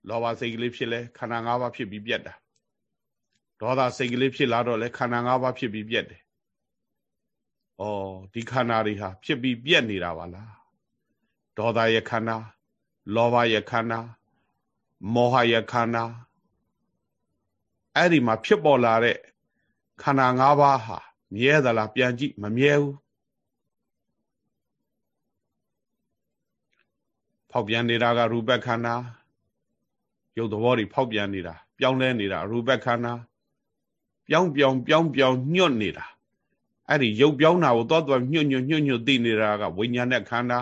လောဘစိတ်ကလေးဖြစ်လဲခန္ဓာ၅ပါးဖြစ်ပြီးပြက်တာဒေါသစိတ်ကလေးဖြစ်လာတော့လဲခန္ဓာ၅ပါးဖြစ်ပြီးပြက်တယ်ဩဒီခန္ဓာတွေဟာဖြစ်ပြီးပြက်နေတာပါလားဒေါသရဲ့ခန္ဓာ လောဘရဲ့ခန္ဓာမောဟရဲ့ခန္ဓာအဲ့ဒီမှာဖြစ်ပေါ်လာတဲ့ခန္ဓာ၅ပါးဟာမြဲသလားပြန်ကြည့်မမြဲဘူးဖောက်ပြန်နေတာကရူပခန္ဓာရုပ်သဘောတွေဖောက်ပြန်နေတာပြောင်းလဲနေတာရူပခန္ဓာပြောင်းပြောင်းပြောင်းပြောင်းညွတ်နေတာအဲ့ဒီရုပ်ပြောင်းတာကိုသွားသွားညွတ်ညွတ်ညွတ်ညွတ်သိနေတာကဝိညာဉ်နဲ့ခန္ဓာ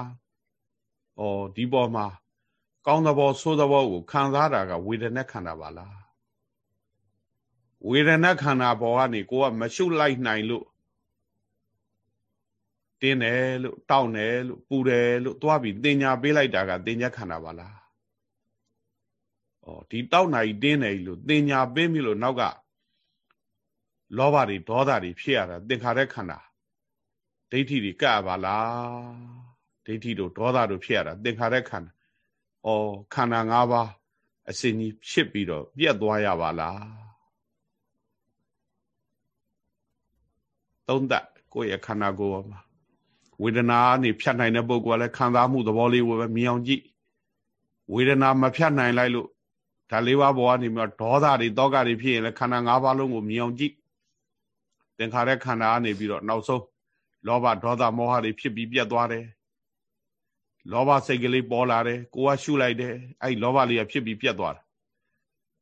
ဩဒီပေါ်မှာ ကောင်းသဘောဆိုးသဘောကိုခံစားတာကဝေဒနာခန္ဓာပါလားဝေဒနာခန္ဓာပေါ်ကနေကိုကမရှုလိုက်နိုင်လို့တင်းတယ်လို့တောက်တယ်လို့ပူတယ်လို့သွားပြီးတင်ညာပေးလိုက်တာကတင်ညာခန္ဓာပါလားဩဒီတောက်နိုင်တင်းတယ်လို့တင်ညာပေးပြီလို့နောက်ကလောဘတွေဒေါသတွေဖြစ်ရတာသင်္ခါရခန္ဓာဒိဋ္ဌိတွေကပ်ပါလားဒိဋ္ဌိတို့ဒေါသတို့ဖြစ်ရတာသင်္ခါရခန္ဓာ ဩခန္ဓာ၅ပါးအစဉ်ကြီးဖြစ်ပြီးတော့ပြတ်သွားရပါလားသုံးသပ်ကိုယ့်ရဲ့ခန္ဓာကိုယ်မှာဝေဒနာနေဖြတ်နိုင်တဲ့ပုဂ္ဂိုလ်ကလည်းခံစားမှုသဘောလေးကိုပဲမြင်အောင်ကြည့်ဝေဒနာမဖြတ်နိုင်လိုက်လို့ဒါလေးပါးဘောကနေပြီးတော့ဒေါသတွေတောကတွေဖြစ်ရင်လည်းခန္ဓာ၅ပါးလုံးကိုမြင်အောင်ကြည့်သင်္ခါရခန္ဓာကနေပြီးတော့နောက်ဆုံးလောဘဒေါသမောဟတွေဖြစ်ပြီးပြတ်သွားတယ် လောဘစိတ်ကလေးပေါ်လာတယ်ကိုကရှုလိုက်တယ်အဲ့လောဘလေးကဖြစ်ပြီးပြတ်သွားတာ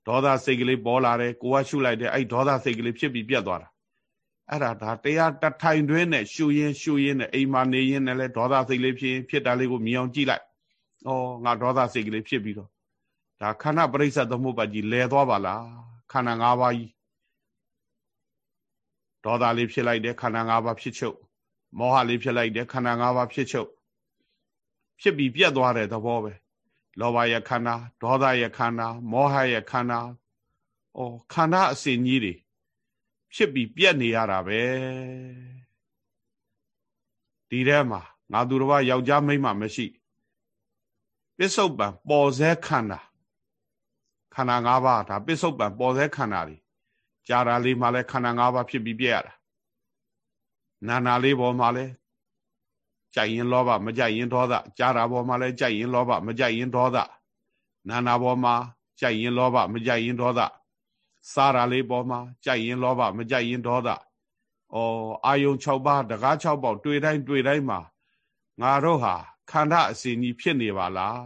ဒေါသစိတ်ကလေးပေါ်လာတယ်ကိုကရှုလိုက်တယ်အဲ့ဒေါသစိတ်ကလေးဖြစ်ပြီးပြတ်သွားတာအဲ့ဒါဒါတရားတထိုင်တွင်းနဲ့ရှုရင်ရှုရင်နဲ့အိမ်မှာနေရင်လည်းဒေါသစိတ်လေးဖြစ်ဖြစ်တာလေးကိုမြင်အောင်ကြည့်လိုက်ဩငါဒေါသစိတ်ကလေးဖြစ်ပြီးတော့ဒါခန္ဓာပရိစ္ဆသမုပ္ပါကြီးလဲသွားပါလားခန္ဓာ၅ပါးကြီးဒေါသလေးဖြစ်လိုက်တယ်ခန္ဓာ၅ပါးဖြစ်ချုပ်မောဟလေးဖြစ်လိုက်တယ်ခန္ဓာ၅ပါးဖြစ်ချုပ် ဖြစ်ပြီးပြတ်သွားတဲ့သဘောပဲလောဘရဲ့ခန္ဓာဒေါသရဲ့ခန္ဓာမောဟရဲ့ခန္ဓာဩခန္ဓာအစဉ်ကြီးတွေဖြစ်ပြီးပြတ်နေရတာပဲဒီထဲမှာငါသူတော်ဘာယောက်ျားမိန်းမမရှိပစ္စုပန်ပေါ်စဲခန္ဓာခန္ဓာ၅ပါးဒါပစ္စုပန်ပေါ်စဲခန္ဓာတွေကြာတာလေးမှလည်းခန္ဓာ၅ပါးဖြစ်ပြီးပြည့်ရတာနာနာလေးပေါ်မှာလည်း ကြိုက်ရင်လောဘမကြိုက်ရင်ဒေါသကြားတာပေါ်မှာလည်းကြိုက်ရင်လောဘမကြိုက်ရင်ဒေါသနာနာပေါ်မှာကြိုက်ရင်လောဘမကြိုက်ရင်ဒေါသစားတာလေးပေါ်မှာကြိုက်ရင်လောဘမကြိုက်ရင်ဒေါသဩအာယုံ6ပါးတကား6ပေါက်တွေ့တိုင်းတွေ့တိုင်းမှာငါတို့ဟာခန္ဓာအစဉ်ကြီးဖြစ်နေပါလား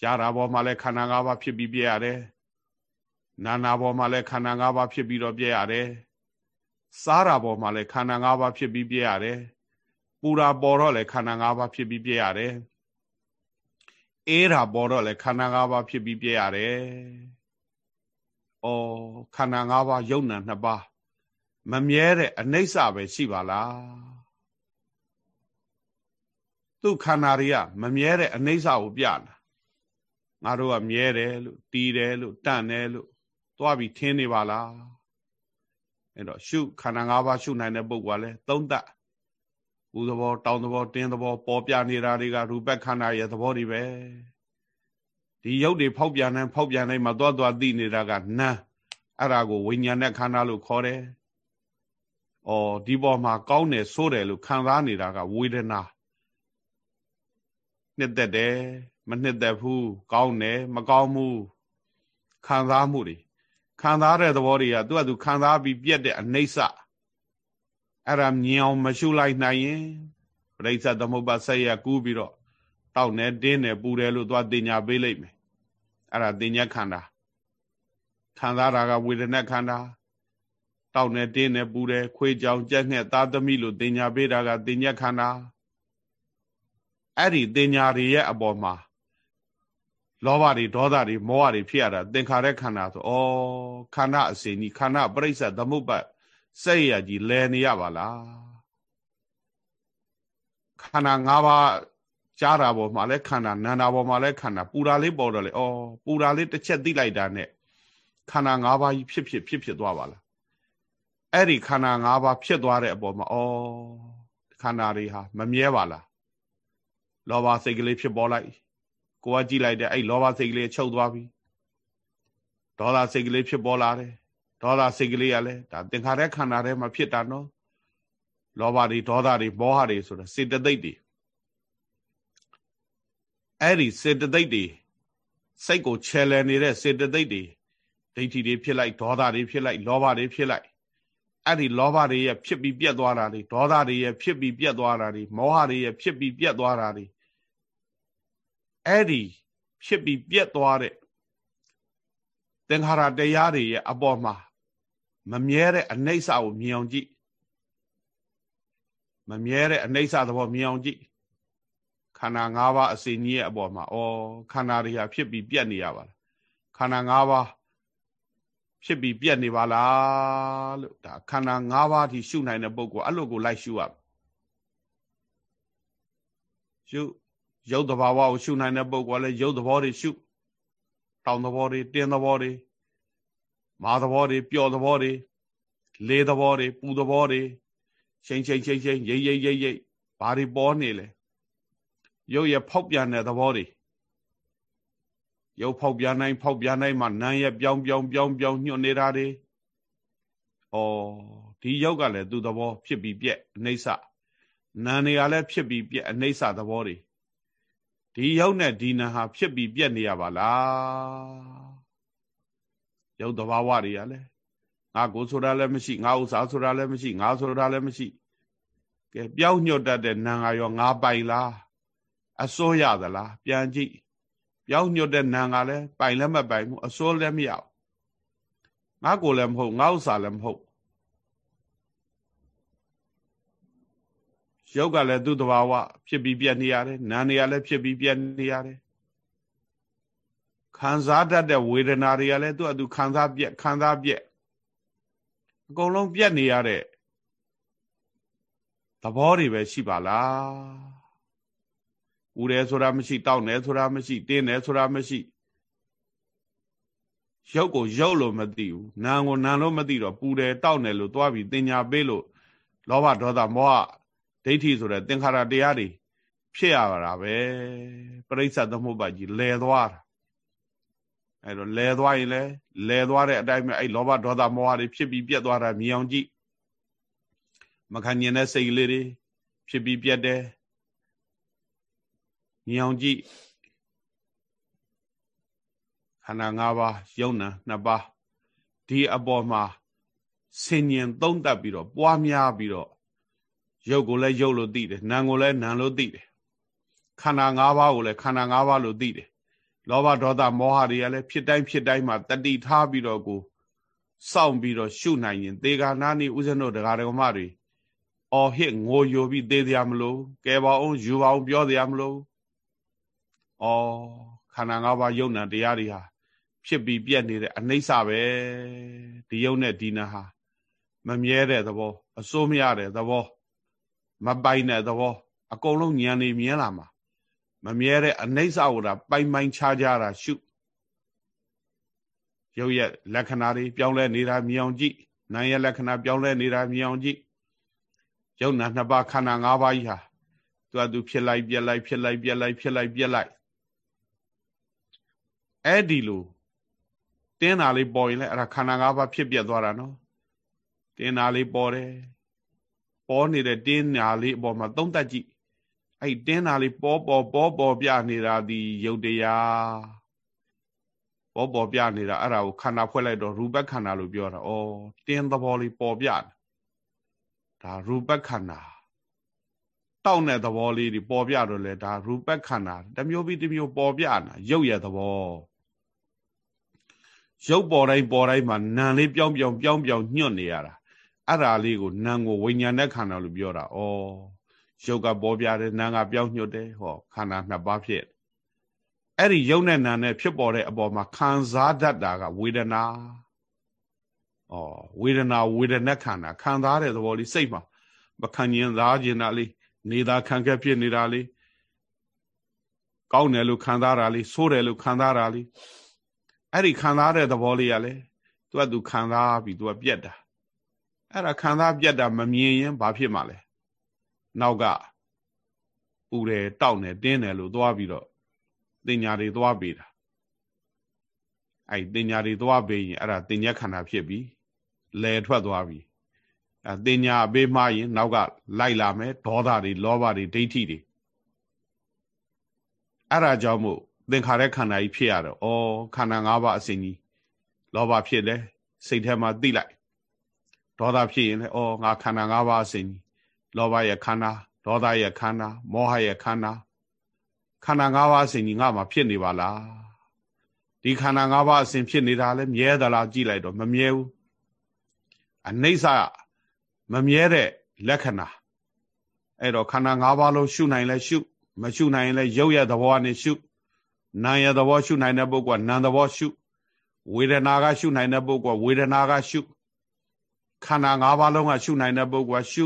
ကြားတာပေါ်မှာလည်းခန္ဓာ၅ပါးဖြစ်ပြီးပြရတယ်နာနာပေါ်မှာလည်းခန္ဓာ၅ပါးဖြစ်ပြီးတော့ပြရတယ်စားတာပေါ်မှာလည်းခန္ဓာ၅ပါးဖြစ်ပြီးပြရတယ် ပူတာပေါ်တော့လည်းခန္ဓာ၅ပါးဖြစ်ပြီးပြရတယ်အေးတာပေါ်တော့လည်းခန္ဓာ၅ပါးဖြစ်ပြီးပြရတယ်ဩခန္ဓာ၅ပါးယုံနာနှစ်ပါးမမြဲတဲ့အနိစ္စပဲရှိပါလားသူ့ခန္ဓာတွေကမမြဲတဲ့အနိစ္စကိုပြတာငါတို့ကမြဲတယ်လို့တီးတယ်လို့တန့်တယ်လို့သွားပြီးထင်းနေပါလားအဲ့တော့ရှုခန္ဓာ၅ပါးရှုနိုင်တဲ့ပုဂ္ဂိုလ်ကလည်းသုံးသပ် ဥသဘောတောင်းသဘောတင်းသဘောပေါ်ပြနေတာတွေကရူပခန္ဓာရဲ့သဘောတွေပဲဒီရုပ်တွေဖောက်ပြန်နေဖောက်ပြန်နေမှာသွားသွားသိနေတာကနာအဲ့ဒါကိုဝိညာဉ်နဲ့ခန္ဓာလို့ခေါ်တယ်။အော်ဒီပေါ်မှာကောင်းတယ်ဆိုးတယ်လို့ခံစားနေတာကဝေဒနာနှစ်သက်တယ်မနှစ်သက်ဘူးကောင်းတယ်မကောင်းဘူးခံစားမှုတွေခံစားတဲ့သဘောတွေကသူကသူခံစားပြီးပြက်တဲ့အနိစ္စ အဲ့ဒါမြင်အောင်မရှုလိုက်နိုင်ရင်ပြိဿသမုပ္ပါဆက်ရကူးပြီးတော့တောက်နေတင်းနေပူတယ်လို့သွားတင်ညာပေးလိုက်မယ်အဲ့ဒါတင်ညာခန္ဓာခံစားတာကဝေဒနာခန္ဓာတောက်နဲ့တင်းနဲ့ပူတယ်ခွေးကြောင်ကြက်ငှက်သားသမီးလို့တင်ညာပေးတာကတင်ညက်ခန္ဓာအဲ့ဒီတင်ညာတွေရဲ့အပေါ်မှာလောဘတွေဒေါသတွေမောဟတွေဖြစ်ရတာသင်္ခါရခန္ဓာဆိုဩခန္ဓာအစဉ်ကြီးခန္ဓာပရိစ္ဆသမုပ္ပတ် စိတ်ရကြီးလဲနေရပါလားခန္ဓာ၅ပါးကြားတာပေါ်မှာလဲခန္ဓာနာနာပေါ်မှာလဲခန္ဓာပူတာလေးပေါ်တော့လေဩပူတာလေးတစ်ချက်သိလိုက်တာနဲ့ခန္ဓာ၅ပါးကြီးဖြစ်ဖြစ်ဖြစ်ဖြစ်သွားပါလားအဲ့ဒီခန္ဓာ၅ပါးဖြစ်သွားတဲ့အပေါ်မှာဩခန္ဓာတွေဟာမမြဲပါလားလောဘစိတ်ကလေးဖြစ်ပေါ်လိုက်ကိုကကြည့်လိုက်တဲ့အဲ့လောဘစိတ်ကလေးချုပ်သွားပြီဒေါသစိတ်ကလေးဖြစ်ပေါ်လာတယ် ဒေါသစိတ်ကလေးကလည်းဒါသင်္ခါရခန္ဓာထဲမှာဖြစ်တာနော်လောဘတွေဒေါသတွေမောဟတွေဆိုတော့စေတသိက်တွေအဲ့ဒီစေတသိက်တွေစိတ်ကိုချဲလဲနေတဲ့စေတသိက်တွေဒိဋ္ဌိတွေဖြစ်လိုက်ဒေါသတွေဖြစ်လိုက်လောဘတွေဖြစ်လိုက်အဲ့ဒီလောဘတွေရဲ့ဖြစ်ပြီးပြတ်သွားတာတွေဒေါသတွေရဲ့ဖြစ်ပြီးပြတ်သွားတာတွေမောဟတွေရဲ့ဖြစ်ပြီးပြတ်သွားတာတွေအဲ့ဒီဖြစ်ပြီးပြတ်သွားတဲ့သင်္ခါရတရားတွေရဲ့အပေါ်မှာ မမြဲတဲ့အနိစ္စကိုမြင်အောင်ကြည့်မမြဲတဲ့အနိစ္စသဘောမြင်အောင်ကြည့်ခန္ဓာ၅ပါးအစဉ်ကြီးရဲ့အပေါ်မှာဩခန္ဓာတွေဟာဖြစ်ပြီးပြတ်နေရပါလားခန္ဓာ၅ပါးဖြစ်ပြီးပြတ်နေပါလားလို့ဒါခန္ဓာ၅ပါးထိရှုနိုင်တဲ့ပုဂ္ဂိုလ်အဲ့လိုကိုလိုက်ရှုရရှုရုပ်တဘာဝကိုရှုနိုင်တဲ့ပုဂ္ဂိုလ်ကလည်းရုပ်သဘောတွေရှုတောင်သဘောတွေတင်းသဘောတွေ မာသဘောတွေပျော်သဘောတွေလေသဘောတွေပူသဘောတွေချိန်ချိန်ချိန်ချိန်ရိပ်ရိပ်ရိပ်ရိပ်ဘာတွေပေါ်နေလဲရုပ်ရဖောက်ပြန်တဲ့သဘောတွေရုပ်ဖောက်ပြန်နိုင် ဖောက်ပြန်နိုင်မှနာမ်ရပြောင်းပြောင်းပြောင်းပြောင်းညွတ်နေတာတွေဩဒီရုပ်ကလည်းသူ့သဘော ဖြစ်ပြီးပြက်အနိစ္စနာမ်တွေကလည်းဖြစ်ပြီးပြက်အနိစ္စသဘောတွေဒီရုပ်နဲ့ဒီနာဟာဖြစ်ပြီးပြက်နေရပါလား ရုပ်တဘာဝတွေကလည်းငါကိုဆိုတာလည်းမရှိငါဥစ္စာဆိုတာလည်းမရှိငါဆိုတာလည်းမရှိကဲပြောင်းညွတ်တတ်တဲ့နာငါရောငါပိုင်လားအစိုးရသလားပြန်ကြည့်ပြောင်းညွတ်တဲ့နာငါလည်းပိုင်လည်းမပိုင်ဘူးအစိုးလည်းမရဘူးငါကိုလည်းမဟုတ်ငါဥစ္စာလည်းမဟုတ်ရုပ်ကလည်းသူ့တဘာဝဖြစ်ပြီးပြက်နေရတယ်နာနေရလည်းဖြစ်ပြီးပြက်နေရတယ် ခံစားတတ်တဲ့ဝေဒနာတွေကလည်းသူ့အတူခံစားပြက်ခံစားပြက်အကုန်လုံးပြက်နေရတဲ့သဘောတွေပဲရှိပါလားဦးတယ်ဆိုတာမရှိတောက်တယ်ဆိုတာမရှိတင်းတယ်ဆိုတာမရှိရုပ်ကိုရုပ်လို့မသိဘူးနာမ်ကိုနာမ်လို့မသိတော့ပူတယ်တောက်တယ်လို့သွားပြီးတင်ညာပေးလို့လောဘဒေါသမောဟဒိဋ္ဌိဆိုတဲ့သင်္ခါရတရားတွေဖြစ်ရတာပဲပရိစ္ဆသမုပ္ပါကြီးလဲသွားတာ အဲ့တော့လဲသွားရင်လဲလဲသွားတဲ့အတိုင်းပဲအဲ့လောဘဒေါသမောဟတွေဖြစ်ပြီးပြတ်သွားတာမြင်အောင်ကြည့်မခံကျင်တဲ့စိတ်လေးတွေဖြစ်ပြီးပြတ်တယ်မြင်အောင်ကြည့်ခန္ဓာ၅ပါးယုံနာနှစ်ပါးဒီအပေါ်မှာဆင်ញင်သုံးတတ်ပြီးတော့ပွားများပြီးတော့ရုပ်ကိုလည်းရုပ်လို့သိတယ်နာမ်ကိုလည်းနာမ်လို့သိတယ်ခန္ဓာ၅ပါးကိုလည်းခန္ဓာ၅ပါးလို့သိတယ် လောဘဒေါသမောဟတွေကလည်းဖြစ်တိုင်းဖြစ်တိုင်းမှာတတိထားပြီးတော့ကိုစောင့်ပြီးတော့ရှုနိုင်ရင်သေဂာနာနိဥဇဏတို့တရားတော်မတွေအော်ဟစ်ငိုယိုပြီးသေးတရားမလို့ကဲပါအောင်ယူပါအောင်ပြောတရားမလို့အော်ခန္ဓာ၅ပါးယုံနာတရားတွေဟာဖြစ်ပြီးပြက်နေတဲ့အနိစ္စပဲဒီယုံနဲ့ဒီနာဟာမမြဲတဲ့သဘော အစိုးမရတဲ့သဘော မပိုင်တဲ့သဘော အကုန်လုံးဉာဏ်နေမြင်လာမှာ မမြဲတဲ့အနိစ္စဝဒပိုင်ပိုင်ခြားခြားတာရှုရုပ်ရဲ့လက္ခဏာတွေပြောင်းလဲနေတာမြင်အောင်ကြည့်နာမ်ရဲ့လက္ခဏာပြောင်းလဲနေတာမြင်အောင်ကြည့်ရုပ်နာနှစ်ပါးခန္ဓာ၅ပါးကြီးဟာသူကသူဖြစ်လိုက်ပြက်လိုက်ဖြစ်လိုက်ပြက်လိုက်ဖြစ်လိုက်ပြက်လိုက်အဲ့ဒီလိုတင်းတာလေးပေါ်ရင်လည်းအဲ့ဒါခန္ဓာ၅ပါးဖြစ်ပြက်သွားတာနော်တင်းတာလေးပေါ်တယ်ပေါ်နေတဲ့တင်းနာလေးအပေါ်မှာသုံးတတ်ကြည့် အဲ့တင်းတာလေးပေါ်ပေါ်ပေါ်ပေါ်ပြနေတာဒီယုတ်တရားပေါ်ပေါ်ပြနေတာအဲ့ဒါကိုခန္ဓာဖွဲ့လိုက်တော့ရူပခန္ဓာလို့ပြောတာဩတင်းသဘောလေးပေါ်ပြဒါရူပခန္ဓာတောက်တဲ့သဘောလေးတွေပေါ်ပြတော့လေဒါရူပခန္ဓာတမျိုးပြီးတမျိုးပေါ်ပြနာရုပ်ရဲ့သဘောရုပ်ပေါ်တိုင်းပေါ်တိုင်းမှာနာလေးပြောင်းပြောင်းပြောင်းပြောင်းညွတ်နေရတာအဲ့ဒါလေးကိုနာမ်ကိုဝိညာဉ်နဲ့ခန္ဓာလို့ပြောတာဩ ရုပ်ကပေါ်ပြတယ်နာမ်ကပြောင်းညွတ်တယ်ဟောခန္ဓာနှစ်ပါးဖြစ်အဲ့ဒီရုပ်နဲ့နာမ်နဲ့ဖြစ်ပေါ်တဲ့အပေါ်မှာခံစားတတ်တာကဝေဒနာဩဝေဒနာဝေဒနာခန္ဓာခံစားတဲ့သဘောလေးစိတ်မှာမခံရင်သားခြင်းတာလေးနေတာခံခဲ့ဖြစ်နေတာလေးကောင်းတယ်လို့ခံစားတာလေးဆိုးတယ်လို့ခံစားတာလေးအဲ့ဒီခံစားတဲ့သဘောလေးကလည်းသူကသူခံစားပြီးသူကပြက်တာအဲ့ဒါခံစားပြက်တာမမြင်ရင်ဘာဖြစ်မှာလဲ နောက်ကပူတယ်တောက်တယ်တင်းတယ်လို့သွားပြီးတော့တင်ညာတွေသွားပေးတာအဲ့တင်ညာတွေသွားပေးရင်အဲ့ဒါတင်ညာခန္ဓာဖြစ်ပြီလဲထွက်သွားပြီအဲတင်ညာအပေးမှရင်နောက်ကလိုက်လာမယ်ဒေါသတွေလောဘတွေဒိဋ္ဌိတွေအဲ့ဒါကြောင့်မို့သင်္ခါရခန္ဓာကြီးဖြစ်ရတော့ဩခန္ဓာ၅ပါးအစဉ်ကြီးလောဘဖြစ်လဲစိတ်ထဲမှာသိလိုက်ဒေါသဖြစ်ရင်လည်းဩငါခန္ဓာ၅ပါးအစဉ်ကြီး လောဘရဲ့ခန္ဓာဒေါသရဲ့ခန္ဓာမောဟရဲ့ခန္ဓာခန္ဓာ၅ပါးအစဉ်ကြီးငါမှာဖြစ်နေပါလားဒီခန္ဓာ၅ပါးအစဉ်ဖြစ်နေတာလဲမြဲသလားကြည့်လိုက်တော့မမြဲဘူးအနိစ္စမမြဲတဲ့လက္ခဏာအဲ့တော့ခန္ဓာ၅ပါးလုံးရှုနိုင်လဲရှု မရှုနိုင်ရင်လဲရုပ်ရဲ့သဘောကနေရှုနာမ်ရဲ့သဘောရှုနိုင်တဲ့ပုဂ္ဂိုလ်ကနာမ်သဘောရှု ဝေဒနာကရှုနိုင်တဲ့ပုဂ္ဂိုလ်ဝေဒနာကရှုခန္ဓာ၅ပါးလုံးကရှုနိုင်တဲ့ပုဂ္ဂိုလ်ကရှု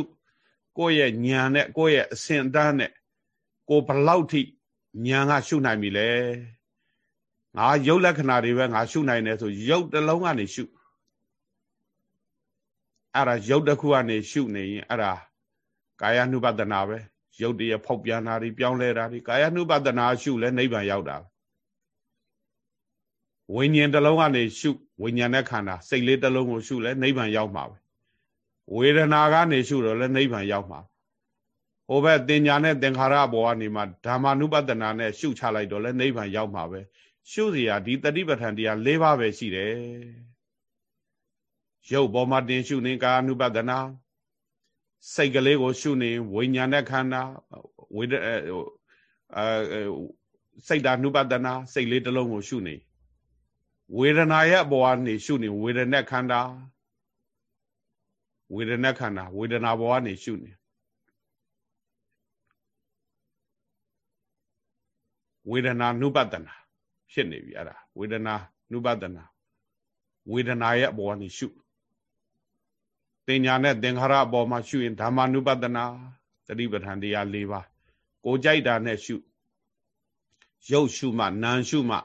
ကိုယ့်ရဲ့ဉာဏ်နဲ့ကိုယ့်ရဲ့အစဉ်အတန်းနဲ့ကိုဘလောက်ထိဉာဏ်ကရှုနိုင်ပြီလဲငါရုပ်လက္ခဏာတွေပဲငါရှုနိုင်တယ်ဆိုရုပ်တစ်လုံးကနေရှုအဲ့ဒါရုပ်တစ်ခုကနေရှုနေရင်အဲ့ဒါကာယ ानु ပဒနာပဲရုပ်တည်းဖောက်ပြန်တာတွေပြောင်းလဲတာတွေကာယ ानु ပဒနာရှုလဲနိဗ္ဗာန်ရောက်တာဝိညာဉ်တစ်လုံးကနေရှုဝိညာဉ်နဲ့ခန္ဓာစိတ်လေးတစ်လုံးကိုရှုလဲနိဗ္ဗာန်ရောက်မှာပဲ ဝေဒနာကနေရှုတော့လဲနိဗ္ဗာန်ရောက်မှာဟိုဘက်တင်ညာနဲ့သင်္ခါရဘောကနေမှဓမ္မ ानु ပဒနာနဲ့ရှုချလိုက်တော့လဲနိဗ္ဗာန်ရောက်မှာပဲရှုစီရာဒီတတိပဋ္ဌာန်တရား၄ပါးပဲရှိတယ်ရုပ်ပေါ်မှာတင်ရှုနေကာ ानु ပဒနာစိတ်ကလေးကိုရှုနေဝိညာဉ်နဲ့ခန္ဓာဝေဒအဲစိတ်ဓာနုပဒနာစိတ်လေးတစ်လုံးကိုရှုနေဝေဒနာရဲ့အပေါ်ကနေရှုနေဝေဒနာခန္ဓာ ဝေဒနာခန္ဓာဝေဒနာပေါ်ကနေရှုနေဝေဒနာနုပဒနာဖြစ်နေပြီအဲ့ဒါဝေဒနာနုပဒနာဝေဒနာရဲ့အပေါ်ကနေရှုတင်ညာနဲ့သင်္ခါရအပေါ်မှာရှုရင်ဓမ္မနုပဒနာသတိပဋ္ဌာန်တရား၄ပါးကိုကြိုက်တာနဲ့ရှုရုပ်ရှုမှနာမ်ရှုမှ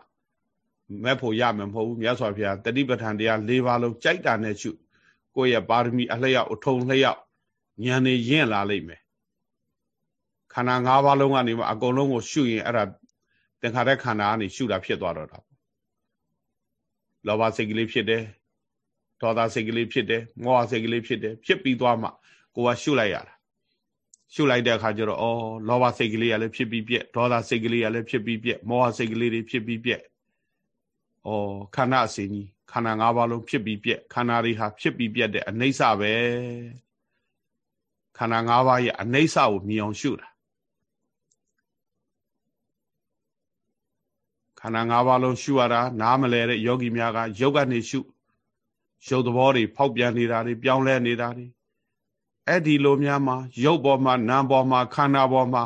မဲ့ဖို့ရမှာမဟုတ်ဘူးမြတ်စွာဘုရားတတိပဋ္ဌာန်တရား၄ပါးလုံးကြိုက်တာနဲ့ရှု ကိုယ့်ရဲ့ပါရမီအလျောက်အထုံလျောက်ဉာဏ်နဲ့ရင့်လာလိမ့်မယ်ခန္ဓာ၅ပါးလုံးကနေမှအကုန်လုံးကိုရှုရင်အဲ့ဒါသင်္ခါရခန္ဓာကနေရှုတာဖြစ်သွားတော့တာလောဘစိတ်ကလေးဖြစ်တယ်ဒေါသစိတ်ကလေးဖြစ်တယ်မောဟစိတ်ကလေးဖြစ်တယ်ဖြစ်ပြီးသွားမှကိုကရှုလိုက်ရတာရှုလိုက်တဲ့အခါကျတော့ဩလောဘစိတ်ကလေးကလည်းဖြစ်ပြီးပြက်ဒေါသစိတ်ကလေးကလည်းဖြစ်ပြီးပြက်မောဟစိတ်ကလေးတွေဖြစ်ပြီးပြက်ဩခန္ဓာအစဉ်ကြီး ခန္ဓာ၅ပါးလုံးဖြစ်ပြီးပြက်ခန္ဓာတွေဟာဖြစ်ပြီးပြက်တဲ့အနိစ္စပဲခန္ဓာ၅ပါးရဲ့အနိစ္စကိုမြင်အောင်ရှုတာခန္ဓာ၅ပါးလုံးရှုရတာနားမလဲတဲ့ယောဂီများကယုတ်ကနေရှုရုပ်သဘောတွေဖောက်ပြန်နေတာတွေပြောင်းလဲနေတာတွေအဲ့ဒီလိုများမှာရုပ်ပေါ်မှာနာမ်ပေါ်မှာခန္ဓာပေါ်မှာ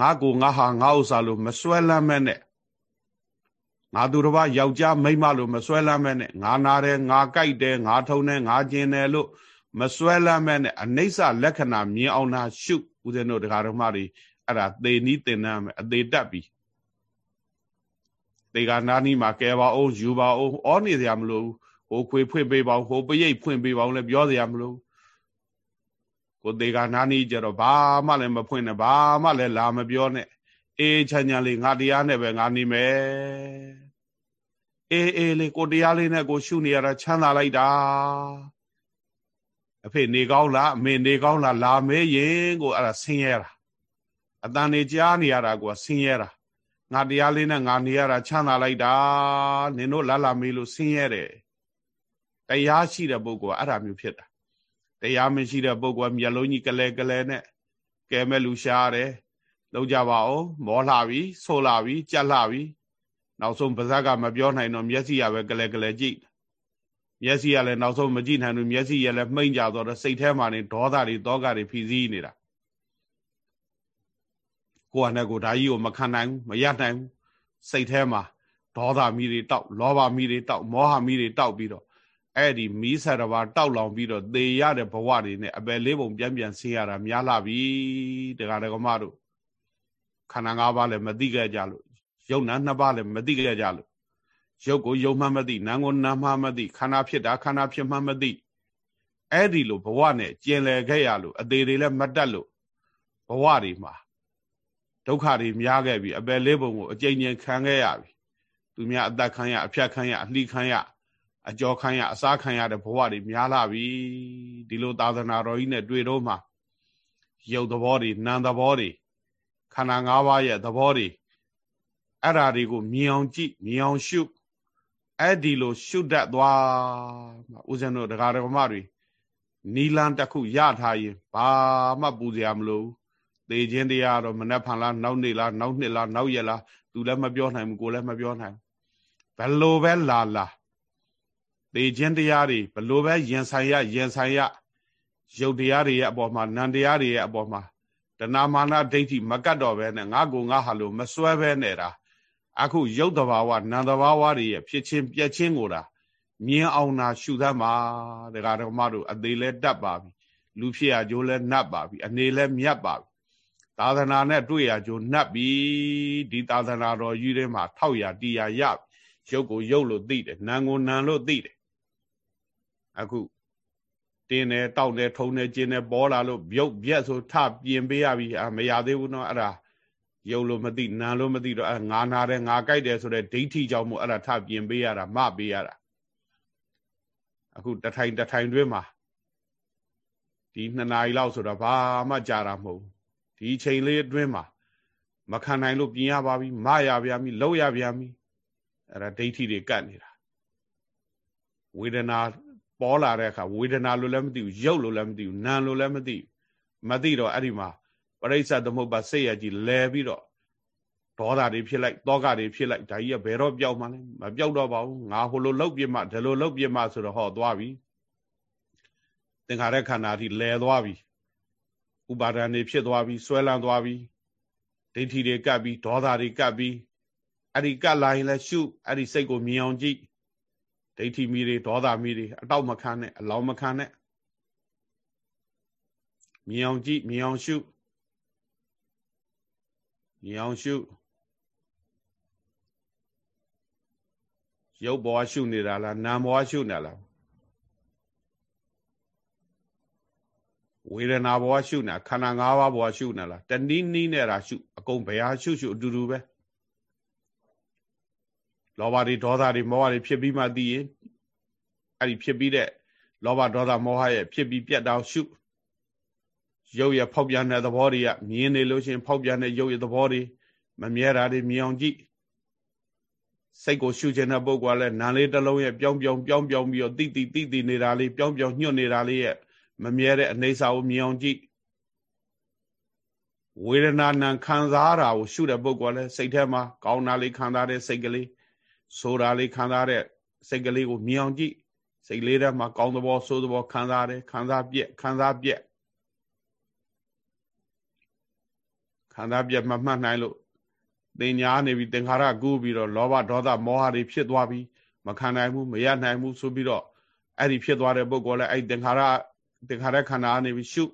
ငါကိုငါဟာငါဥစ္စာလို့မစွဲလမ်းမဲ့နဲ့ ငါသူတစ်ပါးယောက်ျားမိန်းမလို့မစွဲလမ်းမဲ့နဲ့ငါနာတယ်ငါကြိုက်တယ်ငါထုံတယ်ငါကျင်တယ်လို့မစွဲလမ်းမဲ့နဲ့အနိစ္စလက္ခဏာမြင်အောင်သာရှုဦးဇင်းတို့တရားဓမ္မတွေအဲ့ဒါသေနီးတင်နှမ်းမယ်အသေးတက်ပြီသေကနာနီးမှာကဲပါအောင်ယူပါအောင်ဩနေစရာမလိုဘူးဟိုခွေဖွင့်ပေးပါဦးဟိုပရိတ်ဖွင့်ပေးပါဦးလည်းပြောစရာမလိုကိုသေးကနာနီးကြတော့ဘာမှလည်းမဖွင့်နဲ့ဘာမှလည်းလာမပြောနဲ့ အေးချမ်းချမ်းလေးငါတရားနဲ့ပဲငါနေမယ်အေးအေးလေးကိုတရားလေးနဲ့ကိုရှုနေရတာချမ်းသာလိုက်တာအဖေနေကောင်းလားအမေနေကောင်းလားလာမဲရင်ကိုအဲ့ဒါဆင်းရဲတာအတန်နေကြားနေရတာကိုဆင်းရဲတာငါတရားလေးနဲ့ငါနေရတာချမ်းသာလိုက်တာနင်တို့လာလာမေးလို့ဆင်းရဲတယ်တရားရှိတဲ့ပုဂ္ဂိုလ်ကအဲ့ဒါမျိုးဖြစ်တာတရားမရှိတဲ့ပုဂ္ဂိုလ်ကမျက်လုံးကြီးကလဲကလဲနဲ့ကဲမဲ့လူရှားတယ် လောက်ကြပါအောင်မောလှပြီဆိုးလှပြီကြက်လှပြီနောက်ဆုံးပါဇက်ကမပြောနိုင်တော့မျက်စိရပဲကလဲကလဲကြည့်မျက်စိကလည်းနောက်ဆုံးမကြည့်နိုင်ဘူးမျက်စိရလည်းမှိန်ကြတော့စိတ်ထဲမှာနေဒေါသတွေတောကတွေဖြီးစည်းနေတာကိုယ်ကနဲ့ကိုဒါကြီးကိုမခံနိုင်ဘူးမရနိုင်ဘူးစိတ်ထဲမှာဒေါသမီးတွေတောက်လောဘမီးတွေတောက်မောဟမီးတွေတောက်ပြီးတော့အဲ့ဒီမီးဆရဘာတောက်လောင်ပြီးတော့သေရတဲ့ဘဝတွေနဲ့အပယ်လေးပုံပြန်ပြန်ဆင်းရတာများလာပြီတရားဒဂမတို့ ခန္ဓာ၅ပါးလည်းမသိခဲ့ကြလို့ယုံနာနှစ်ပါးလည်းမသိခဲ့ကြလို့ရုပ်ကိုယုံမှမသိနာမ်ကိုနာမ်မှမသိခန္ဓာဖြစ်တာခန္ဓာဖြစ်မှမသိအဲ့ဒီလိုဘဝနဲ့ကျင်လည်ခဲ့ရလို့အသေးတွေလည်းမတက်လို့ဘဝတွေမှာဒုက္ခတွေများခဲ့ပြီအပယ်လေးပုံကိုအကျဉ်းချင်းခံခဲ့ရပြီသူများအသက်ခံရအဖြတ်ခံရအလှခံရအကြောခံရအစားခံရတဲ့ဘဝတွေများလာပြီဒီလိုသာသနာတော်ကြီးနဲ့တွေ့တော့မှရုပ်သဘောတွေနာမ်သဘောတွေ ခန္ဓာ၅ပါးရဲ့သဘောတွေအဲ့ဓာတွေကိုမြင်အောင်ကြည့်မြင်အောင်ရှုအဲ့ဒီလိုရှုတတ်သွားဦးဇင်းတို့တရားဓမ္မတွေနီလန်တစ်ခုရထားရင်ဘာမှပူစရာမလိုဘူးသေခြင်းတရားတော့မနှက်ဖန်လားနောက်နေ့လားနောက်နှစ်လားနောက်ရက်လားသူလည်းမပြောနိုင်ဘူးကိုလည်းမပြောနိုင်ဘယ်လိုပဲလာလာသေခြင်းတရားတွေဘယ်လိုပဲရင်ဆိုင်ရရင်ဆိုင်ရရုပ်တရားတွေရဲ့အပေါ်မှာနံတရားတွေရဲ့အပေါ်မှာ တဏမာနဒိဋ္ဌိမကတ်တော့ပဲနဲ့ငါကိုငါဟာလို့မစွဲပဲနေတာအခုရုပ်တဘာဝနံတဘာဝတွေရဲ့ဖြစ်ချင်းပြက်ချင်းကိုတာမြင်အောင်သာရှုသမ်းပါဒကာဒကမတို့အသေးလဲတတ်ပါပြီလူဖြစ်ရကြိုးလဲနှပ်ပါပြီအနေလဲမြတ်ပါပြီသာသနာနဲ့တွေ့ရကြိုးနှပ်ပြီဒီသာသနာတော်ယူထဲမှာထောက်ရတီးရရရုပ်ကိုရုပ်လို့သိတယ်နာမ်ကိုနာမ်လို့သိတယ်အခု တင်းတယ်တောက်တယ်ထုံတယ်ကျင်းတယ်ပေါ်လာလို့ပြုတ်ပြက်ဆိုထပြင်ပေးရပြီအာမရသေးဘူးနော်အဲ့ဒါယုံလို့မသိနာလို့မသိတော့အဲငါနာတယ်ငါကြိုက်တယ်ဆိုတဲ့ဒိဋ္ဌိကြောင့်မို့အဲ့ဒါထပြင်ပေးရတာမပေးရတာအခုတထိုင်တထိုင်တွင်းမှာဒီနှစ်နာရီလောက်ဆိုတော့ဘာမှကြာတာမဟုတ်ဒီချိန်လေးအတွင်းမှာမခံနိုင်လို့ပြင်ရပါပြီမရဗျာမီလောက်ရဗျာမီအဲ့ဒါဒိဋ္ဌိတွေကတ်နေတာဝေဒနာ ပေါ်လာတဲ့အခါဝေဒနာလို့လည်းမသိဘူးရုပ်လို့လည်းမသိဘူးနာမ်လို့လည်းမသိဘူးမသိတော့အဲ့ဒီမှာပရိစ္ဆသမုပ္ပါစိတ်ရကြီးလဲပြီးတော့ဒေါသတွေဖြစ်လိုက်တောကတွေဖြစ်လိုက်ဒါကြီးကဘယ်တော့ပျောက်မှလဲမပျောက်တော့ပါဘူးငါဟိုလိုလှုပ်ပြမှဒီလိုလှုပ်ပြမှဆိုတော့ဟောသွားပြီသင်္ခါရခန္ဓာအထိလဲသွားပြီဥပါဒဏ်တွေဖြစ်သွားပြီဆွဲလန်းသွားပြီဒိဋ္ဌိတွေကပ်ပြီးဒေါသတွေကပ်ပြီးအဲ့ဒီကပ်လာရင်လည်းရှုအဲ့ဒီစိတ်ကိုမြင်အောင်ကြည့် ဒိဋ္ဌိမီတွေဒေါသမီတွေအတော့မခံနဲ့အလောင်းမခံနဲ့မြင်အောင်ကြည့်မြင်အောင်ရှုမြင်အောင်ရှုရုပ်ဘောရှုနေတာလားနာမ်ဘောရှုနေလားဝေဒနာဘောရှုနေခန္ဓာ၅ပါးဘောရှုနေလားတနည်းနည်းနဲ့တာရှုအကုန်ဘယ်ဟာရှုရှုအတူတူပဲ လောဘတွေဒေါသတွေမောဟတွေဖြစ်ပြီးမှသိရင်အဲ့ဒီဖြစ်ပြီးတဲ့လောဘဒေါသမောဟရဲ့ဖြစ်ပြီးပြတ်တောင်ရှုရုပ်ရဖောက်ပြန်တဲ့သဘောတွေကမြင်နေလို့ရှိရင်ဖောက်ပြန်တဲ့ရုပ်ရသဘောတွေမမြဲတာတွေမြင်အောင်ကြည့်စိတ်ကိုရှုခြင်းတဲ့ပုဂ္ဂိုလ်ကလည်းနာလေးတစ်လုံးရဲ့ပြောင်းပြောင်းပြောင်းပြောင်းပြီးတော့တိတိတိတိနေတာလေးပြောင်းပြောင်းညွတ်နေတာလေးရဲ့မမြဲတဲ့အနေစာကိုမြင်အောင်ကြည့်ဝေဒနာနံခံစားတာကိုရှုတဲ့ပုဂ္ဂိုလ်ကလည်းစိတ်ထဲမှာကောင်းတာလေးခံစားတဲ့စိတ်ကလေး ဆိုတာလေးခံစားတဲ့စိတ်ကလေးကိုမြင်အောင်ကြည့်စိတ်လေးထဲမှာကောင်းသဘောဆိုးသဘောခံစားတယ်ခံစားပြက်ခံစားပြက်ခံစားပြက်မမှတ်နိုင်လို့တင်ညာနေပြီးသင်္ခါရကူးပြီးတော့လောဘဒေါသမောဟတွေဖြစ်သွားပြီးမခံနိုင်ဘူးမရနိုင်ဘူးဆိုပြီးတော့အဲ့ဒီဖြစ်သွားတဲ့ပုဂ္ဂိုလ်လည်းအဲ့သင်္ခါရသင်္ခါရခန္ဓာနေပြီးရှု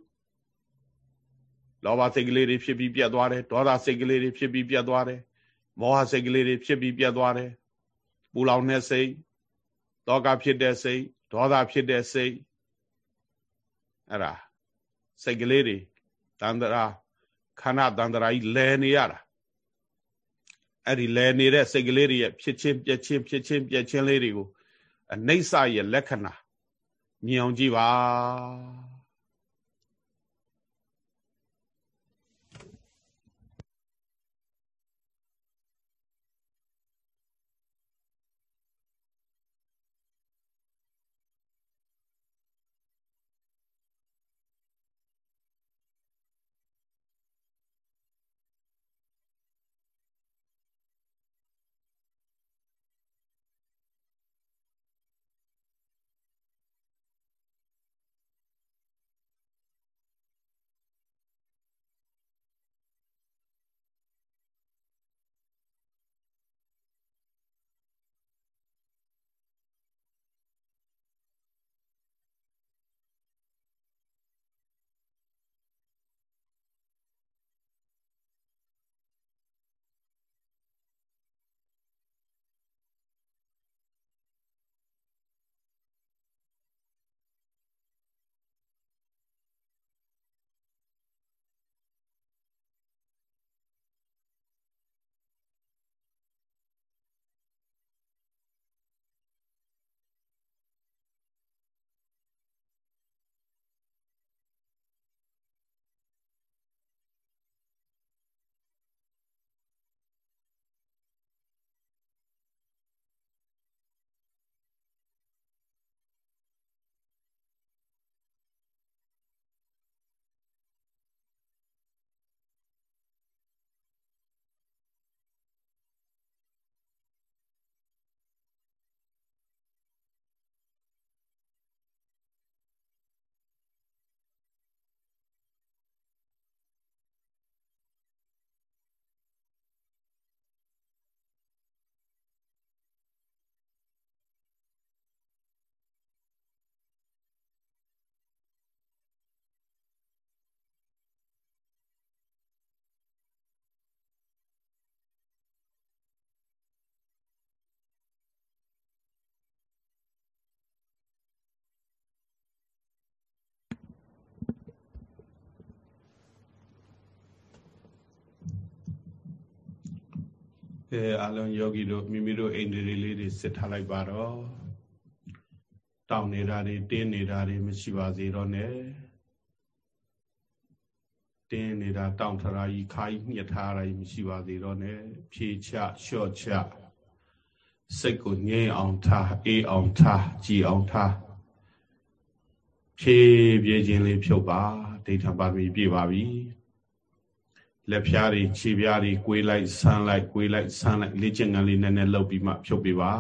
လောဘစိတ်ကလေးတွေဖြစ်ပြီးပြတ်သွားတယ်ဒေါသစိတ်ကလေးတွေဖြစ်ပြီးပြတ်သွားတယ်မောဟစိတ်ကလေးတွေဖြစ်ပြီးပြတ်သွားတယ် ပူလောင်တဲ့စိတ်တောကဖြစ်တဲ့စိတ်ဒေါသဖြစ်တဲ့စိတ်အဲ့ဒါစိတ်ကလေးတွေတန္တရာခန္ဓာတန္တရာကြီးလဲနေရတာအဲ့ဒီလဲနေတဲ့စိတ်ကလေးတွေရဲ့ဖြစ်ချင်းပြက်ချင်းဖြစ်ချင်းပြက်ချင်းလေးတွေကိုအနိစ္စရဲ့လက္ခဏာမြင်အောင်ကြည့်ပါ အဲအလုံးယောဂီတို့မိမိတို့အိန္ဒြေလေးတွေစစ်ထားလိုက်ပါတော့တောင်းနေတာတွေတင်းနေတာတွေမရှိပါစေတော့နဲ့တင်းနေတာတောင်းထရာကြီးခါကြီးညှက်ထားတာကြီးမရှိပါသေးတော့နဲ့ဖြေချလျှော့ချစိတ်ကိုငြိမ်အောင်ထားအေးအောင်ထားကြည်အောင်ထားဖြည်းပြေးခြင်းလေးဖြုတ်ပါဒိဋ္ဌပါမီပြည့်ပါပြီ လက်ဖြားတွေခြေဖြားတွေကိုွေးလိုက်ဆန်းလိုက်ကိုွေးလိုက်ဆန်းလိုက်လေ့ကျင့်ခန်းလေးနည်းနည်းလုပ်ပြီးမှဖြုတ်ပေးပါ